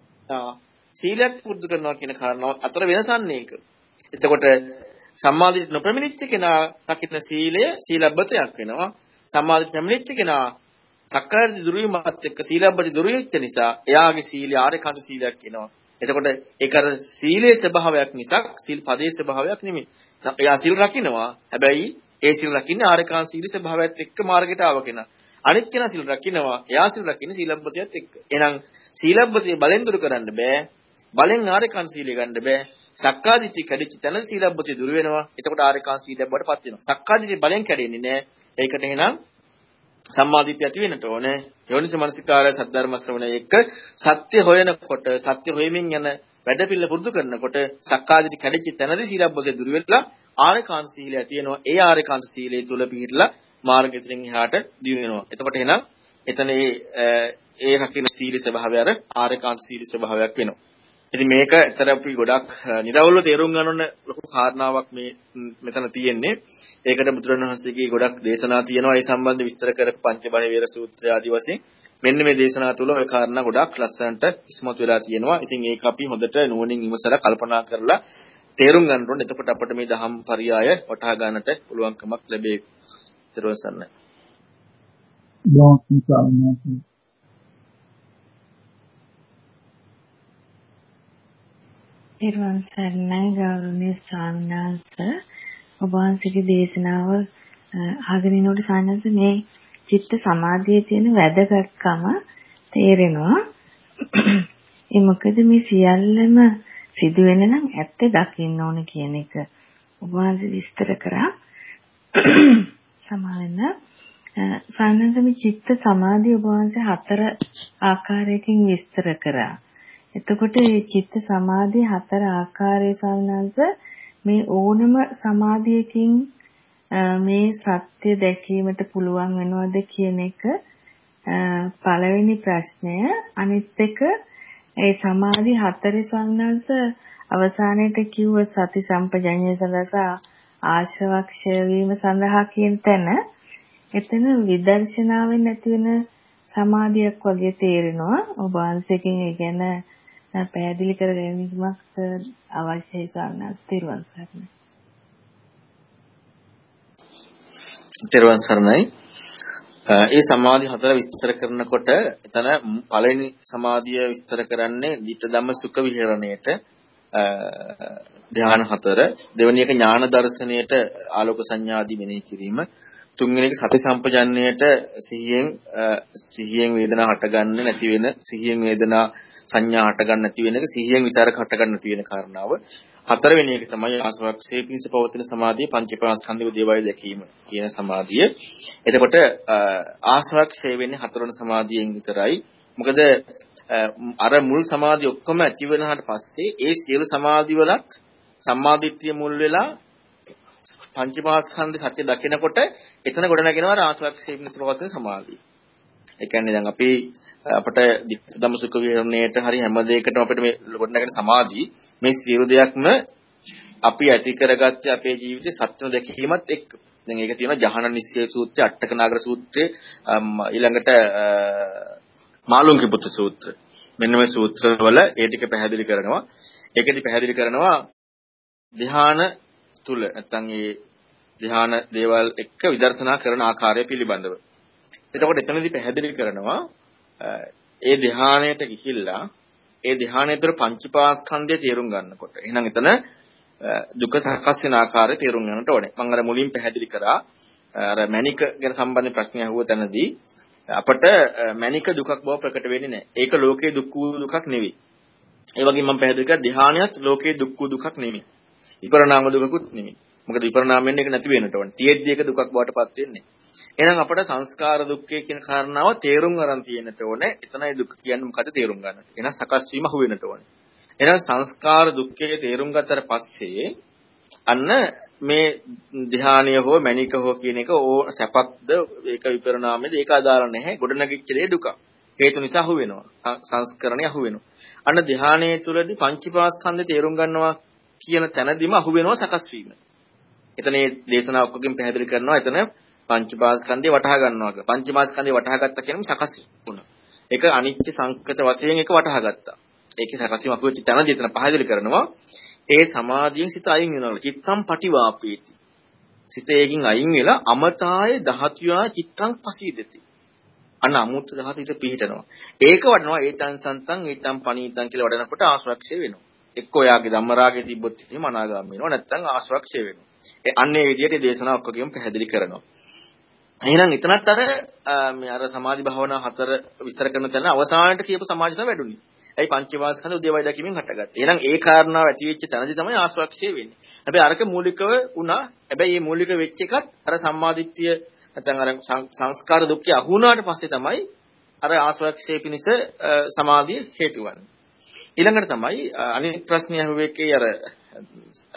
Speaker 2: සීලයක් පුරුදු කරනවා කියන කාරණාව අතර වෙනසන්නේ ඒක. එතකොට සම්මාදිට්ඨිය නොපැමිණිච්ච කෙනා රකින්න සීලය සීලබ්බතයක් වෙනවා. සම්මාදිට්ඨිය පැමිණිච්ච කෙනා සක්කාය දුරුවීමත් එක්ක සීලබ්බති දුරුවෙච්ච නිසා එයාගේ සීලය ආරේකාන්ත සීලයක් වෙනවා. එතකොට ඒක අර සීලේ ස්වභාවයක් මිසක් සීල් පදේ ස්වභාවයක් නෙමෙයි. එයා සීල් රකින්නවා. හැබැයි ඒ සිල් රකින්නේ ආරකාන් සීල ස්වභාවයත් එක්ක මාර්ගයට ආව කෙනා. අනිත් කෙනා සිල් රකින්නවා. එයා සිල් රකින්නේ සීලබ්බතියත් එක්ක. එහෙනම් සීලබ්බතිය බලෙන් දුරු කරන්න බෑ. බලෙන් ආරකාන් සීලය ගන්න බෑ. සක්කාදිට්ඨිය කැඩිච්ච තැන සීලබ්බතිය දුරු වෙනවා. එතකොට ආරකාන් සීලයක් බවටපත් වෙනවා. සක්කාදිට්ඨිය බලෙන් කැඩෙන්නේ නෑ. ඒකට එහෙනම් සම්මාදිට්ඨිය ඇති වෙන්නට ඕනේ. යෝනිස මනසිකාරය සද්ධර්ම ශ්‍රවණය එක්ක සත්‍ය හොයනකොට සත්‍ය හොයමින් යන වැඩපිළිවෙල පුරුදු කරනකොට සක්කාදිට්ඨිය කැඩිච්ච තැනදී සීලබ්බතිය දුරු වෙලා ආරේකාන්ත සීලය තියෙනවා. ඒ ආරේකාන්ත සීලය තුල පිළිහිලා මාර්ගයෙන් එහාට දියුණු වෙනවා. එතකොට එහෙනම් එතන ඒ ඒ රකින්න සීල ස්වභාවය අර ආරේකාන්ත සීල ස්වභාවයක් වෙනවා. ඉතින් මේක ඇත්තට අපි ගොඩක් නිරවුල්ව තේරුම් ගන්න ඕන ලොකු කාරණාවක් මේ මෙතන තියෙන්නේ. ඒකට බුදුරණවහන්සේගේ ගොඩක් දේශනා තියෙනවා. ඒ සම්බන්ධ විස්තර කරපු පංචබල වේර සූත්‍රය ආදී වශයෙන් මෙන්න මේ දේශනා තුළ ওই කාරණා ගොඩක් ලස්සනට ඉස්මතු වෙලා තියෙනවා. ඉතින් ඒක අපි හොඳට නුවණින් විමසලා කල්පනා කරලා තේරුම් ගන්න ඕනේ. එතකොට අපිට මේ දහම් පරයය වටහා ගන්නට පුළුවන්කමක් ලැබේ. ඊට
Speaker 8: පස්සේ සර්ණයි ගෞරවනීය ස්වාමීන් වහන්සේ ඔබ වහන්සේගේ දේශනාව අහගෙන ඉනකොට සානස මේ චිත්ත සමාධියේ තියෙන වැදගත්කම තේරෙනවා. ඒ මොකද මේ සියල්ලම සිදු වෙන නම් ඇත්ත දකින්න ඕන කියන එක. ඔබ වහන්සේ විස්තර කරා. සමාවෙන්න සානන්දමි චිත්ත සමාධිය ඔබ වහන්සේ හතර ආකාරයකින් විස්තර කරා. එතකොට මේ චිත්ත සමාධිය හතර ආකාරයේ සානන්ද මේ ඕනම සමාධියකින් මේ සත්‍ය දැකීමට පුළුවන් වෙනවද කියන එක පළවෙනි ප්‍රශ්නය. අනිත් එක ඒ සමාධි හතරේ සම්නස අවසානයේට කිව්ව සති සම්පජඤ්ඤය සඳහා ආශ්‍රවක්ෂය වීම සඳහා කියන තැන. එතන විදර්ශනාවෙන් ඇති වෙන සමාධියක් වගේ තේරෙනවා. ඔබ වහන්සේකින් ඒ ගැන පැහැදිලි කර ගැනීමක් අවශ්‍යයි සාරණත් තිරුවන් සරණයි.
Speaker 2: තිරුවන් සරණයි. ඒ සමාධි හතර විස්තර කරනකොට එතන පළවෙනි සමාධිය විස්තර කරන්නේ ධිට ධම්ම සුඛ විහරණයට ධ්‍යාන හතර දෙවෙනි එක ඥාන දර්ශනයට ආලෝක සංඥාදී මෙනෙහි කිරීම තුන්වෙනි එක සති සම්පජන්ණයට සිහියෙන් සිහියෙන් වේදනා හටගන්නේ නැති වෙන සිහියෙන් වේදනා සංඥා හටගන්න නැති වෙන එක සිහියෙන් විතරක හටගන්න නැති වෙන කාරණාව හතරවෙනි එක තමයි ආසවක්ෂේ පිස පවතින සමාධිය පංචපාස්කන්ධික දේවල් දැකීම කියන සමාධිය. එතකොට ආසවක්ෂේ වෙන්නේ හතරවන සමාධියෙන් විතරයි. මොකද අර මුල් සමාධිය ඔක්කොම ඇති වෙනාට පස්සේ ඒ සියලු සමාධි වලත් සම්මාදිට්ඨිය මුල් වෙලා පංචපාස්කන්ධ සත්‍ය දකිනකොට එතන ගොඩ නැගෙනවා ආසවක්ෂේ පිස පවතින සමාධිය. ඒ කියන්නේ දැන් අපි අපිට ධම්ම සුඛ විහරණයට හරි හැම දෙයකටම අපිට මේ ගොඩනගෙන සමාධි මේ සියලු දෙයක්ම අපි ඇති කරගත්තේ අපේ ජීවිතේ සත්‍ය දැකීමත් එක්ක. දැන් ඒක තියෙනවා ජහන නිස්සය සූත්‍රය, අට්ඨක නාගර සූත්‍රය, ඊළඟට මාළුන්ගේ පුත්‍ර සූත්‍රය. මෙන්න මේ සූත්‍රවල ඒ ටික පැහැදිලි කරනවා. ඒකෙදි පැහැදිලි කරනවා ධ්‍යාන තුල නැත්තම් ඒ ධ්‍යාන දේවල් එක්ක විදර්ශනා කරන ආකාරය පිළිබඳව. එතකොට එතනදී පැහැදිලි කරනවා ඒ ධ්‍යානයට ගිහිල්ලා ඒ ධ්‍යානයේ තුර පංචපාස්කන්ධය තේරුම් ගන්නකොට. එහෙනම් එතන දුක සකස් වෙන ආකාරය තේරුම් ගන්නට ඕනේ. මම අර මුලින් පැහැදිලි කරා අර මණික ගැන සම්බන්ධ ප්‍රශ්නය අහුව තැනදී අපට මණික දුකක් බව ප්‍රකට වෙන්නේ නැහැ. ඒක ලෝකේ දුක් දුකක් නෙවෙයි. ඒ වගේම මම පැහැදිලි කරා ධ්‍යානියත් ලෝකේ දුක් දුකක් නෙවෙයි. විපරණාම දුකකුත් නෙවෙයි. මොකද විපරණාම වෙන්නේ ඒක නැති වෙන්නට ඕනේ. තියෙද්දි ඒක දුකක් බවට පත් වෙන්නේ. එහෙනම් අපට සංස්කාර දුක්ඛය කියන කාරණාව තේරුම් ගන්න තියෙන්නට ඕනේ. එතනයි දුක් කියන්නේ මොකද තේරුම් ගන්නට. එහෙනම් සකස් වීම අහු වෙන්නට ඕනේ. එහෙනම් සංස්කාර දුක්ඛය තේරුම් ගත්තට පස්සේ අන්න මේ ධ්‍යානය හෝ මණික හෝ කියන එක ඕ සැපක්ද ඒක විපරණාමයේද ඒක අදාළ නැහැ. ගොඩනැගිච්ච දේ දුක. හේතු නිසා අහු වෙනවා. සංස්කරණය අහු වෙනවා. අන්න ධ්‍යානයේ තුලදී පංචපාස්කන්ධය තේරුම් ගන්නවා කියන තැනදීම අහු වෙනවා සකස් වීම. එතන මේ දේශනාව ඔක්කොගෙන් පැහැදිලි කරනවා. එතන පංචපාස්කන්ධය වටහා ගන්නවා කියලා. පංචපාස්කන්ධය වටහා ගත්තා කියනම සකස් වුණා. ඒක අනිත්‍ය සංකත වශයෙන් ඒක වටහා ගත්තා. ඒකේ සකස්වීම අපුවෙච්ච තැනදී එතන පහදලි කරනවා. ඒ සමාධියෙන් සිත අයින් වෙනවා. චිත්තම් පටිවාපේති. සිත ඒකින් අයින් වෙලා අමතාය ධාතුයා චිත්තං පසීදති. අන්න අමුත් ධාතු හිත පිහිටනවා. ඒක වඩනවා ඒතං සන්තං ඒතං පනීතං කියලා වඩනකොට ආශ්‍රක්ෂය වෙනවා. එක්ක ඔයාගේ ධම්මරාගේ තිබ්බොත් එහෙම අනාගාමී වෙනවා නැත්නම් ආශ්‍රක්ෂය වෙනවා. ඒ අන්නේ විදිහට දේශනාව ඔක්කොගෙම පැහැදිලි කරනවා. එහෙනම් එතනත් අර මේ අර සමාධි භාවනා හතර විස්තර කරන තැන අවසානයේ කියපු සමාධිය තමයි වැඩුණේ. ඇයි පංචවාස්කන්ධ උදේවයි දැකීමෙන් හටගත්තේ. එහෙනම් ඒ කාරණාව ඇති වෙච්ච තැනදී තමයි ආස්වාක්ෂය වෙන්නේ. හැබැයි අරක මූලිකව වුණා. හැබැයි මේ මූලික වෙච්ච එකත් අර සම්මාදිට්ඨිය නැත්නම් අර සංස්කාර දුක්ඛය අහු වුණාට පස්සේ තමයි අර ආස්වාක්ෂය පිණිස සමාධිය හේතු වන්නේ. ඊළඟට තමයි අනිත් ප්‍රශ්නය අහුවෙකේ අර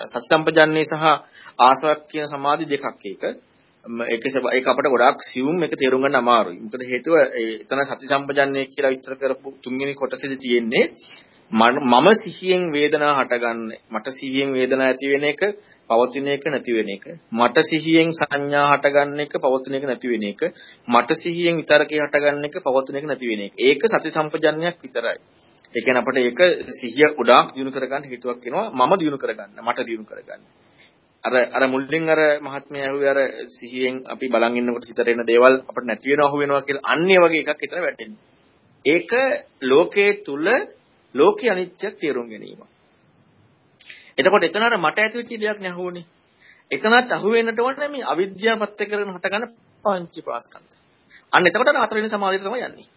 Speaker 2: සත්සම්පජන්නේ සහ ආස්වාක් කියන සමාධි දෙකක් ඒක. ඒක ඒක අපිට ගොඩාක් සියුම් එක තේරුම් ගන්න අමාරුයි. මොකද හේතුව එතන සති සම්පජන්ණය කියලා විස්තර කරපු තුන්වෙනි කොටසේදී තියෙන්නේ මම සිහියෙන් වේදනා හටගන්නේ මට සිහියෙන් වේදනා ඇති වෙන එක පවතින එක නැති වෙන එක. මට සිහියෙන් සංඥා හටගන්න එක පවතින එක නැති වෙන එක. මට සිහියෙන් විතරකේ හටගන්න එක පවතින එක නැති වෙන එක. ඒක සති සම්පජන්ණයක් විතරයි. ඒ කියන්නේ අපිට ඒක සිහිය ගොඩාක් දිනු කරගන්න හේතුවක් වෙනවා. මම දිනු කරගන්න මට දිනු කරගන්න. අර අර මුලින් අර මහත්මයා ඇහුවේ අර සිහියෙන් අපි බලන් ඉන්නකොට හිතට එන දේවල් අපිට නැති වෙනව අහු වෙනවා කියලා අන්නේ වගේ එකක් එතන වැටෙන්නේ. ඒක ලෝකයේ තුල ලෝකයේ අනිත්‍යයක් තේරුම් ගැනීම. එතකොට එතන අර මට ඇති වෙච්ච දෙයක් නේ අහුවනේ. එතනත් අහු වෙන්නට ඕනේ මේ අවිද්‍යාව පත්‍ය කරගෙන හටගන්න පංච පාස්කන්ධ. අන්න එතකොට අර හතරවෙනි සමාධියට තමයි යන්නේ.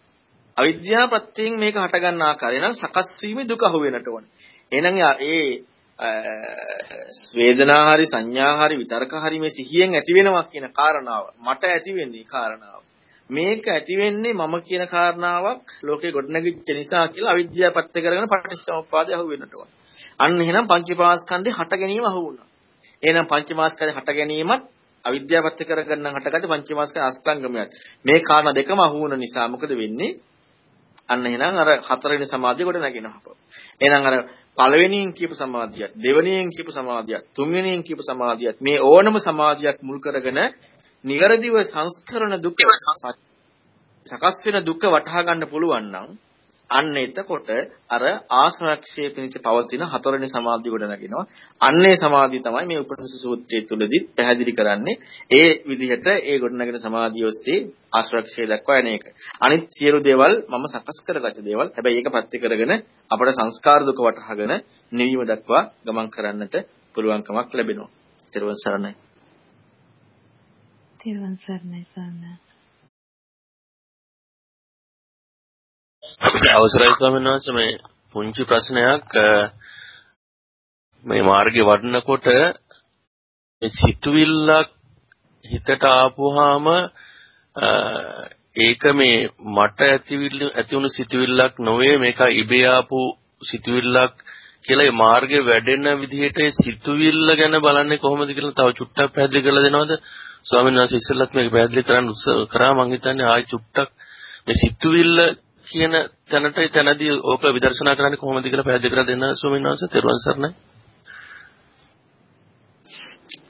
Speaker 2: අවිද්‍යාව ප්‍රත්‍යයෙන් මේක හට ගන්න ආකාරය නම් සකස් වීමේ දුක අහු වෙනට ඕනේ. එහෙනම් ඒ වේදනා හරි සංඥා හරි විතර්ක හරි මේ සිහියෙන් ඇති වෙනවා කියන කාරණාව මට ඇති වෙන්නේ කාරණාව. මේක ඇති වෙන්නේ මම කියන කාරණාවක් ලෝකේ ගොඩනැගිච්ච නිසා කියලා අවිද්‍යාව පත්‍ය කරගෙන පටිච්චසමුප්පාදය අහු වෙනට ඕනේ. අන්න එහෙනම් පංචපාස්කන්ධේ හට ගැනීම අහු වුණා. එහෙනම් පංචමාස්කන්ධේ හට ගැනීමත් අවිද්‍යාවත් කරගන්න හටගත්ත පංචමාස්කන්ධ අෂ්ටාංගමයක්. මේ කාරණා දෙකම අහු වුණ නිසා මොකද වෙන්නේ? අන්න එහෙනම් අර හතරවෙනි සමාධිය කොට නැගෙනවා. එහෙනම් අර පළවෙනියෙන් කියපු සමාධියත් දෙවෙනියෙන් කියපු සමාධියත් තුන්වෙනියෙන් කියපු සමාධියත් මේ ඕනම සමාධියක් මුල් කරගෙන නිවැරදිව සංස්කරණ දුක සකස් වෙන දුක වටහා ගන්න පුළුවන් නම් අන්න එතකොට අර ආශ්‍රක්ෂයේ පිණිස පවතින හතරවෙනි සමාධිය ගොඩ නැගෙනවා. අන්නේ සමාධිය තමයි මේ උපනිෂ සූත්‍රයේ තුලදී පැහැදිලි කරන්නේ. ඒ විදිහට ඒ ගොඩ නැගෙන සමාධිය ඔස්සේ ආශ්‍රක්ෂය දක්වා යන එක. අනිත් සියලු දේවල් මම සකස් කරගත්ත දේවල්. හැබැයි ඒක ප්‍රත්‍ය කරගෙන අපට සංස්කාර දුක වටහාගෙන නිවීම දක්වා ගමන් කරන්නට පුළුවන්කමක් ලැබෙනවා. ඊට පස්සේ
Speaker 8: තෙරුවන් සරණයි සාන්න.
Speaker 6: අවසරයි ස්වාමීන් වහන්සේ මේ පුංචි ප්‍රශ්නයක් මේ මාර්ගේ වඩනකොට මේ සිතුවිල්ලක් හිතට ආපුවාම ඒක මේ මට ඇතිවිල්ල ඇති වුණු සිතුවිල්ලක් නොවේ මේක ඉබේ ආපු සිතුවිල්ලක් කියලා මේ මාර්ගේ වැඩෙන විදිහට ඒ සිතුවිල්ල ගැන බලන්නේ කොහොමද කියලා තව චුට්ටක් පැහැදිලි කරලා දෙනවද? ස්වාමීන් වහන්සේ ඉස්සෙල්ලත් මේක පැහැදිලි කරන්න උත්සාහ කරා. මම හිතන්නේ ආයි චුට්ටක් මේ සිතුවිල්ල කියන තැනට තැනදී ඕක විදර්ශනා කරන්නේ කොහොමද කියලා පැහැදිලි කරලා දෙන්න ස්වාමීන් වහන්සේ තෙරුවන් සරණයි.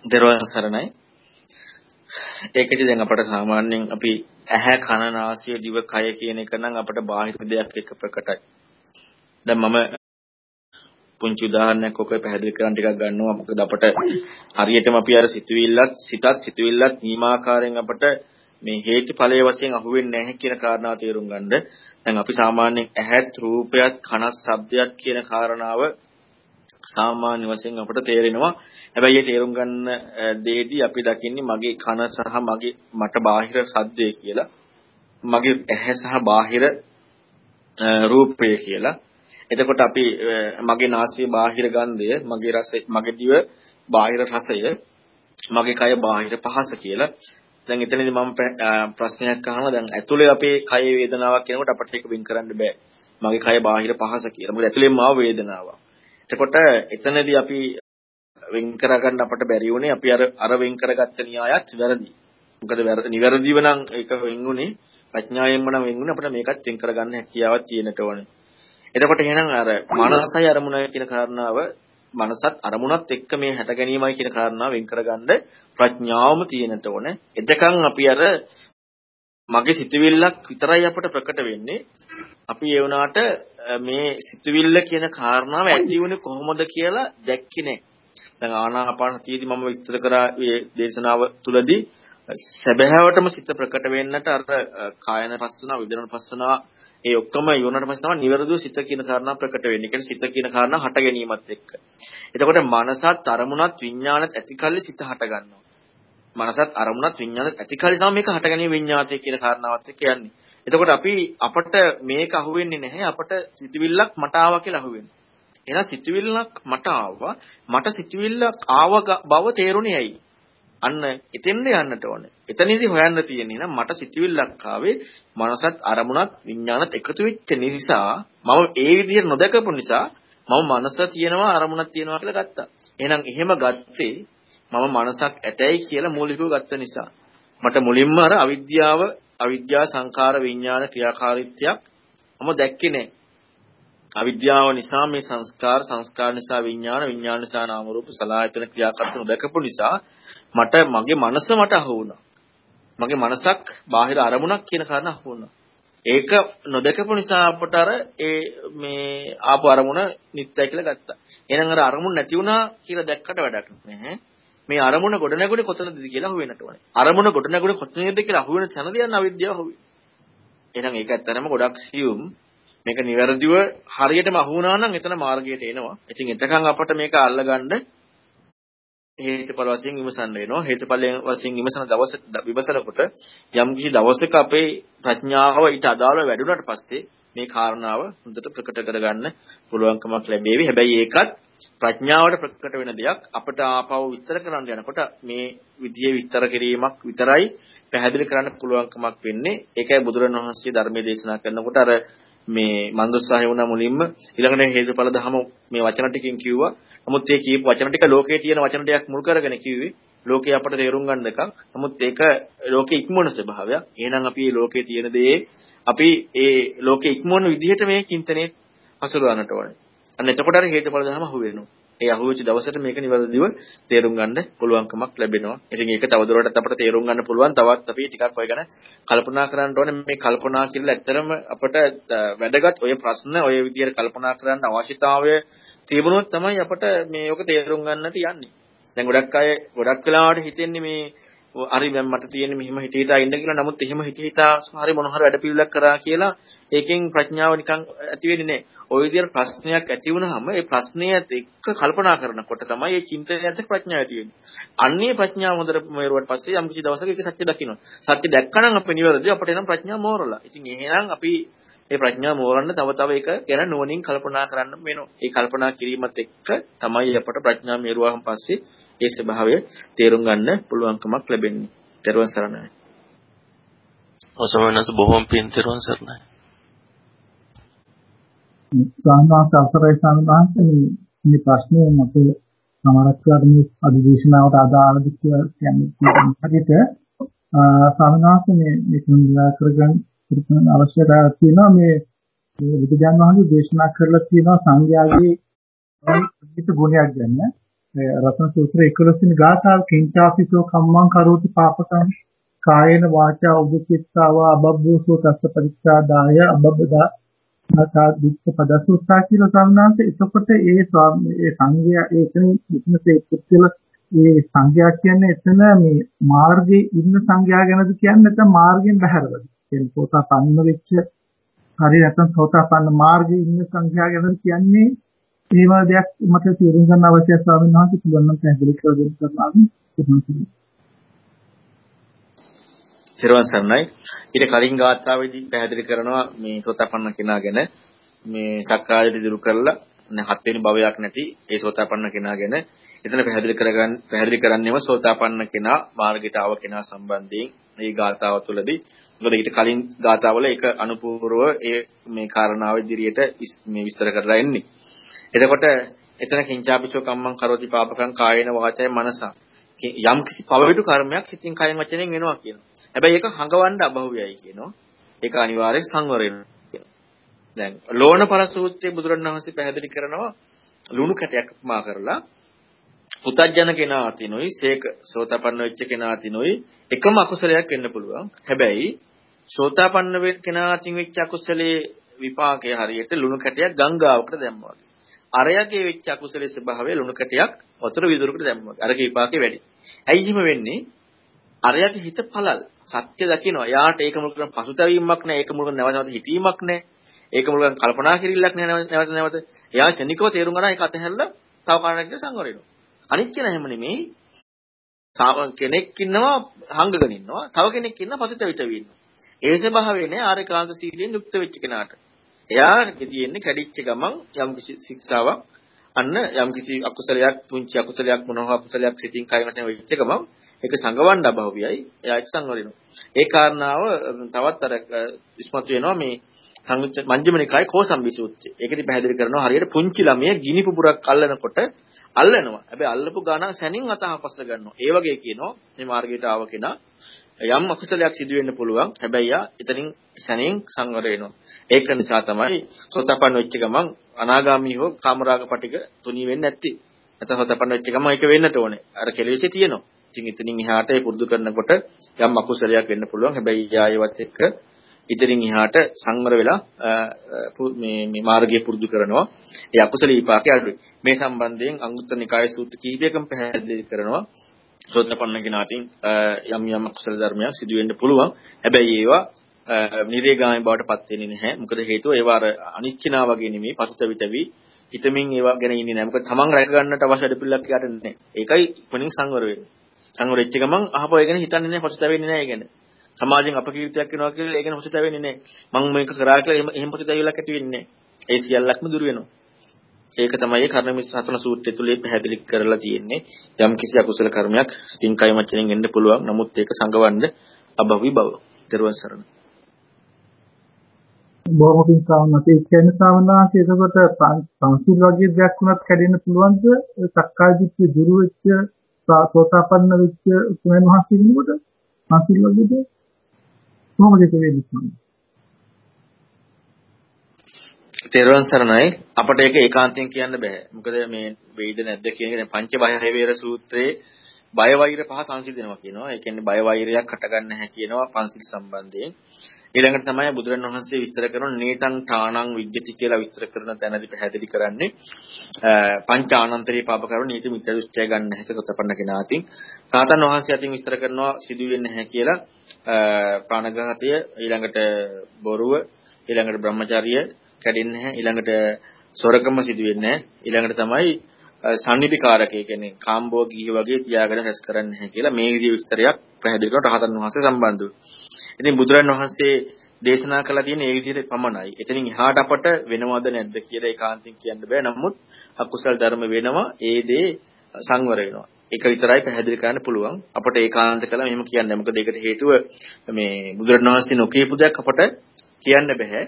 Speaker 2: තෙරුවන් සරණයි. ඒකෙදි දැන් අපට සාමාන්‍යයෙන් අපි ඇහැ කන නාසය දිව කය කියන එක නම් අපට බාහිර දෙයක් එක්ක ප්‍රකටයි. දැන් මම පුංචි උදාහරණයක් ඔක පැහැදිලි කරන්න ටිකක් ගන්නවා. මොකද අපට හරියටම අපි අර සිතුවිල්ලත් සිතත් සිතුවිල්ලත් නිමාකාරයෙන් අපට මේ හේතුඵලයේ වශයෙන් අහුවෙන්නේ නැහැ කියන කාරණාව තේරුම් ගන්න. දැන් අපි සාමාන්‍යයෙන් ඇහත් රූපයත් කනත් ශබ්දයක් කියන කාරණාව සාමාන්‍ය වශයෙන් අපට තේරෙනවා. හැබැයි ඒ තේරුම් ගන්න දෙයේදී අපි දකින්නේ මගේ කන සහ මගේ මට බාහිර ශබ්දය කියලා. මගේ ඇහැ සහ බාහිර රූපය කියලා. එතකොට අපි මගේ නාසයේ බාහිර ගන්ධය, මගේ රසය, මගේ දිව බාහිර රසය, මගේ කය බාහිර පහස කියලා. දැන් එතනදී මම ප්‍රශ්නයක් අහනවා දැන් ඇතුලේ අපේ කය වේදනාවක් කියනකොට අපිට ඒක වින් කරන්න බෑ. මගේ කය බාහිර පහස කියලා. මොකද ඇතුලේම ආව වේදනාවක්. එතකොට එතනදී අපි වෙන් කරගන්න අපට බැරි වුණේ අපි අර අර වෙන් කරගත්ත න්‍යායත් වැරදි. මොකද නිවැරදිව නම් ඒක වෙන්ුනේ ප්‍රඥාවෙන්ම නම් වෙන්ුනේ අපිට මේකත් වෙන් කරගන්න හැකියාවක් තියෙනට ඕනේ. එතකොට එහෙනම් අර මනසයි අරමුණයි කියන කාරණාව මනසත් අරමුණත් එක්ක මේ හැට ගැනීමයි කියන කාරණාව වෙන් කරගන්න ප්‍රඥාවම තියෙනට ඕනේ. එතකන් අපි අර මගේ සිතුවිල්ලක් විතරයි අපට ප්‍රකට වෙන්නේ. අපි ඒ වුණාට මේ සිතුවිල්ල කියන කාරණාව ඇති වුණේ කොහොමද කියලා දැක්කේ නැහැ. දැන් ආනාපාන සතියේදී මම විස්තර කරා මේ දේශනාව තුලදී සැබෑවටම සිත ප්‍රකට වෙන්නට අර කායන පස්සනාව, විදරණ පස්සනාව ඒ ඔක්කොම යොනට පස්සේ තමයි නිවැරදිව සිත කියන කාරණා ප්‍රකට වෙන්නේ. කියන්නේ සිත කියන කාරණා හට ගැනීමත් එක්ක. එතකොට මනසත් අරමුණත් විඥානත් ඇතිකල්ලි සිත හට ගන්නවා. මනසත් අරමුණත් විඥානත් ඇතිකල්ලි තමයි මේක හට ගැනීම විඥාතය කියන කාරණාවත් එක්ක යන්නේ. එතකොට අපි අපට මේක අහුවෙන්නේ නැහැ. අපට සිතවිල්ලක් මට ආවා කියලා අහුවෙන්නේ. එහෙනම් සිතවිල්ලක් මට ආවා. මට සිතවිල්ලක් ආව බව තේරුණේ ඇයි? අන්න එතෙන්ද යන්නට ඕනේ. එතනදී හොයන්න තියෙන්නේ නම් මට සිතුවිල්ලක් ආවේ මනසත් අරමුණත් විඥානත් එකතු වෙච්ච නිසා මම ඒ විදිහට නොදකපු නිසා මම මනස තියෙනවා අරමුණක් තියෙනවා කියලා ගත්තා. එහෙනම් එහෙම ගත්තේ මම මනසක් ඇතැයි කියලා මූලිකව ගත්ත නිසා. මට මුලින්ම අර අවිද්‍යාව අවිද්‍යා සංඛාර විඥාන ක්‍රියාකාරීත්වයක් මම දැක්කේ නෑ. අවිද්‍යාව නිසා මේ සංස්කාර සංස්කාර නිසා විඥාන විඥාන නිසා නාම රූප සලආයතන ක්‍රියාකර්තන දැකපු නිසා මට මගේ මනස මට අහු වුණා. මගේ මනසක් බාහිර අරමුණක් කියන කාරණා අහු වුණා. ඒක නොදකපු නිසා අපට අර ඒ මේ ආපු අරමුණ නිත්‍යයි කියලා ගත්තා. එහෙනම් අර අරමුණ නැති වුණා කියලා දැක්කට වැඩක් නැහැ. මේ අරමුණ ගොඩ නැගුණේ කොතනද කියලා අහුවෙන්නට ඕනේ. අරමුණ ගොඩ නැගුණේ කොතනද කියලා අහුවෙන තැනදී යන අවිද්‍යාව අහුවේ. එහෙනම් ඒක ඇත්තටම ගොඩක් සියුම්. මේක නිවැරදිව හරියටම අහු වුණා නම් එතන මාර්ගයට එනවා. ඉතින් එතකන් අපට මේක අල්ලගන්න හේතුඵල වශයෙන් විමසන්න වෙනවා. හේතුඵලයෙන් වශයෙන් විමසන දවස විමසනකොට යම් කිසි දවසක අපේ ප්‍රඥාව ඊට අදාළව වැඩුණාට පස්සේ මේ කාරණාව හොඳට ප්‍රකට කරගන්න පුළුවන්කමක් ලැබෙවි. හැබැයි ඒකත් ප්‍රඥාවට ප්‍රකට වෙන දෙයක්. අපිට ආපහු විස්තර කරන්න යනකොට මේ විදියේ විස්තර කිරීමක් විතරයි පැහැදිලි කරන්න පුළුවන්කමක් වෙන්නේ. ඒකයි බුදුරණවහන්සේ ධර්මයේ දේශනා කරනකොට අර මේ මන්දෝත්සාහය වුණා මුලින්ම ඊළඟට හේතුඵල ධම මේ වචන ටිකෙන් කිව්වා. නමුත් මේ කියපු වචන ටික ලෝකයේ තියෙන වචන ටිකක් මුල් කරගෙන කිව්වේ. ලෝකේ අපට තේරුම් ගන්න එකක්. නමුත් ඒක ලෝකේ ඉක්මවන ස්වභාවයක්. එහෙනම් අපි මේ ලෝකයේ තියෙන දේ අපි ඒ ලෝකේ ඉක්මවන විදිහට මේ චින්තනයේ හසුරවන්නට ඕනේ. අන්න එතකොට අර හේතුඵල ධම අහු වෙනවා. ඒ අහුවෙච්ච දවසට මේක නිවැරදිව තේරුම් ගන්න පුළුවන්කමක් ලැබෙනවා. ඉතින් ඒක තවදුරටත් අපිට තේරුම් ගන්න පුළුවන්. තවත් අපි ටිකක් ඔය ගැන කල්පනා කරන්න ඕනේ. මේ කල්පනා කියලා ඇත්තරම අපිට වැදගත් ඔය ප්‍රශ්න ඔය විදියට කල්පනා කරන්න අවශ්‍යතාවය තිබුණොත් තමයි අපිට මේක තේරුම් ගන්නට යන්නේ. දැන් ගොඩක් අය ගොඩක් වෙලාවට හිතෙන්නේ මේ හරි දැන් මට තියෙන්නේ මෙහෙම හිත හිතා ඉන්න කියලා. නමුත් එහෙම හිත හිතා හරි මොන හරි වැඩපිළිවෙලක් කරා කියලා ඒකෙන් ප්‍රඥාව නිකන් ඇති වෙන්නේ නැහැ. ওই විදිහට ප්‍රශ්නයක් ඇති වුනහම ඒ ප්‍රශ්නයත් එක්ක කල්පනා කරනකොට තමයි ඒ චින්තනයත් ප්‍රඥාව ඇති වෙන්නේ. අන්නේ ප්‍රඥාව හොඳට මෙරුවට පස්සේ යම් කිසි දවසක ඒක සත්‍ය දකින්න. සත්‍ය දැක්කනම් අපේ නිවැරදි අපිට එනම් ප්‍රඥාව මෝරලා. ඉතින් එහෙනම් අපි ඒ ප්‍රඥාව මෝරන්න තව තව ඒක ගැන නුවණින් කල්පනා කරන්න වෙනවා. ඒ කල්පනා කිරීමත් එක්ක තමයි අපට ප්‍රඥාව මෙරුවාන් පස්සේ ඒ ස්වභාවය තේරුම් ගන්න පුළුවන්කමක් ලැබෙන්නේ. ත්වන් සරණයි.
Speaker 6: ඔසවනස බොහොම පින් ත්වන් සරණයි.
Speaker 4: සාමාන්‍ය අසරයි සම්බන්ධයෙන් මේ ප්‍රශ්නේ අපේ සමරක්කාර මේ අධිදේශනාවට අදාළද කියලා කියන්නේ හරියට සාමාන්‍යයෙන් මේ මේක නිරාකරගන්න පුරුතන අවශ්‍යතාවයක් තියෙනවා. මේ මේ බුදුජාන විශ්වවිද්‍යාලය දේශනා කරලා තියෙනවා සංඝයාගේ අනිත් ගුණයක් ගැන. රත්න සූත්‍ර 11 වෙනි ගාථාව කිංචාපිසෝ කම්මං කරෝති පාපකං කායේන වාචා උපචිත්තාව අබබ්බෝසෝ තස්ස පරිච්ඡාදාය අබබ්බදා නැතා දුක්ඛ පදසුත්තා කියලා සම්නාන්ත එතකොට ඒ ඒ සංඝයා ඒකෙන් ඉක්මසේ පුත්කල ඒ සංඝයා කියන්නේ එතන මේ මාර්ගයේ ඉන්න සංඝයා ගැනද කියන්නේ නැත්නම් මාර්ගයෙන් බහැරවද? කියන්නේ සෝතාපන්න වෙච්ච හරි නැත්නම් සෝතාපන්න මාර්ගයේ ඉන්න සංඝයා ගැනද කියන්නේ ඒ වගේ දෙයක් මට තේරුම් ගන්න අවශ්‍යයි ස්වාමීන් වහන්සේ පුළුවන් නම් පැහැදිලි කර දෙන්න කරනවා
Speaker 2: තිරුවන් සරණයි. ඊට කලින් ගාථාවේදී පැහැදිලි කරනවා මේ සෝතාපන්න කෙනා ගැන මේ සක්කායදි දුරු කරලා හත් වෙනි භවයක් නැති ඒ සෝතාපන්න කෙනා ගැන එතන පැහැදිලි කරගන්න පැහැදිලි කරන්නේම සෝතාපන්න කෙනා මාර්ගයට ආව කෙනා සම්බන්ධයෙන් මේ ගාථාව තුළදී මොකද ඊට කලින් ගාථාවල ඒක අනුපූර්ව ඒ මේ කාරණාව ඉදිරියට මේ විස්තර කරලා එන්නේ. එතකොට එතන කිංචාපිචෝ කම්මං කරෝති පාපකං කායේන වාචය මනසා යම් කිසි පවිතු කර්මයක් හිතින් කයෙන් වචනෙන් වෙනවා කියනවා. හැබැයි ඒක හඟවන්න අබහුවයයි කියනවා. ඒක අනිවාර්යෙන් සංවර වෙනවා. දැන් ලෝණපර සූත්‍රයේ බුදුරණවහන්සේ පැහැදිලි කරනවා ලුණු කැටයක් මා කරලා පුතජන කෙනා අතිනොයි සේක සෝතපන්න වෙච්ච කෙනා අතිනොයි එකම අකුසලයක් වෙන්න පුළුවන්. හැබැයි සෝතාපන්න කෙනා අතින් වෙච්ච අකුසලයේ විපාකය හරියට ලුණු කැටයක් ගංගාවකට දැම්මා වගේ. අරයගේ වෙච්ච අකුසලයේ ස්වභාවය ලුණු කැටයක් වතුර විදුරකට දැම්මා වගේ. අරගේ විපාකේ වැඩි. ඇයි එහෙම වෙන්නේ? අරයගේ හිත පළල්. සත්‍ය දකිනවා. යාට ඒක මුල් කරන පසුතැවීමක් නැහැ. ඒක මුල් කරන නැවත නැවත හිතීමක් නැහැ. ඒක මුල් කරන කල්පනා කිරීමක් නැහැ නැවත නැවත. එයා ශනිකව තේරුම් ගන්න ඒක අතහැරලා තව කාරණයක් සංවර වෙනවා. අනිත් කෙනා එහෙම නෙමෙයි. කෙනෙක් ඉන්නවා හංගගෙන ඉන්නවා. තව කෙනෙක් ඉන්නවා පසුතැවිතවි ඉන්නවා. ඒ ස්වභාවය නේ ආරේකාන්ත සීලයෙන් යුක්ත වෙච්ච කෙනාට. එයාට තියෙන්නේ කැඩිච්ච ගමන් යම් කිසි ශික්ෂාවක් අන්න යම් කිසි අකුසලයක් පුංචි අකුසලයක් මොනවා අකුසලයක් සිතින් කයකට වෙච්ච ගමන් ඒක සංගවන්න අභව්‍යයි එයා ඒක සංවරිනවා ඒ කාරණාව තවත් අර ඉස්මතු වෙනවා මේ මංජම නිකායේ කෝසම්බි සූත්‍රය. ඒකෙදි පැහැදිලි කරනවා හරියට පුංචි ළමයා ගිනි පුපුරක් අල්ලනකොට අල්ලනවා. හැබැයි අල්ලපු ගාන සැනින් අතහපස්ස ගන්නවා. ඒ වගේ කියනවා මේ මාර්ගයට ආව කෙනා යම් අකුසලයක් සිදු වෙන්න පුළුවන්. හැබැයි යා එතනින් සැනින් සංවර වෙනවා. ඒක නිසා තමයි සෝතපන්න වෙච්ච ගමන් අනාගාමී හෝ කාමරාග පටික තුනී වෙන්නේ නැත්තේ. නැත්නම් සෝතපන්න වෙච්ච ගමන් ඒක වෙන්නට ඕනේ. අර කෙලෙසේ තියෙනවා. ඉතින් එතනින් එහාට ඒ පුරුදු කරනකොට යම් අකුසලයක් වෙන්න පුළුවන්. හැබැයි යායවත් එක්ක ඉතින් එහාට සංවර වෙලා මේ මේ මාර්ගය පුරුදු කරනවා. ඒ අකුසල විපාකේ අඩුයි. මේ සම්බන්ධයෙන් අංගුත්තර නිකායේ සූත්‍ර කීපයකම පැහැදිලි කරනවා. සෝතපන්න කෙනාටින් යම් යම් අකුසල ධර්මයක් සිදු වෙන්න පුළුවන්. හැබැයි ඒවා නිරේගාමී බවට පත් වෙන්නේ නැහැ. මොකද හේතුව ඒවා අර අනිච්චනා වගේ නෙමෙයි පසුතවිතවි හිතමින් ඒවා ගැන ඉන්නේ නැහැ. මොකද තමන් රැක ගන්නට අවශ්‍ය අඩපිල්ලක් යාට නැහැ. ඒකයි ඉක්මනින් සංවර වෙන්නේ. සංවර වෙච්ච ගමන් අහපෝ ඒ ගැන හිතන්නේ නැහැ, පසුතැවෙන්නේ නැහැ ඒ ගැන. සමාජයෙන් අපකීර්තියක් වෙනවා කියලා ඒ ගැන පසුතැවෙන්නේ නැහැ. මම මේක කරා කියලා එහෙම එහෙම පසුතැවිල්ලක් ඇති වෙන්නේ නැහැ. ඒ සියල්ලක්ම දුර වෙනවා. ඒක තමයි කර්මමිස් හතන සූත්‍රය තුලේ පැහැදිලි කරලා තියෙන්නේ. යම් කිසි අකුසල කර්මයක් සිතින් කය වචනෙන් එන්න පුළුවන්. නමුත් ඒක සංගවන්න අභවි බව. දරුවන් සරණ.
Speaker 4: බොහොම පිං සාමනාති කියන සාමනාති එතකොට සංසිල් වගේ දෙයක් වුණත් කැඩෙන්න පුළුවන්ද? සක්කාය දිට්ඨිය දුරු වෙච්ච සෝතාපන්න වෙච්ච තුනෙන් මහත් වෙනකොට සංසිල් වගේ දෙයක් කොහොමද ඒක වෙන්නේ?
Speaker 2: තෙරුවන් සරණයි අපට ඒක ඒකාන්තයෙන් කියන්න බෑ. මොකද මේ වේද නැද්ද කියන එක දැන් පංච බය වේර සූත්‍රයේ බය වෛර පහ සංසිඳනවා කියනවා. ඒ කියන්නේ බය වෛරයක් හටගන්න නැහැ කියනවා පංචිල් සම්බන්ධයෙන්. ඊළඟට තමයි බුදුරණවහන්සේ විස්තර කරන නේතං ඨානං විද්‍යති කියලා විස්තර කරන තැනදී පැහැදිලි කරන්නේ පංච ආනන්තරී පාප කරුණ නීති මිත්‍යා දෘෂ්ටිය ගන්න නැහැ සතපන්න කෙනා අතින්. සාතන් වහන්සේ අතින් විස්තර කරනවා සිදු වෙන්නේ නැහැ කියලා ප්‍රාණඝාතය ඊළඟට බොරුව ඊළඟට බ්‍රහ්මචාරිය කැඩෙන්නේ නැහැ ඊළඟට සොරකම සිදු වෙන්නේ නැහැ ඊළඟට තමයි සම්නිපිකාරකය කියන්නේ කාම්බෝගී වගේ තියාගෙන රැස් කරන්නේ නැහැ කියලා මේ විදිහේ විස්තරයක් පැහැදිලි කරන රහතන් වහන්සේ සම්බන්ධව. ඉතින් බුදුරන් වහන්සේ දේශනා කළා තියෙන ඒ විදිහට පමණයි. එතනින් එහාට අපට වෙනවද නැද්ද කියලා ඒකාන්තයෙන් කියන්න බෑ. නමුත් අකුසල ධර්ම වෙනවා ඒ දේ සංවර වෙනවා. ඒක විතරයි පැහැදිලි කරන්න පුළුවන්. අපට ඒකාන්ත කළා මෙහෙම කියන්නේ. මොකද ඒකට හේතුව මේ බුදුරණවහන්සේ නොකියපු දෙයක් අපට කියන්න බෑ.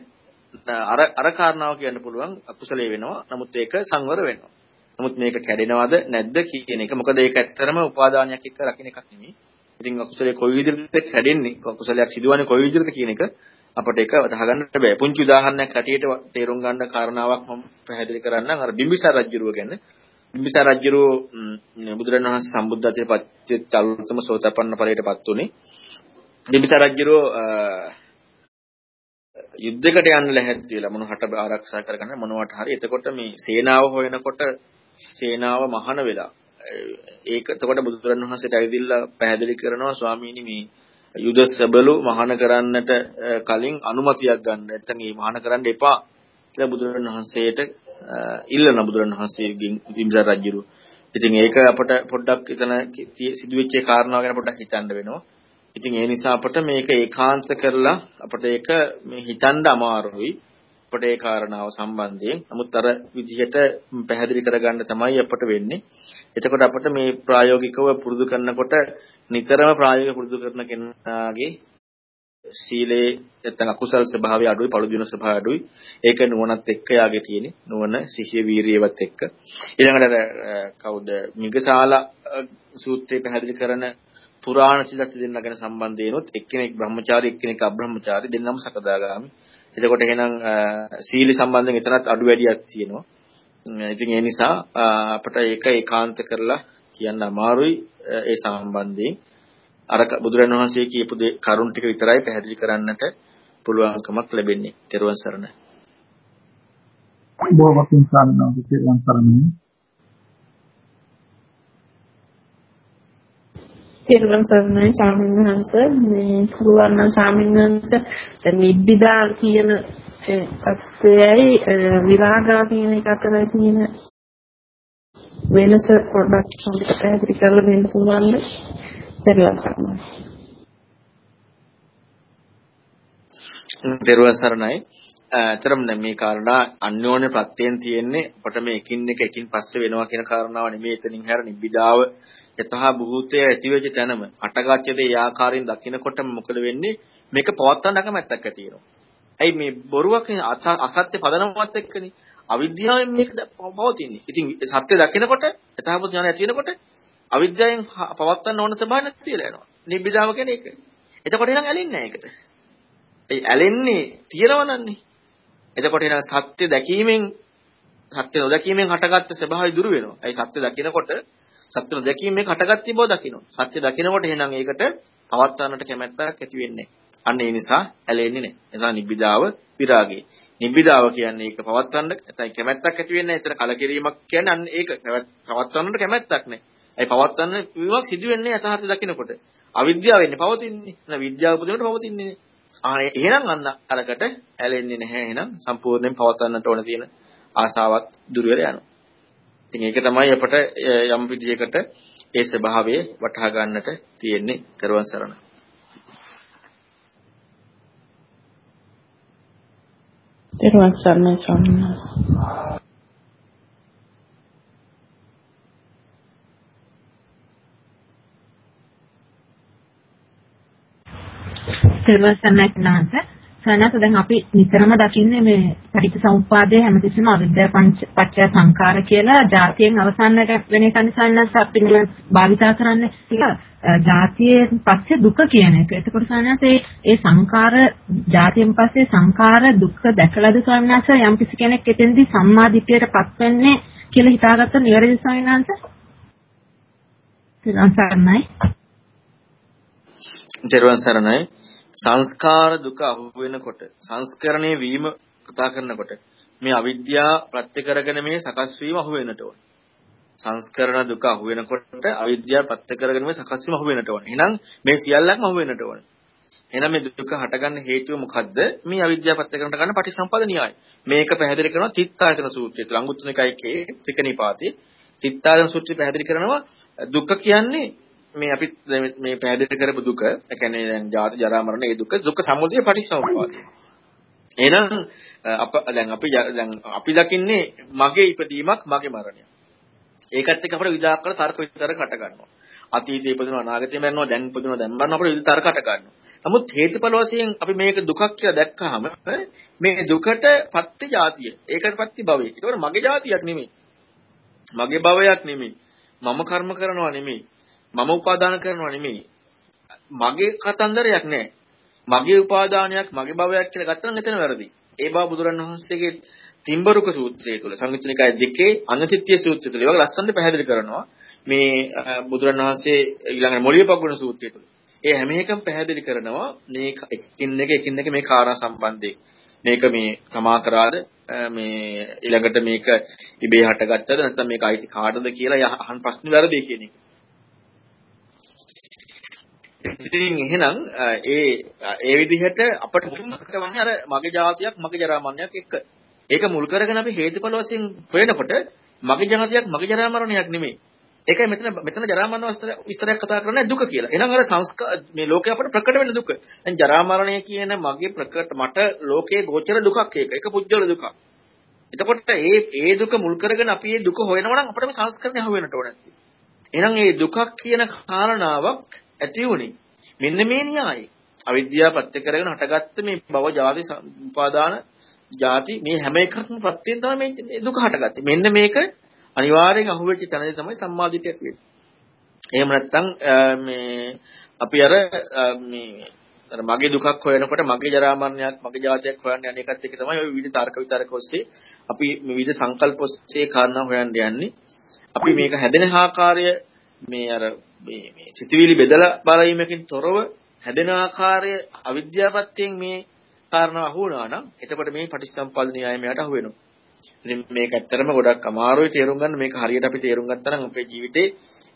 Speaker 2: අර අර කාරණාව කියන්න පුළුවන් අකුසලයේ වෙනවා. නමුත් ඒක සංවර වෙනවා. නමුත් මේක කැඩෙනවද නැද්ද කියන එක. මොකද ඒක ඇත්තරම උපාදානයක් එක්ක රකින්න එකක් නෙමෙයි. ඉතින් අකුසලයේ කොයි විදිහටද කැඩෙන්නේ? අකුසලයක් සිදුවන්නේ කොයි විදිහටද කියන එක අපට ඒක වටහා ගන්නට බෑ. පුංචි උදාහරණයක් හැටියට තේරුම් ගන්න කාරණාවක් මම පැහැදිලි කරන්නම්. අර බිම්බිසාර රජුරුව ගැන. බිම්බිසාර රජුරුව බුදුරණවහන්සේ සම්බුද්ධත්වයට පත් අලුතම සෝතපන්න ඵලයටපත් උනේ. බිම්බිසාර රජුරුව යුද්ධයකට යන්න ලැහැත් වෙලා මොනහට ආරක්ෂා කරගන්න මොනවට හරි. එතකොට මේ සේනාව හොයනකොට සේනාව මහාන වෙලා ඒක එතකොට බුදුරණවහන්සේට ඇවිදilla පැහැදිලි කරනවා ස්වාමීනි මේ යුද සබලු මහාන කරන්නට කලින් අනුමතියක් ගන්න. නැත්නම් මේ මහාන කරන්න එපා කියලා බුදුරණවහන්සේට ඉල්ලන බුදුරණවහන්සේගෙන් විම්සාර රජුරු. ඉතින් ඒක අපට පොඩ්ඩක් එතන සිදුවෙච්ච කාරණාව ගැන පොඩ්ඩක් හිතන්න වෙනවා. ඉතින් ඒ නිසා අපට මේක ඒකාන්ත කරලා අපට ඒක මේ හිතන්න අමාරුයි. අපට ඒ කාරණාව සම්බන්ධයෙන්. නමුත් අර විදිහට පැහැදිලි කරගන්න තමයි අපට වෙන්නේ. එතකොට අපට මේ ප්‍රායෝගිකව පුරුදු කරනකොට නිතරම ප්‍රායෝගික පුරුදු කරන කෙනාගේ සීලේ නැත්නම් අකුසල් ස්වභාවය අඩුයි, පළු දින ස්වභාවය අඩුයි. ඒක නුවණත් එක්ක යාගේ තියෙන්නේ. නුවණ සිහිය වීරියවත් එක්ක. ඊළඟට කවුද මිගසාලා සූත්‍රය පැහැදිලි කරන පුරාණ සිලත් දෙන්න ගැන සම්බන්ධ එක්කෙනෙක් බ්‍රහ්මචාරී එක්කෙනෙක් අබ්‍රහ්මචාරී දෙන්නම සකදාගාමි. එතකොට එහෙනම් සීල සම්බන්ධයෙන් එතනත් අඩු වැඩියක් තියෙනවා. ඉතින් ඒ නිසා අපිට ඒක ඒකාන්ත කරලා කියන්න අමාරුයි ඒ සම්බන්ධයෙන්. අර බුදුරණවහන්සේ කියපු කරුණ ටික විතරයි පැහැදිලි කරන්නට පුළුවන්කමක් ලැබෙන්නේ. ත්වන් සරණයි.
Speaker 4: බොහොම පිං සාරණව ත්වන් සරණයි.
Speaker 5: තෙරුවන් සරණයි ස්වාමීන් වහන්සේ මේ පුළුවන් නම් ස්වාමීන් වහන්සේ දැන් නිබ්බිදා කියන තත්ත්වයයි විරාගා කියන එක අතර තියෙන වෙනස පොඩ්ඩක් සම්පූර්ණ පැහැදිලි කරලා දෙන්න පුළුවන්ද? තෙරුවන් සරණයි.
Speaker 2: තෙරුවන් සරණයි. ඇතරම් මේ කාරණා අන්‍යෝන්‍ය ප්‍රත්‍යයෙන් තියෙන්නේ අපට මේ එකින් එක එකින් පස්සේ වෙනවා කියන කාරණාව නෙමෙයි එතනින් හැර නිබ්බිදාව යතහ භූතය ඇතිවෙච්ච තැනම අටගාච්ඡ දේ ආකාරයෙන් දකිනකොට මොකද වෙන්නේ මේක පවත්තන්න කැමැත්තක් ඇති වෙනවා. ඇයි මේ බොරුවක් අසත්‍ය පදනමවත් එක්කනේ අවිද්‍යාවෙන් මේක පවතින්නේ. ඉතින් සත්‍ය දකිනකොට යථාභූත ඥානය ඇති වෙනකොට අවිද්‍යාවෙන් පවත්තන්න ඕන ස්වභාවය නැති වෙලා යනවා. නිබ්බිදාව කියන්නේ ඒක. එතකොට එනම් ඇලෙන්නේ නැහැ ඒකට. ඒ ඇලෙන්නේ තියනවනන්නේ. එතකොට එනම් සත්‍ය දැකීමෙන් සත්‍ය නොදැකීමෙන් හටගත්ත ස්වභාවය දුරු වෙනවා. ඒ සත්‍ය දකිනකොට සත්‍ය නොදැකීමේ කටගත්ති බව දකින්න. සත්‍ය දකිනකොට එහෙනම් ඒකට පවත්වන්නට කැමැත්තක් ඇති වෙන්නේ අන්න ඒ නිසා ඇලෙන්නේ නැහැ. එතන නිබ්බිදාව විරාගේ. නිබ්බිදාව කියන්නේ ඒක පවත්වන්න නැත්නම් කැමැත්තක් ඇති වෙන්නේ නැහැ. එතන කලකිරීමක් කියන්නේ අන්න ඒක පවත්වන්නට කැමැත්තක් නැහැ. ඒ පවත්වන්න වීමක් සිදු වෙන්නේ යථාර්ථය දකිනකොට. අවිද්‍යාව වෙන්නේ පවතින්නේ. නැත්නම් විද්‍යාව උපදිනකොට පවතින්නේ. ආ එහෙනම් අන්න අරකට ඇලෙන්නේ නැහැ. එහෙනම් සම්පූර්ණයෙන් පවත්වන්නට ඕන තියෙන ආසාවත් දුර වෙලා යනවා. ඉතින් ඒක තමයි අපට යම් විදියකට ඒ ස්වභාවය වටහා ගන්නට තියෙන්නේ කරුවන් සරණ.
Speaker 5: දරුවන් සරණයි ස්වාමීන් වහන්සේ.
Speaker 9: සර්වසන්නක්නාත සනස දැන් අපි නිතරම දකින්නේ මේ පටිච්චසමුප්පාදයේ හැමතිස්සෙම අවිද්‍යා පංච සංඛාර කියලා જાතියෙන් අවසානට වෙන එක නිසානස් අපි භාවිතා කරන්නේ ඒක જાතියෙන් පස්සේ දුක කියන එක. එතකොට සනස ඒ ඒ සංඛාර જાතියෙන් පස්සේ සංඛාර දුක්ඛ දැකලාද සනස යම් කිසි කෙනෙක් එතෙන්දී සම්මාදිටියටපත් වෙන්නේ කියලා හිතාගත්ත නිවැරදි සනස.
Speaker 2: තිරසන්නයි. තිරසන්නයි සංස්කාර දුක අහු වෙනකොට සංස්කරණය වීම කතා කරනකොට මේ අවිද්‍යාව ප්‍රත්‍ය කරගෙන මේ සකස් වීම අහු වෙන්නට ඕන. සංස්කරණ දුක අහු වෙනකොට අවිද්‍යාව ප්‍රත්‍ය කරගෙන මේ සකස් වීම අහු වෙන්නට ඕන. එහෙනම් මේ සියල්ලක්ම අහු වෙන්නට ඕන. එහෙනම් මේ දුක හටගන්න හේතුව මොකද්ද? මේ අවිද්‍යාව ප්‍රත්‍ය කරනට ගන්න පටිසම්පාද න්‍යාය. මේක පැහැදිලි කරනවා තිත්තායතන සූත්‍රය තුළ. අංගුත්තර නිකායේ ත්‍රිකණීපාතේ තිත්තායතන සූත්‍රය පැහැදිලි කරනවා දුක කියන්නේ මේ අපි මේ පැහැදිලි කරපු දුක, ඒ කියන්නේ දැන් ජාති ජරා මරණ ඒ දුක දුක සමුදය පටිච්චසමුප්පාදය. එහෙනම් අප දැන් අපි දැන් අපි දකින්නේ මගේ ඉපදීමක් මගේ මරණය. ඒකත් එක්ක අපිට විදාකර තර්ක විතර කට ගන්නවා. අතීතයේ ඉපදුණා අනාගතයේ මරනවා දැන් ඉපදුණා දැන් මරනවා අපිට විතර කට ගන්නවා. නමුත් හේතුඵල වශයෙන් අපි මේක දුකක් කියලා දැක්කහම මේ දුකට පත්‍ය જાතිය. ඒකට පත්‍ය භවය. ඒකවල මගේ જાතියක් නෙමෙයි. මගේ භවයක් නෙමෙයි. මම කර්ම කරනවා නෙමෙයි. මම උපාදාන කරනවා නෙමෙයි. මගේ කතන්දරයක් නෑ. මගේ උපාදානයක් මගේ භවයක් කියලා ගත්තම එතන වැරදි. ඒ බව බුදුරණවහන්සේගේ තිම්බරුක සූත්‍රය තුළ සංයුත්නිකාය දෙකේ අනතිත්‍ය සූත්‍රය තුළ ඒවා ලස්සනට පැහැදිලි කරනවා. මේ බුදුරණවහන්සේ ඊළඟ මොළියපගුණ සූත්‍රය තුළ. ඒ හැම එකම පැහැදිලි කරනවා මේ එකින් එක එකින් එක මේ කාරණා සම්බන්ධයෙන්. මේක මේ සමා කරාද මේ ඊළඟට මේක ඉබේ හටගත්තද නැත්නම් මේක අයිති කාටද කියලා අහන ප්‍රශ්නේ වැරදි කියන එක. ඉතින් එහෙනම් ඒ ඒ විදිහට අපට මුලින්ම කරවන්නේ අර මගේ જાතියක් මගේ ජරා මරණයක් එක්ක. ඒක මුල් කරගෙන අපි හේතුඵල වශයෙන් හොයනකොට මගේ જાතියක් මගේ ජරා මරණයක් නෙමෙයි. ඒකයි මෙතන මෙතන ජරා මරණ විස්තරයක් කතා කරන්නේ දුක කියලා. එහෙනම් අර සංස්කාර මේ ලෝකේ අපට ප්‍රකට වෙන දුක. දැන් ජරා මරණය කියන මගේ ප්‍රකට මට ලෝකයේ ගෝචර දුකක් ඒක. ඒක පුජ්‍යල දුකක්. එතකොට ඒ ඒ දුක මුල් කරගෙන අපි මේ දුක හොයනවා නම් අපිට මේ සංස්කරණය අහු වෙනට ඕන නැති. එහෙනම් මේ දුකක් කියන කාරණාවක් ඇති වුණේ. මෙන්න මේ න්‍යායයි. අවිද්‍යාව පත්‍ය කරගෙන හටගත්ත මේ භව ජාති උපාදාන ಜಾති මේ හැම එකක්ම ප්‍රත්‍යයෙන් තමයි මේ දුක හටගත්තේ. මෙන්න මේක අනිවාර්යෙන් අහුවෙච්ච තැනදී තමයි සම්මාදිටිය කියන්නේ. එහෙම නැත්නම් මේ අපි අර මේ අර මගේ දුකක් හොයනකොට මගේ ජරා මරණයක් මගේ ජාතියක් හොයන්න යන එකත් එක තමයි ওই විවිධ තර්ක විතරක ඔස්සේ අපි මේ විවිධ සංකල්ප ඔස්සේ කාරණා හොයන්න යන්නේ. අපි මේක හැදෙන ආකාරය මේ අර මේ මේ සිතුවිලි බෙදලා බලීමකින් තොරව හැදෙන ආකාරය අවිද්‍යාවපත්යෙන් මේ කාරණා අහු වුණා නම් එතකොට මේ පටිච්චසම්පද න්‍යායමයට අහු වෙනවා. ඉතින් මේක ඇත්තරම ගොඩක් අමාරුයි තේරුම් ගන්න මේක හරියට අපි තේරුම් ගත්තා නම් අපේ ජීවිතේ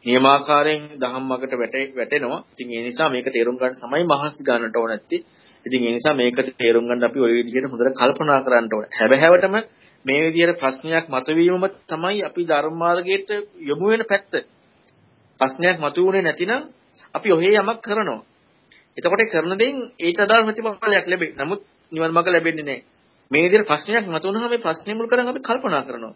Speaker 2: නියමාකාරයෙන් දහම්මකට වැටෙනවා. ඉතින් ඒ නිසා මේක තේරුම් ගන්න තමයි මහන්සි ගන්නට ඕන නැත්තේ. ඉතින් ඒ නිසා මේක තේරුම් ගන්න අපි ওই විදිහට හොඳට කල්පනා කරන්න ඕන. හැබැයිවටම මේ විදිහට ප්‍රශ්නයක් මතුවීමම තමයි අපි ධර්ම මාර්ගයට යොමු වෙන පැත්ත. ප්‍රශ්නයක් මතුවුනේ නැතිනම් අපි ඔහේ යමක් කරනවා. එතකොට කරන දෙයින් ඒට අදාළ ප්‍රතිඵලයක් ලැබෙයි. නමුත් නිවන් මාර්ග ලැබෙන්නේ නැහැ. මේ විදිහට ප්‍රශ්නයක් මතුවනහම මේ ප්‍රශ්නේ මුල් කරගෙන අපි කල්පනා කරනවා.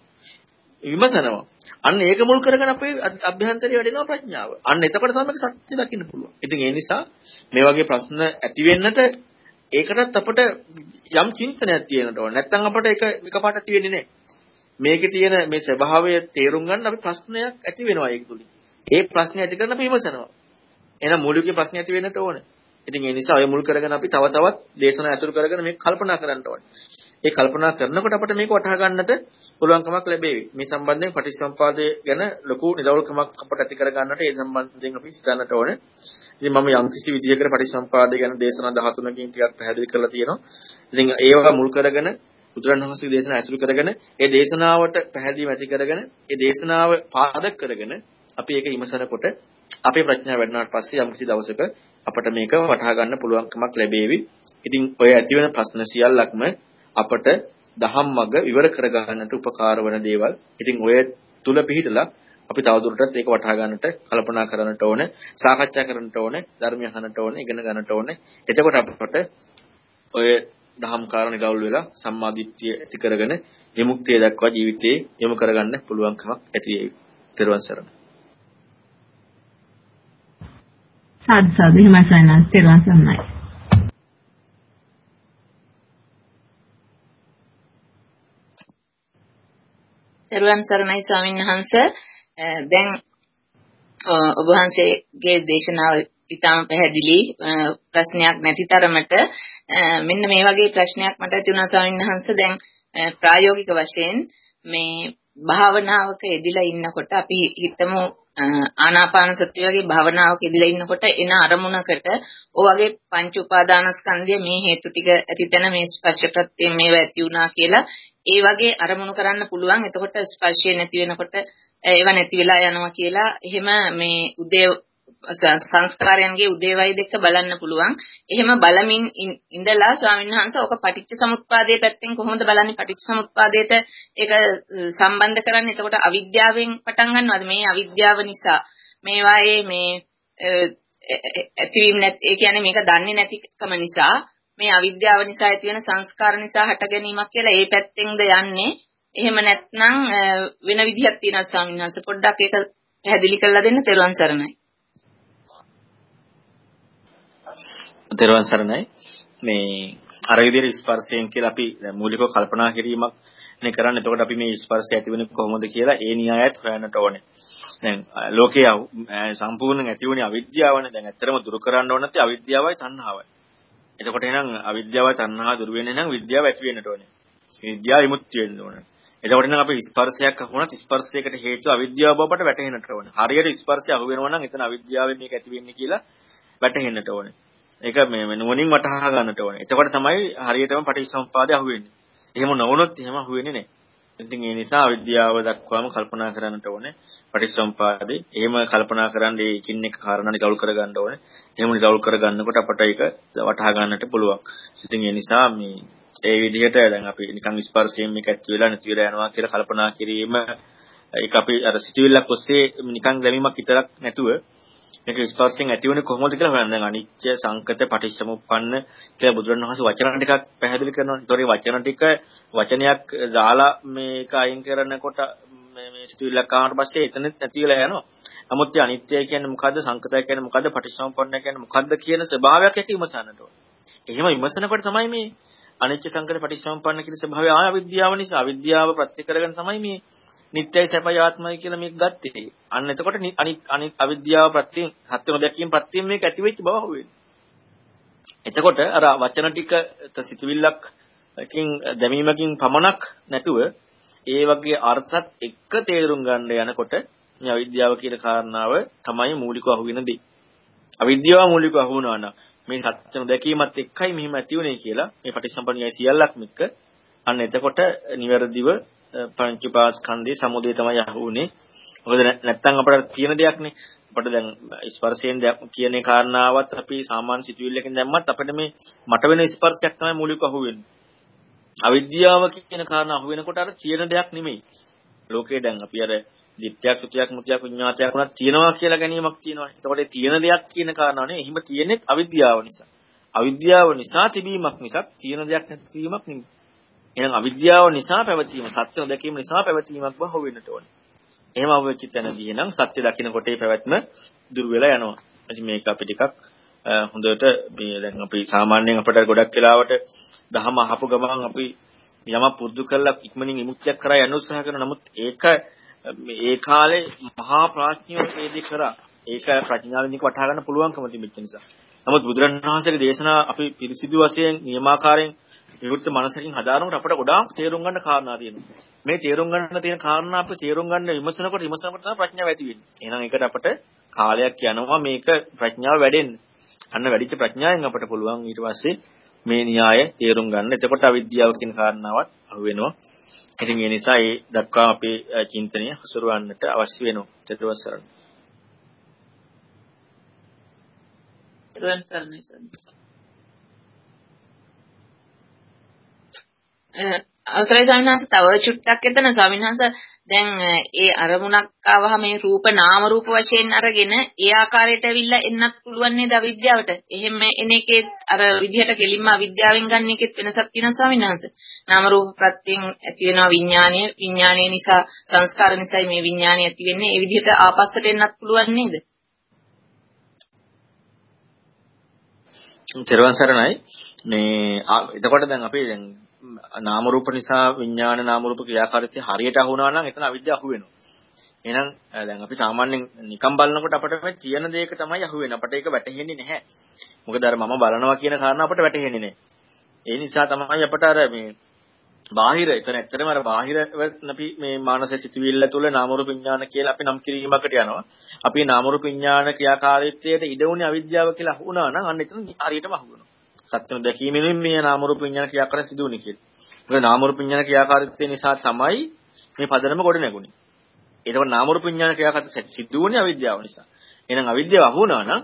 Speaker 2: විමසනවා. අන්න ඒක මුල් කරගෙන අපේ අභ්‍යන්තරය වැඩෙනවා ප්‍රඥාව. අන්න එතකොට තමයි මේක සත්‍ය දකින්න පුළුවන්. ඉතින් ඒ නිසා මේ වගේ ප්‍රශ්න ඇති වෙන්නට ඒකටත් අපට යම් චින්තනයක් තියෙනට ඕන. නැත්නම් අපට ඒක එකපාරට ඇති වෙන්නේ නැහැ. මේකේ තියෙන මේ ස්වභාවය තේරුම් ගන්න අපි ප්‍රශ්නයක් ඇති වෙනවා ඒක තුලින්. ඒ ප්‍රශ්නේ ඇති කරන අපි විමසනවා. එහෙනම් මූලික ප්‍රශ්නේ ඇති වෙන්නට ඕනේ. ඉතින් ඒ නිසා ඔය මුල් කරගෙන අපි තව තවත් දේශනා ඇසුරු කරගෙන මේක කල්පනා කරන්න ඕනේ. ඒ කල්පනා කරනකොට අපිට මේක වටහා ගන්නට පුළුවන්කමක් ලැබෙවි. මේ සම්බන්ධයෙන් පටිච්චසමුපාදය ගැන ලොකු නිරවුල්කමක් අපට ඇති කර ගන්නට ඒ සම්බන්ධයෙන් අපි හිතන්නට ඕනේ. ඉතින් මම යම් කිසි විදියකට පටිච්චසමුපාදය ගැන දේශනා 13කින් ටිකක් පැහැදිලි කරලා තියෙනවා. ඉතින් ඒවා මුල් කරගෙන බුදුරණවහන්සේගේ දේශනා ඇසුරු කරගෙන ඒ දේශනාවට පැහැදිලිව ඇති කරගෙන ඒ දේශනාව පාදක කරගෙන අපි ඒක විමසනකොට අපේ ප්‍රඥාව වැඩුණාට පස්සේ යම් කිසි දවසක අපට මේක වටහා ගන්න පුළුවන්කමක් ලැබේවි. ඉතින් ඔය ඇති වෙන ප්‍රශ්න සියල්ලක්ම අපට දහම් මග ඉවර කරගන්නට උපකාර වන දේවල්. ඉතින් ඔය තුල පිහිටලා අපි තවදුරටත් ඒක වටහා ගන්නට කල්පනා කරන්නට ඕනේ, සාකච්ඡා කරන්නට ඕනේ, ධර්මය අහන්නට ඕනේ, ඉගෙන ගන්නට ඕනේ. එතකොට අපට ඔය දහම් කාරණේ ගෞල් වෙලා සම්මාදිට්ඨිය ඇති කරගෙන විමුක්තිය දක්වා ජීවිතේ යොමු කරගන්න පුළුවන්කමක් ඇති වෙයි. ත්වන් සරණ.
Speaker 9: සාදු සාදු. හිමයි සයන්ස් ත්වන් සරණයි.
Speaker 10: ත්වන් සරණයි ස්වාමීන් වහන්සේ. දැන් ඔබ වහන්සේගේ දේශනාව ඉතාම පැහැදිලි. ප්‍රශ්නයක් නැති තරමට. මෙන්න මේ වගේ ප්‍රශ්නයක් මට ඇති වුණා ස්වාමීන් වහන්සේ. දැන් ප්‍රායෝගික වශයෙන් මේ භාවනාවක යෙදිලා ඉන්නකොට අපි හිතමු ආනාපාන සතිය වගේ භාවනාවක යෙදිලා ඉන්නකොට එන අරමුණකට ඔය වගේ පංච උපාදානස්කන්ධය මේ හේතු ටික ඇතිතන මේ ස්පර්ශ ප්‍රත්‍යයෙන් මේව ඇති වුණා කියලා ඒ වගේ අරමුණු කරන්න පුළුවන්. එතකොට ස්පර්ශය නැති වෙනකොට ඒව නැති වෙලා යනවා කියලා එහෙම මේ උදේ සංස්කාරයන්ගේ උදේවයි දෙක බලන්න පුළුවන්. එහෙම බලමින් ඉඳලා ස්වාමීන් වහන්සේ ඔක පටිච්ච සමුප්පාදයේ පැත්තෙන් කොහොමද බලන්නේ පටිච්ච සමුප්පාදයට ඒක සම්බන්ධ කරන්නේ? එතකොට අවිද්‍යාවෙන් පටන් ගන්නවද? මේ අවිද්‍යාව නිසා මේවායේ මේ ඇතිවීම නැත් ඒ කියන්නේ මේක දන්නේ නැතිකම නිසා මේ අවිද්‍යාව නිසා ඇති වෙන සංස්කාර නිසා හට ගැනීමක් කියලා ඒ පැත්තෙන්ද යන්නේ එහෙම නැත්නම් වෙන විදිහක් තියෙනවා ස්වාමීන් වහන්සේ පොඩ්ඩක් ඒක පැහැදිලි කරලා දෙන්න තෙරුවන් සරණයි.
Speaker 2: තෙරුවන් සරණයි. මේ අර විදිහට ස්පර්ශයෙන් කියලා අපි මූලිකව කල්පනා කිරීමක් නේ කරන්නේ. එතකොට අපි මේ ස්පර්ශය ඇති වෙන්නේ කොහොමද කියලා ඒ න්‍යායත් හොයන්නට ඕනේ. දැන් ලෝකයේ සම්පූර්ණයෙන් ඇති වුණේ අවිද්‍යාවනේ. දැන් ඇත්තටම දුරු කරන්න ඕන නැති අවිද්‍යාවයි තණ්හාවයි. එතකොට එහෙනම් අවිද්‍යාවයි තණ්හාව දුරු වෙන්නේ නම් විද්‍යාව ඇති වෙන්නට ඕනේ. විද්‍යාව විමුක්තිය වෙන්න ඕනේ. එතකොට නම් අපි ස්පර්ශයක් අහුණත් ස්පර්ශයකට හේතුව අවිද්‍යාව බවට වැටහෙන්නට ඕනේ. හරියට ස්පර්ශය අහු වෙනවා නම් එතන අවිද්‍යාවෙන් මේක ඇති වෙන්නේ කියලා වැටහෙන්නට ඕනේ. ඒක මේ නුවණින් වටහා ගන්නට ඕනේ. එතකොට තමයි හරියටම පටිච්චසමුප්පාදය අහු වෙන්නේ. එහෙම නොවුනොත් එහෙම අහු වෙන්නේ නැහැ. ඉතින් ඒ නිසා අවිද්‍යාව දක්වාම කල්පනා කරන්නට ඕනේ. පටිච්චසමුපාදේ. එහෙම කල්පනා කරන් ඒකින් එක කාරණානි දවල් කරගන්න ඕනේ. එහෙම දවල් කරගන්නකොට අපට ඒක වටහා ගන්නට පුළුවන්. ඉතින් ඒ නිසා මේ ඒ විදිහට දැන් අපි නිකන් ස්පර්ශයෙන් මේක ඇති වෙලා නැති වෙලා යනවා කියලා කල්පනා කිරීම ඒක අපි අර සිතුවිල්ලක් ඔස්සේ නිකන් දැමීමක් විතරක් නැතුව මේක ස්පර්ශයෙන් ඇතිවෙන්නේ කොහොමද කියලා හොයන්න. දැන් අනිත්‍ය සංකත පටිච්චසමුප්පන්න කියලා බුදුරණවහන්සේ වචන ටිකක් පැහැදිලි කරනවා. ඒතොර වචන ටික වචනයක් දාලා මේක අයින් කරනකොට මේ මේ සිතුවිල්ලක් ආවට පස්සේ එතනෙත් නැති වෙලා යනවා. නමුත් මේ අනිත්‍ය කියන්නේ මොකද්ද? සංකතය කියන්නේ මොකද්ද? පටිච්චසමුප්පන්න කියන්නේ මොකද්ද කියන ස්වභාවයක් ඇති විමසන්නට ඕනේ. එහෙම විමසනකොට තමයි මේ අනිත්‍ය සංකත පටිච්චසමුප්පන්න කියන ස්වභාවය ආය අවිද්‍යාව නිසා අවිද්‍යාව ප්‍රත්‍ය කරගෙන තමයි මේ නිට්ටයයි සැපයි ආත්මයි කියලා මේක ගත්තේ. අන්න එතකොට අනිත් අනිත් අවිද්‍යාව ප්‍රත්‍යයෙන් සත්‍ය නොදැකීම ප්‍රත්‍යයෙන් මේක ඇති වෙච්ච බව හුවෙන්නේ. එතකොට අර වචන ටික සිතුවිල්ලක් කින් දැමීමකින් පමණක් නැතුව ඒ වගේ අර්ථත් එක්ක තේරුම් ගන්න යනකොට මේ අවිද්‍යාව කියන කාරණාව තමයි මූලිකව අහුවෙන දේ. අවිද්‍යාව මූලිකව අහුවනවා නම් මේ සත්‍ය නොදැකීමත් එක්කයි මෙහිම ඇති වුනේ කියලා මේ පටිච්චසම්පන්නයයි සියල්ලක්ම එක්ක අන්න එතකොට නිවැරදිව පංච පාස්කන්ධේ සමුදය තමයි අහුනේ. මොකද නැත්තම් අපිට තියෙන දෙයක්නේ. අපිට දැන් ස්පර්ශයෙන් කියන කාරණාවත් අපි සාමාන්‍ය සිතුවිල්ලකින් දැම්මත් අපිට මේ මට වෙන ස්පර්ශයක් තමයි මූලික අහුවෙන්නේ. අවිද්‍යාව කියන කාරණා අහුවෙනකොට අර තියෙන දෙයක් නෙමෙයි. ලෝකේ දැන් අපි අර දිට්ඨියක් සුතියක් මුතියක් විඤ්ඤාතයක් උනත් තියෙනවා කියලා ගැනීමක් තියෙනවා. එතකොට තියෙන දෙයක් කියන කාරණානේ එහිම තියෙන්නේ අවිද්‍යාව නිසා. අවිද්‍යාව නිසා තිබීමක් මිසක් තියෙන දෙයක් නැතිවීමක් නෙමෙයි. එහෙනම් අවිද්‍යාව නිසා පැවතීම සත්‍ය නොදැකීම නිසා පැවතීමක් බව වෙන්නට ඕනේ. එහෙම අවවෙච්ච තැනදී නම් සත්‍ය දකින්නකොට ඒ පැවැත්ම දුර වෙලා යනවා. ඉතින් මේක අපි ටිකක් හොඳට මේ දැන් අපි සාමාන්‍යයෙන් අපිට ගොඩක් වෙලාවට දහම අහපු ගමන් අපි යමක් පුරුදු කරලා ඉක්මනින් විමුක්තියක් කරා යන්න උත්සාහ කරන නමුත් ඒක ඒ කාලේ මහා ප්‍රඥාව වේදී කරා. ඒක ප්‍රඥාවෙන් එක වටහා ගන්න පුළුවන්කම තිබෙච්ච නිසා. නමුත් බුදුරණවහන්සේගේ දේශනා අපි පිරිසිදු වශයෙන් නියමාකාරයෙන් විවෘත මනසකින් හදාරනකොට අපිට ගොඩාක් තේරුම් ගන්න කාරණා තියෙනවා. මේ තේරුම් ගන්න තියෙන කාරණා අපි තේරුම් ගන්න විමසනකොට විමසනකොට තමයි ප්‍රඥාව ඇති වෙන්නේ. එහෙනම් ඒකට අපිට කාලයක් යනවා මේක ප්‍රඥාව වැඩෙන්න. අන්න වැඩිච්ච ප්‍රඥාවෙන් අපිට පුළුවන් ඊට පස්සේ මේ න්‍යාය තේරුම් ගන්න. එතකොට අවිද්‍යාව කියන කාරණාවත් අහු වෙනවා. ඉතින් ඒ නිසා ඒ දක්වා අපේ චින්තනය හසුරවන්නට අවශ්‍ය වෙනවා. චතුරාර්ය සරණ.
Speaker 10: චතුරාර්ය සරණ අවසරයි ස්වාමීන් වහන්සේ තව චුට්ටක් එතන ස්වාමීන් වහන්සේ දැන් ඒ අරමුණක් ආවහම මේ රූප නාම රූප වශයෙන් අරගෙන ඒ ආකාරයට ඇවිල්ලා එන්නත් පුළුවන් නේද අවිද්‍යාවට. එහෙම එන එකේ අර විදිහට කෙලින්ම අවිද්‍යාවෙන් ගන්න එකෙත් වෙනසක් තියෙනවා ස්වාමීන් වහන්සේ. නාම රූප ප්‍රත්‍යයෙන් ඇති වෙනවා විඥානය. විඥානය නිසා සංස්කාර නිසායි මේ විඥානය ඇති වෙන්නේ. ඒ විදිහට ආපස්සට එන්නත් පුළුවන් නේද?
Speaker 2: තෙරුවන් සරණයි. මේ එතකොට දැන් අපි දැන් නාම රූප නිසා විඥාන නාම රූප ක්‍රියාකාරීත්වය හරියට අහු වුණා නම් එතන අවිද්‍යාව අහු වෙනවා. එහෙනම් දැන් අපි සාමාන්‍යයෙන් නිකම් බලනකොට අපිට මේ තියෙන දෙයක තමයි අහු වෙන්නේ. අපිට ඒක වැටහෙන්නේ නැහැ. මොකද අර මම බලනවා කියන කාරණා අපිට වැටහෙන්නේ නැහැ. ඒ නිසා තමයි අපිට අර මේ බාහිර එතන ඇත්තටම අර බාහිර අපි මේ මානස සිතුවිල්ල තුළ නාම රූප විඥාන කියලා අපි නම් කිරීමකට යනවා. අපි නාම රූප විඥාන ක්‍රියාකාරීත්වයට ඉඩුණේ අවිද්‍යාව කියලා අහුණා නම් අන්න එතන හරියටම අහු වෙනවා. සත්‍ය දැකීමෙන් මේ නාම රූප විඥාන ක්‍රියාකාරය සිදුුනේ කියලා. මොකද නාම රූප විඥාන ක්‍රියාකාරීත්වය නිසා තමයි මේ පදනම ගොඩ නැගුණේ. ඒකව නාම රූප විඥාන ක්‍රියාකාරීත්වය සිදුුනේ අවිද්‍යාව නිසා. එහෙනම් අවිද්‍යාව අහුණා නම්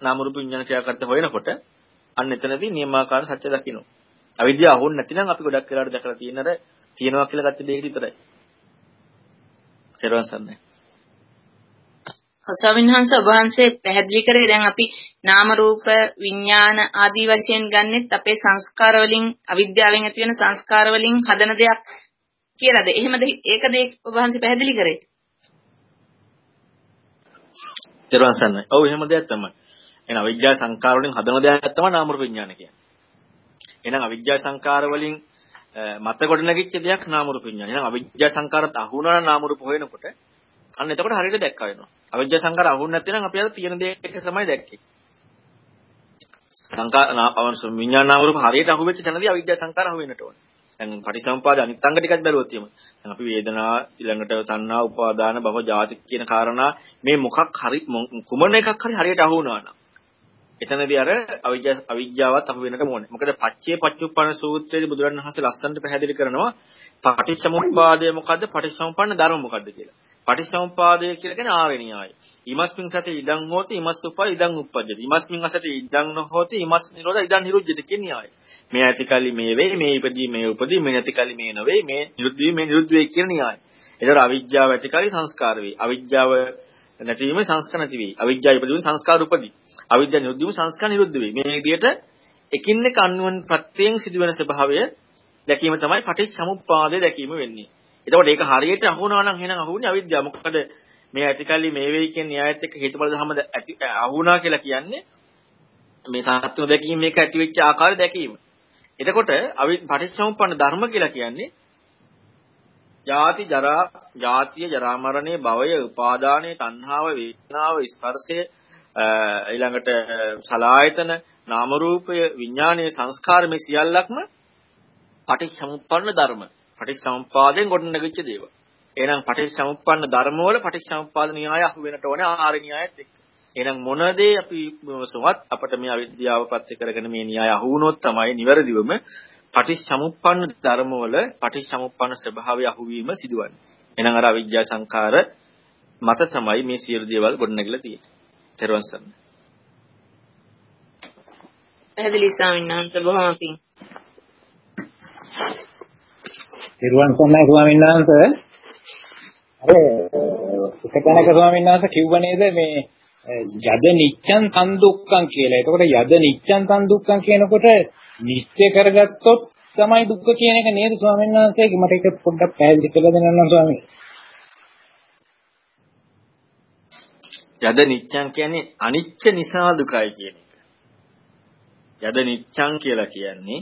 Speaker 2: නාම රූප විඥාන ක්‍රියාකාරීත්වය හොයනකොට අන්න එතනදී නියමාකාර සත්‍ය දකින්න. අවිද්‍යාව අහුන් නැතිනම් අපි ගොඩක් වෙලාවට දැකලා තියෙන අර තියෙනවා කියලා ගත්ත දෙයක විතරයි. සර්වන් සම්නේ.
Speaker 10: ස්වාමීන් වහන්සේ ඔබ වහන්සේ පැහැදිලි කරේ දැන් අපි නාම රූප විඥාන ආදී වශයෙන් ගන්නෙත් අපේ සංස්කාර වලින් අවිද්‍යාවෙන් ඇති වෙන සංස්කාර වලින් හදන දෙයක් කියලාද? එහෙමද ඒකද ඔබ වහන්සේ පැහැදිලි කරේ?
Speaker 2: සර්වන් සම්නේ. ඔව් එහෙම දෙයක් තමයි. එහෙනම් අවිද්‍යා සංස්කාර වලින් හදන දෙයක් තමයි නාම රූප විඥාන කියන්නේ. එහෙනම් අවිජ්ජා සංකාර වලින් මත කොට නැගිච්ච දෙයක් නාම රූප විඥාන. එහෙනම් අවිජ්ජා සංකාරත් අහුණා නම් නාම රූප හොයනකොට අන්න එතකොට හරියට දැක්ක වෙනවා. අවිජ්ජා සංකාර අහුන්නේ නැත්නම් අපි අර තියෙන දේ එක තමයි දැක්කේ. සංකාර විඥාන නාම රූප හරියට අහුවෙච්ච තැනදී අවිජ්ජා සංකාර අහුවෙන්නට ඕනේ. දැන් පටිසම්පාද අනිත් අංග ටිකක් බැලුවොත් එහෙම. දැන් අපි වේදනා ඊළඟට තණ්හා උපාදාන භව ජාති කියන කාරණා මේ මොකක් හරි කුමන එකක් හරි හරියට අහු වුණා නම් එතනදී අර අවිජ්ජා අවිජ්ජාවත් අහු වෙනට ඕනේ. මොකද පච්චේ පච්චුප්පන්න සූත්‍රයේදී බුදුරණවහන්සේ ලස්සනට පැහැදිලි කරනවා පටිච්චසමුප්පාදය මොකද්ද? පටිච්චසමුප්පන්න ධර්ම මොකද්ද කියලා. පටිච්චසමුප්පාදය කියලා කියන්නේ ආර්ය න්‍යාය. ීමස්මින් සති ඉදං හෝති ීමස් උපා ඉදං උප්පජ්ජති. ීමස්මින් අසති ඉදං නොහෝති ීමස් නිරෝධ ඉදං නිරුද්ධති කියන න්‍යාය. මේ ඇතිකල්ලි මේ වෙයි, මේ ඉපදී මේ උපදී, මේ නැතිකල්ලි මේ නොවේ, මේ නිරුද්ධ වී මේ නිරුද්ධ වෙයි කියන න්‍යාය. ඒතර අවිජ්ජාව ඇතිකල්ලි සංස්කාර වේ. අවිජ්ජාව නැතිවීම සංස්කාර නැති වෙයි. අවිජ්ජා ඉපදීම සංස්කාර උපදී. අවිජ්ජා නිරුද්ධ වීම සංස්කාර නිරුද්ධ වෙයි. මේ විදිහට එකින් එක අන්වන් ප්‍රත්‍යයෙන් සිදුවෙන ස්වභාවය දැකීම තමයි පටිච්චසමුප්පාදය දැකීම වෙන්නේ. එතකොට ඒක හරියට අහුණා නම් එහෙනම් අහුන්නේ අවිද්‍යාව. මොකද මේ ඇතිකල්ලි මේ වෙයි කියන න්‍යායත් එක්ක හේතුඵල ධර්ම අහුණා කියලා කියන්නේ මේ සත්‍ය දැකීම මේක ඇති වෙච්ච ආකාරය දැකීම. එතකොට පටිච්චසමුප්පන්න ධර්ම කියලා කියන්නේ ජාති ජරා ජාතිය ජරා මරණේ භවය උපාදානයේ තණ්හාව වේදනාව ස්පර්ශය ඊළඟට සලායතන නාම රූපය විඥානයේ සංස්කාර මේ සියල්ලක්ම පටිච්චසමුප්පන්න ධර්ම පටිච්චසමුප්පාදයෙන් ගොඩනගිච්ච දේවල් එහෙනම් පටිච්චසමුප්පන්න ධර්ම වල පටිච්චසමුප්පාද න්‍යාය අහු වෙනට ඕනේ ආර න්‍යායත් එක්ක එහෙනම් මොන දේ අපි සුවත් අපිට මේ අවිද්‍යාව පත්‍ය කරගෙන මේ න්‍යාය අහු වුණොත් තමයි නිවැරදිවම පටිච්චසමුප්පන්න ධර්මවල පටිච්චසමුප්පන්න ස්වභාවය අහුවීම සිදුවන්නේ. එහෙනම් අර අවිජ්ජා සංඛාර මත තමයි මේ සියලු දේවල් ගොඩනැගිලා තියෙන්නේ. තෙරුවන් සරණයි.
Speaker 10: පැහැදිලි ස්වාමීන් වහන්සේ බොහොම පිං.
Speaker 11: තෙරුවන් සරණයි ස්වාමීන් වහන්සේ. අර එක තැනක ස්වාමීන් වහන්සේ කිව්ව නේද මේ යද නිච්ඡන් සම්දුක්ඛං කියලා. එතකොට යද නිච්ඡන් සම්දුක්ඛං කියනකොට නිත්‍ය කරගත්තොත් තමයි දුක්ඛ කියන එක නේද ස්වාමීන් වහන්සේ මට ඒක පොඩ්ඩක් පැහැදිලි කරලා දෙන්න නම් ස්වාමීන්
Speaker 2: යද නිච්ඡං කියන්නේ අනිත්‍ය නිසා දුකයි කියන එක. යද නිච්ඡං කියලා කියන්නේ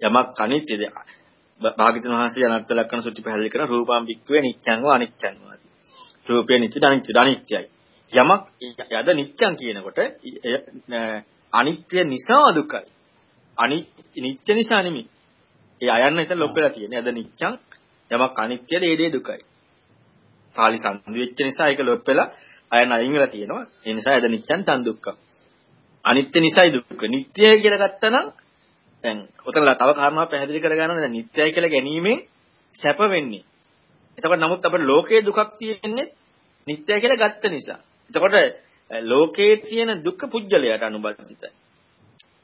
Speaker 2: යමක් අනිත්‍යද භාග්‍යතුන් වහන්සේ අනත්ත ලක්ෂණ සුත්‍ති පැහැදිලි කරන රූපම් වික්කවේ නිච්ඡං වා අනිච්ඡං වාති. රූපය නිත්‍යද අනිත්‍යද අනිත්‍යයි. යමක් යද නිච්ඡං කියනකොට අනිත්‍ය නිසා දුකයි. අනිත්‍ය නිත්‍ය නිසා නෙමෙයි. ඒ අයන්න එතන ලොප්පලා තියෙන්නේ. අද නිච්ඡං යමක් අනිත්‍යද ඒ දේ දුකයි. පාලි සංදි වෙච්ච නිසා ඒක ලොප්පලා අයන්න අයින් වෙලා තියෙනවා. ඒ නිසා අද නිච්ඡං තන් දුක්ඛ. අනිත්‍ය නිසායි දුක්ඛ. නිට්ටයයි කියලා ගත්තනම් දැන් ඔතනලා තව කාරණාවක් පැහැදිලි කරගන්නවා. දැන් නිට්ටයයි කියලා ගැනීමෙන් සැප වෙන්නේ. එතකොට නමුත් අපේ ලෝකයේ දුකක් තියෙන්නේ නිට්ටය කියලා ගත්ත නිසා. එතකොට ලෝකයේ තියෙන දුක්ඛ පුජ්‍යලයට අනුබද්ධිතයි.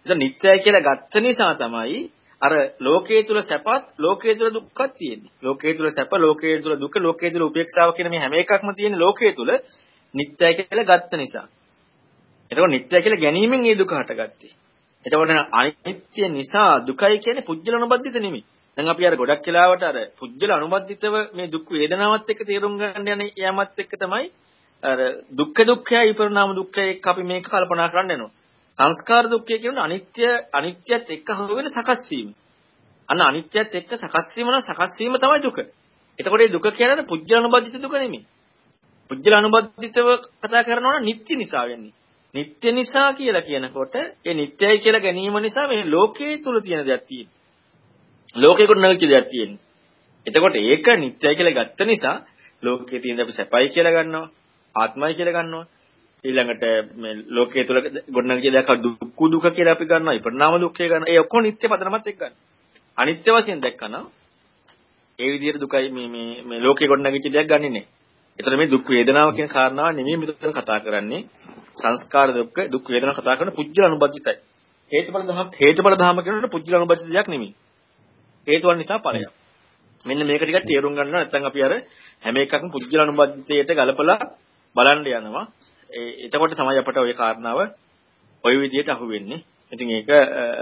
Speaker 2: ඒක නිත්‍යයි කියලා ගත්ත නිසා තමයි අර ලෝකයේ තුල සැපත් ලෝකයේ තුල දුක්ඛත් තියෙන්නේ. ලෝකයේ තුල සැප, ලෝකයේ තුල දුක, ලෝකයේ තුල උපේක්ෂාව කියන මේ හැම එකක්ම තියෙන්නේ ලෝකයේ තුල නිත්‍යයි කියලා ගත්ත නිසා. එතකොට නිත්‍යයි කියලා ගැනීමෙන් මේ දුක හටගත්තේ. එතකොට අනිත්‍ය නිසා දුකයි කියන්නේ පුජ්‍යල අනුබද්ධිත නෙමෙයි. දැන් අපි අර ගොඩක් වෙලාවට අර පුජ්‍යල අනුබද්ධිතව මේ දුක් වේදනාවත් එක්ක තේරුම් ගන්න යන යමත් එක්ක තමයි අර දුක්ඛ දුක්ඛය විපරණාම දුක්ඛය එක්ක අපි මේක කල්පනා කරන්න යනවා. සංස්කාර දුක්ඛය කියන්නේ අනිත්‍ය අනිත්‍යත් එක්ක හොවෙන සකස් වීම. අන්න අනිත්‍යත් එක්ක සකස් වීම නම් සකස් වීම තමයි දුක. එතකොට මේ දුක කියන්නේ පුජ්‍යල අනුබද්ධිත දුක නෙමෙයි. පුජ්‍යල අනුබද්ධිතව කතා කරනවා නම් නිට්ටය නිසා වෙන්නේ. නිට්ටය නිසා කියලා කියනකොට ඒ නිට්ටයයි කියලා ගැනීම නිසා මේ ලෝකයේ තුල තියෙන දෙයක් තියෙනවා. ලෝකේ කොට නැගිච්ච දෙයක් තියෙනවා. එතකොට ඒක නිට්ටයයි කියලා ගත්ත නිසා ලෝකයේ තියෙන අපි සැපයි කියලා ගන්නවා. ආත්මයි කියලා ගන්නවා. ඊළඟට මේ ලෝකයේ තුල ගොඩනගිය දෙයක් දුක්ඛ දුක කියලා අපි ගන්නවා. විපරිණාම දුක්ඛය ගන්නවා. ඒ ඔක්කොම නිට්ටය පදනමත් එක්ක ගන්න. අනිත්‍ය වශයෙන් දැක්කනම් ඒ විදිහට දුකයි මේ මේ මේ ලෝකේ ගොඩනගිච්ච දෙයක් ගන්නෙ නෑ. ඒතර මේ දුක් වේදනාව කියන කාරණාව නෙමෙයි මෙතන කතා කරන්නේ. සංස්කාර දුක්ඛ දුක් වේදනා කතා කරන පුජ්‍යල අනුබද්ධිතයි. හේතුඵල ධම හේතුඵල ධම කියනකොට පුජ්‍යල අනුබද්ධිත දෙයක් නෙමෙයි. හේතුවන් නිසා ඵලයක්. මෙන්න මේක ටිකක් තේරුම් ගන්නවා නැත්නම් අපි අර හැම එකක්ම පුජ්‍යල අනුබද්ධිතයට ගලපලා බලන්න යනවා. එතකොට තමයි අපට ওই කාරණාව ওই විදිහට අහු වෙන්නේ. ඉතින් ඒක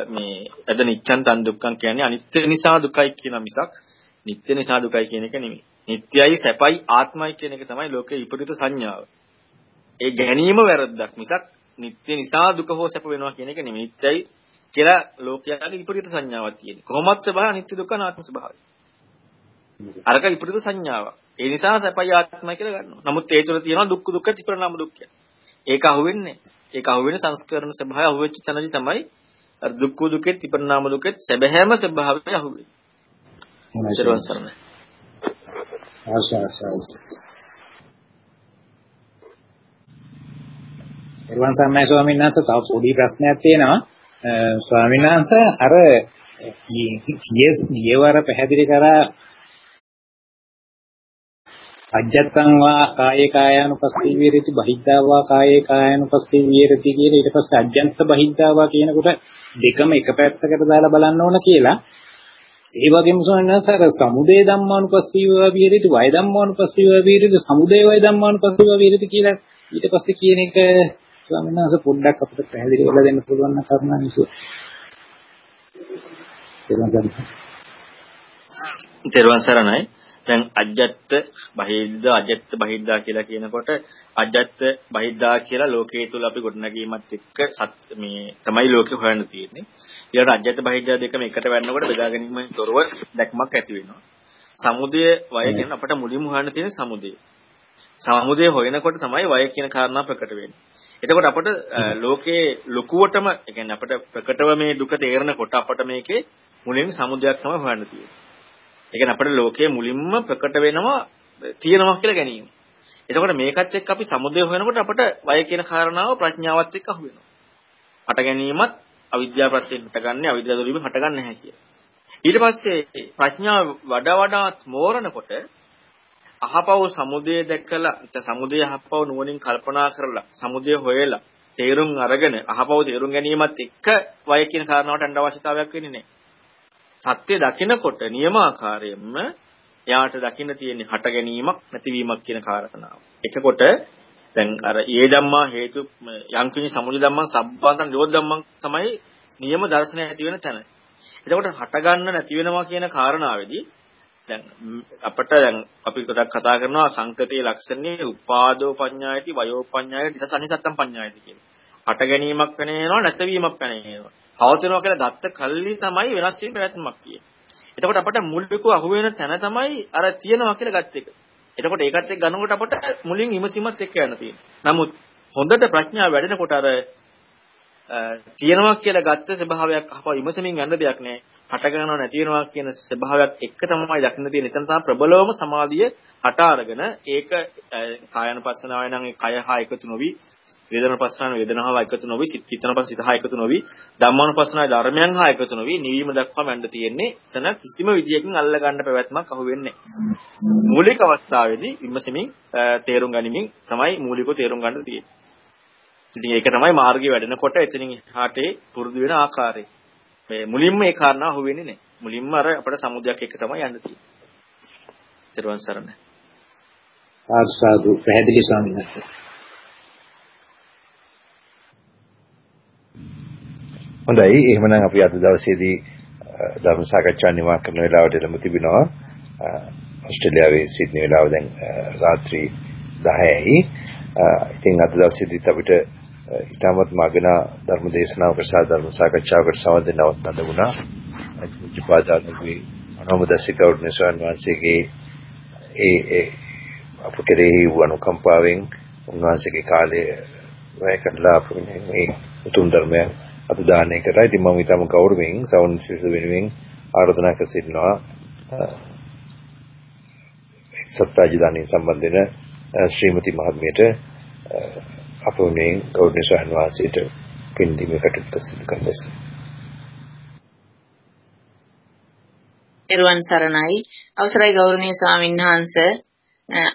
Speaker 2: මේ අද නිච්ඡන් තන් දුක්ඛන් කියන්නේ අනිත්‍ය නිසා දුකයි කියන මිසක් නිත්‍ය නිසා දුකයි කියන එක නෙමෙයි. නිට්ටයයි සැපයි ආත්මයි කියන එක තමයි ලෝකේ විපරිත සංඥාව. ඒ ගැනීම වැරද්දක් මිසක් නිට්ටය නිසා දුක හෝ සැප වෙනවා කියන එක නෙමෙයි. නිට්ටයයි කියලා ලෝකයාගේ විපරිත සංඥාවක් තියෙනවා. කොහොමත් ස්වභාව නිට්ටය දුක්ඛ අනාත්ම ස්වභාවය. අරක විපරිත සංඥාවක්. ඒ නිසා සැපයි ආත්මයි කියලා ගන්නවා. නමුත් ඒ තුළ තියෙනවා දුක්ඛ දුක්ඛ ත්‍රිපරණාම දුක්ඛය. ඒක අහුවෙන්නේ. ඒක අහුවෙන්නේ සංස්කරණ ස්වභාවය අහුවෙච්ච තැනදී තමයි අර දුක්ඛ දුක්ඛ ත්‍රිපරණාම දුක්ඛ සැබෑම ස්වභාවය අහුවෙන්නේ. ඊට සරණයි.
Speaker 11: ආශාසයි. එරුවන් සම්මයි ස්වාමීන් වහන්සේ තව පොඩි ප්‍රශ්නයක් තියෙනවා. ස්වාමීන් වහන්සේ අර ගියවර පැහැදිලි කරා අජත්තං වා කායේ කායानुපස්සී විරති බහිද්ධා වා කායේ කායानुපස්සී විරති කියලා ඊට පස්සේ අජ්ජන්ත බහිද්ධා වා කියනකොට දෙකම එක පැත්තකට දාලා බලන්න ඕන කියලා ඒ වගේම සෝනසාර සමුදේ ධම්මානුපස්සීව විහෙරති වය ධම්මානුපස්සීව විහෙරති සමුදේ වය ධම්මානුපස්සීව විහෙරති කියලා ඊට පස්සේ කියන එක ස්වාමීන් වහන්සේ පොඩ්ඩක් අපිට පැහැදිලි කරලා දෙන්න පුළුවන් නම් කරුණා නිසු.
Speaker 2: තෙරුවන් සරණයි. දැන් අජ්ජත් බහිද්ද අජත්ත බහිද්දා කියලා කියනකොට අජත්ත බහිද්දා කියලා ලෝකයේ තුල අපි ගොඩනැගීමත් එක්ක මේ තමයි ලෝකෙ හොයන්න තියෙන්නේ. ඊළඟට අජත්ත බහිද්දා දෙකම එකට වැන්නකොට බෙදා ගැනීමෙන් තොරව දැක්මක් ඇති වෙනවා. සමුදය වය කියන අපට මුලින්ම හොයන්න තියෙන සමුදය. සමුදය හොයනකොට තමයි වය කියන කාරණා ප්‍රකට වෙන්නේ. එතකොට අපට ලෝකයේ ලොකුවටම කියන්නේ අපට ප්‍රකටව මේ දුක තේරෙනකොට අපට මේකේ මුලින් සමුදයක් තමයි හොයන්න තියෙන්නේ. ඒ කියන්නේ අපේ ලෝකයේ මුලින්ම ප්‍රකට වෙනවා තියෙනවා කියලා ගැනීම. එතකොට මේකත් එක්ක අපි සමුදය හොයනකොට අපට වය කියන කාරණාව ප්‍රඥාවත් එක්ක අහු වෙනවා. හට ගැනීමත් අවිද්‍යාව ප්‍රත්‍යයෙන් හටගන්නේ අවිද්‍යාව දුරීම හටගන්නේ නැහැ කියලා. ඊට පස්සේ ප්‍රඥාව වඩා වඩාත් මෝරනකොට අහපව සමුදය දැකලා නැත්නම් සමුදය අහපව නුවණින් කල්පනා කරලා සමුදය හොයලා තේරුම් අරගෙන අහපව තේරුම් ගැනීමත් එක්ක වය කියන කාරණාවට අඬ අවශ්‍යතාවයක් වෙන්නේ නැහැ. සත්‍ය දකිනකොට නියමාකාරයෙන්ම එයාට දකින්න තියෙන්නේ හට ගැනීමක් නැතිවීමක් කියන කාරණාව. එතකොට දැන් අර ඒ ධම්මා හේතු යංකිනි සමුදය ධම්මං සබ්බාන්තං නිරෝධ ධම්මං තමයි නියම දර්ශනය ඇති වෙන තැන. එතකොට හට ගන්න නැති වෙනවා කියන කාරණාවේදී දැන් අපිට දැන් අපි ගොඩක් කතා කරනවා සංකතයේ ලක්ෂණේ උපාදෝ පඤ්ඤායති වයෝ පඤ්ඤායති සනිසත්තම් පඤ්ඤායති කියන. හට ගැනීමක් වෙනේනවා නැතිවීමක් වෙනේනවා. පවතිනවා කියලා ගත්ත කල්ලි තමයි වෙනස් වීම පැවැත්මක් තියෙන්නේ. එතකොට අපට මුල්ලිකව අහු වෙන තැන තමයි අර තියෙනවා කියලා ගත්ත එක. එතකොට ඒකත් එක්ක ගන්නකොට අපට මුලින් ඉමසීමත් එක්ක යන්න තියෙනවා. නමුත් හොඳට ප්‍රඥාව වැඩෙනකොට අර තියෙනවා කියලා ගත්ත ස්වභාවයක් අහපව ඉමසමින් යන්න දෙයක් නැහැ. හට ගන්නව නැති වෙනවා කියන ස්වභාවයක් එක්ක තමයි දකින්න තියෙන්නේ. එතන තමයි ප්‍රබලවම සමාධිය හට අරගෙන ඒක කායනුපස්සනාවේ නම් ඒ කය හා එකතු නොවි වේදනානුපස්සනාව වේදනාව එකතු නොවි සිත හිතනපස්ස සිත හා එකතු නොවි ධම්මානුපස්සනාවේ ධර්මයන් හා එකතු නොවි නිවීම දක්වාම යන්න තියෙන්නේ. එතන කිසිම විදියකින් අල්ල ගන්න පැවැත්මක් අහු වෙන්නේ මූලික අවස්ථාවේදී විමසමින් තේරුම් ගනිමින් තමයි මූලිකව තේරුම් ගන්න තියෙන්නේ. ඉතින් ඒක තමයි මාර්ගය වැඩෙනකොට එතනින් එහාට පුරුදු වෙන ආකාරය. මේ මුලින්ම ඒ කාරණා අහුවෙන්නේ නැහැ. මුලින්ම අර අපේ සමුදයක් එක්ක තමයි යන්න තියෙන්නේ. ත්‍රිවන් සරණයි.
Speaker 11: සාදු සාදු පැහැදිලි ස්වාමීන් වහන්සේ.
Speaker 1: හොඳයි එහෙමනම් අපි අද දවසේදී ධර්ම සාකච්ඡා නිමා කරන වෙලාවට එළඹ තිබෙනවා. ඕස්ට්‍රේලියාවේ සිඩ්නි වෙලාව දැන් රාත්‍රී 10යි. ඉතින් අද දවසේදීත් අපිට ඊටමත් මගන ධර්ම දේශනාවකට සහ ධර්ම සාකච්ඡාවකට සම්බන්ධ වෙන්නවත් ලැබුණා. ජීපාදානගේ අනුමදසිකවුන් වහන්සේගේ ඒ ඒ අප කෙරෙහි වූ අනුකම්පාවෙන් උන්වහන්සේගේ කාලය වැය කරලා අපිට මේ උතුම් ධර්මය අතුදානය කරා. ඉතින් මම ඊටම ගෞරවයෙන් සවුන් සිසු වෙනුවෙන් ආරාධනා කර සිටිනවා. සත්‍යජිදානින් සම්බන්ධ වෙන ශ්‍රීමති මහත්මියට අප වෙනුවෙන් ගෞරවනීය ස්වාමීන් වහන්සේට පින් දීමේ කටයුතු සිදු කරන ලෙස.
Speaker 10: එරුවන් සරණයි අවසරයි ගෞරවනීය ස්වාමීන් වහන්සේ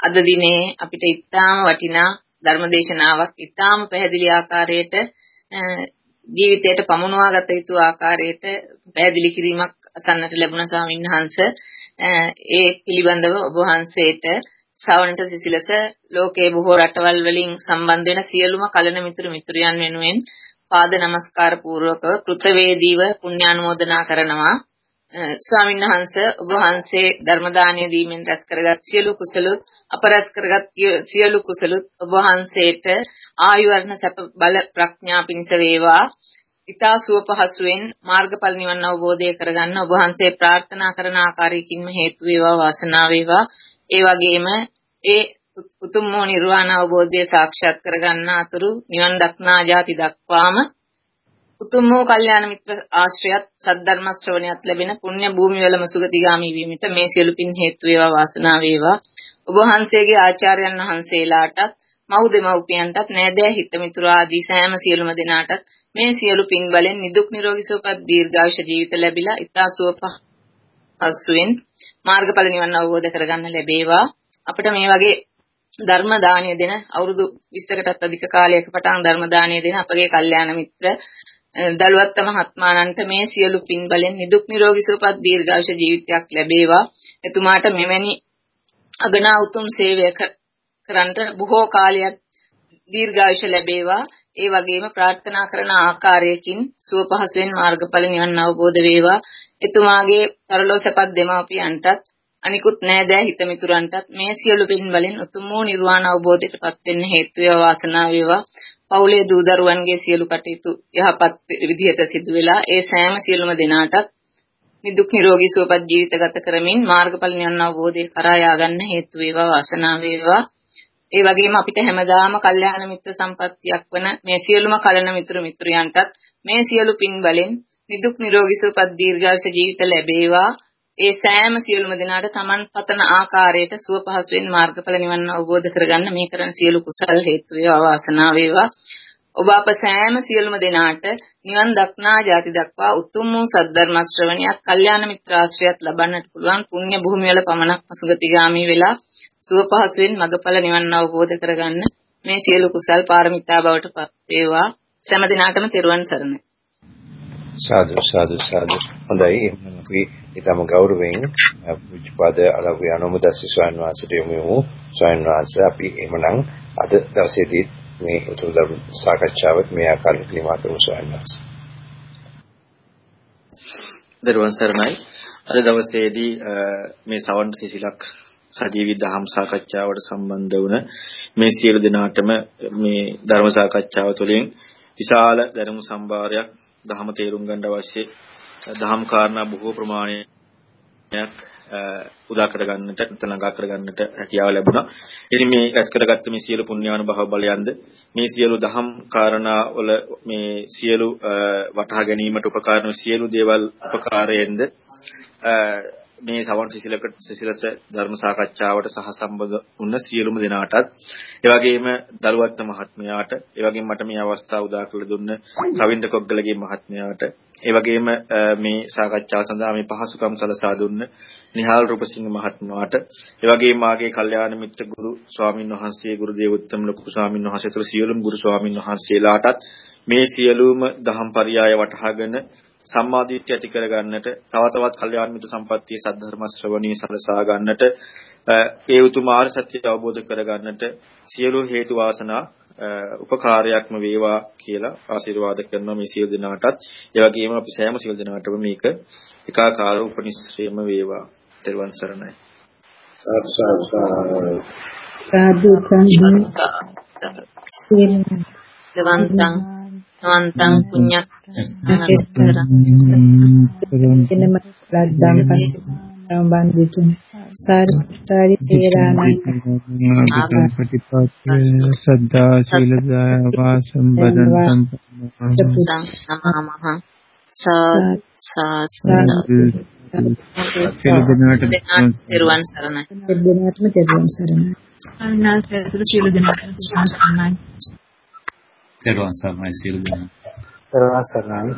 Speaker 10: අද දිනේ අපිට ඉතාම වටිනා ධර්මදේශනාවක් ඉතාම පැහැදිලි ආකාරයට ජීවිතයට පමුණවා ගත යුතු ආකාරයට පැහැදිලි කිරීමක් අසන්නට ලැබුණ ස්වාමීන් වහන්සේ. ඒ පිළිබඳව ඔබ වහන්සේට ශ්‍රවණට සිසිලස ලෝකයේ බොහෝ රටවල් වලින් සම්බන්ධ වෙන සියලුම කලන මිතුරු මිතුරියන් වෙනුවෙන් පාද නමස්කාර පූර්වකව කෘතවේදීව පුණ්‍යානුමෝදනා කරනවා. ස්වාමීන් වහන්සේ ඔබ වහන්සේ ධර්ම දානය දීමෙන් රැස් කරගත් සියලු කුසලුත් අප රැස් කරගත් සියලු කුසලුත් ඔබ වහන්සේට ආයු වර්ණ සැප බල ප්‍රඥා පිණිස වේවා. ඊතා සුව පහසුවෙන් මාර්ගඵල නිවන් අවබෝධය කරගන්න ඔබ වහන්සේ ප්‍රාර්ථනා කරන ආකාරයකින්ම හේතු වේවා වාසනාව වේවා. ඒ වගේම ඒ උතුම් වූ නිර්වාණ අවබෝධය සාක්ෂාත් කරගන්න අතුරු නිවන් දක්නා ජාති දක්වාම උතුම් වූ කල්යාණ මිත්‍ර ආශ්‍රයත් සද්ධර්ම ශ්‍රවණයත් ලැබෙන පුණ්‍ය භූමිවලම සුගතිගාමී වීමට මේ සියලු පින් හේතු වේවා වාසනාව වේවා ඔබ වහන්සේගේ ආචාර්යයන් වහන්සේලාටත් මව් දෙමව්පියන්ටත් නෑදෑ හිත මිතුරු ආදී සෑම සියලුම දෙනාටත් මේ සියලු පින් බලෙන් නිදුක් නිරෝගී සුවපත් දීර්ඝායුෂ ජීවිත ලැබිලා ඊතා සුවපහසුවෙන් මාර්ගඵල නිවන් අවබෝධ කරගන්න ලැබේවා අපිට මේ වගේ ධර්ම දානය දෙන අවුරුදු 20කටත් අධික කාලයක පටන් ධර්ම දානය දෙන අපගේ කල්යාණ මිත්‍ර දලුවත් මහත්මාණන්ට මේ සියලු පින් බලෙන් නිදුක් නිරෝගී සුවපත් දීර්ඝායුෂ ජීවිතයක් ලැබේවා. එතුමාට මෙවැනි අගනා උතුම් සේවය කරන්ට බොහෝ කාලයක් දීර්ඝායුෂ ලැබේවා. ඒ වගේම ප්‍රාර්ථනා කරන ආකාරයකින් සුව පහසුවෙන් මාර්ගඵල නිවන් අවබෝධ වේවා. එතුමාගේ පරලෝසපත් දෙමාපියන්ටත් අනිකුත් නෑදෑ හිතමිතුරන්ටත් මේ සියලු පින් වලින් උතුම් වූ නිර්වාණ අවබෝධයටපත් වෙන්න හේතු වේවා වාසනාව වේවා. පවුලේ දූ දරුවන්ගේ සියලු කටයුතු යහපත් විදිහට සිදු වෙලා ඒ සෑම සියලුම දෙනාටත් නිදුක් නිරෝගී සුවපත් ජීවිත ගත කරමින් මාර්ගඵල නිවන් අවබෝධය කරා යාගන්න හේතු වේවා වාසනාව වේවා ඒ වගේම අපිට හැමදාම කල්යාණ මිත්‍ර සම්පත්තියක් වන මේ සියලුම කලන මිතුරු මිත්‍රයන්ටත් මේ සියලු පින් බලෙන් නිදුක් නිරෝගී සුවපත් දීර්ඝායුෂ ජීවිත ලැබේවා. ඒ සෑම සියලුම දෙනාට Taman පතන ආකාරයට සුව පහසුවෙන් මාර්ගඵල නිවන් අවබෝධ කරගන්න මේ කරන සියලු කුසල් හේතු වේවා වාසනාව වේවා. ඔබ අප සෑම සියලුම දෙනාට නිවන් දක්නා ජාති දක්වා උතුම් වූ සද්ධර්ම ශ්‍රවණියක් කල්යාණ මිත්‍රාශ්‍රයත් ලබන්නට පුළුවන්. පුණ්‍ය භූමිය වල පමණක් සුගතිගාමී වෙලා සුව පහසුවෙන් මගඵල නිවන් අවබෝධ කරගන්න මේ සියලු කුසල් පාරමිතා බවට පත් වේවා. සෑම දිනාටම තෙරුවන් සරණයි.
Speaker 1: සාදු සාදු සාදු. හොඳයි. එහෙනම් අපි ඊටම ගෞරවයෙන් පුජ්‍යපද අලව්‍ය අනුමදස්සි ස්වාමීන් වහන්සේට යොමු වූ ස්වාමීන් වහන්සේ අපි එහෙමනම් අද දවසේදී මේ උතුම් ධර්ම සාකච්ඡාවත් මේ ආකාරයට නිමා කරමු ස්වාමීන් වහන්සේ.
Speaker 2: දරුවන් සරණයි. අද දවසේදී මේ සවන් සිසිලක් සජීවී දහම් සාකච්ඡාවට සම්බන්ධ වුණ මේ සියලු දෙනාටම මේ ධර්ම සාකච්ඡාව තුළින් විශාල දැනුම් සම්භාරයක් දහම තේරුම් ගන්න අවශ්‍ය දහම් කාරණා බොහෝ ප්‍රමාණයක් උදා කරගන්නට නැත්නම් ළඟා කරගන්නට හැකියාව ලැබුණා. ඉතින් මේ රැස් කරගත්ත මේ සියලු පුණ්‍යානුභව බලයන්ද මේ සියලු දහම් කාරණා වල මේ සියලු වටහා ගැනීමට උපකාරන සියලු දේවල් උපකාරයෙන්ද මේ සවන් සිසිලකට සිසිලස ධර්ම සාකච්ඡාවට සහසම්බන්ධ වුණ සියලුම දෙනාටත්. ඒ වගේම දරුවත් මහත්මයාට ඒ වගේම මට මේ අවස්ථාව උදා කළ දුන්න රවින්ද්‍ර කොග්ගලගේ මහත්මයාට ඒ වගේම මේ සාකච්ඡාව සඳහා මේ පහසුකම් සලසා දුන්න නිහාල් රූපසිංහ මහත්මයාට ඒ වගේම මාගේ කල්යාණ මිත්‍ර ගුරු ස්වාමින් වහන්සේ ගුරු දේවෝත්තම ලොකු ස්වාමින් වහන්සේතුළු සියලුම ගුරු ස්වාමින් වහන්සේලාටත් මේ සියලුම දහම් පරයය වටහාගෙන සම්මාදිට්ඨිය ඇති කරගන්නට තව තවත් කල්යාණ මිත්‍ර සම්පත්තිය සද්ධර්ම ශ්‍රවණී සලසා ගන්නට ඒ උතුම් ආර්ය සත්‍ය අවබෝධ කරගන්නට සියලු හේතු වාසනා උපකාරයක්ම වේවා කියලා ආශිර්වාද කරනවා මේ සියලු දෙනාටත්. ඒ වගේම අපි සෑම සියලු දෙනාටම මේක එකාකාර උපනිශ්‍රේම වේවා. ත්වන් සරණයි.
Speaker 8: සාදු
Speaker 10: සන්තං නවන්තං පුඤ්ඤක්
Speaker 8: එනම ලද්දම් පස්සේ සම්බන්ධිතුන සාරිතාරි තේරාණං
Speaker 12: පටිපත්‍ය සද්දා සීල වාසම් බදන්තං
Speaker 10: නමහ සා සා
Speaker 12: සියලු දෙනාට
Speaker 10: තෙරුවන් සරණයි
Speaker 8: දෙනාටම තෙරුවන් සරණයි
Speaker 9: අනාථ සියලු දෙනාටම තෙරුවන් සරණයි
Speaker 3: තෙරුවන් සරණයි සියලු දෙනා.
Speaker 11: තෙරුවන් සරණයි.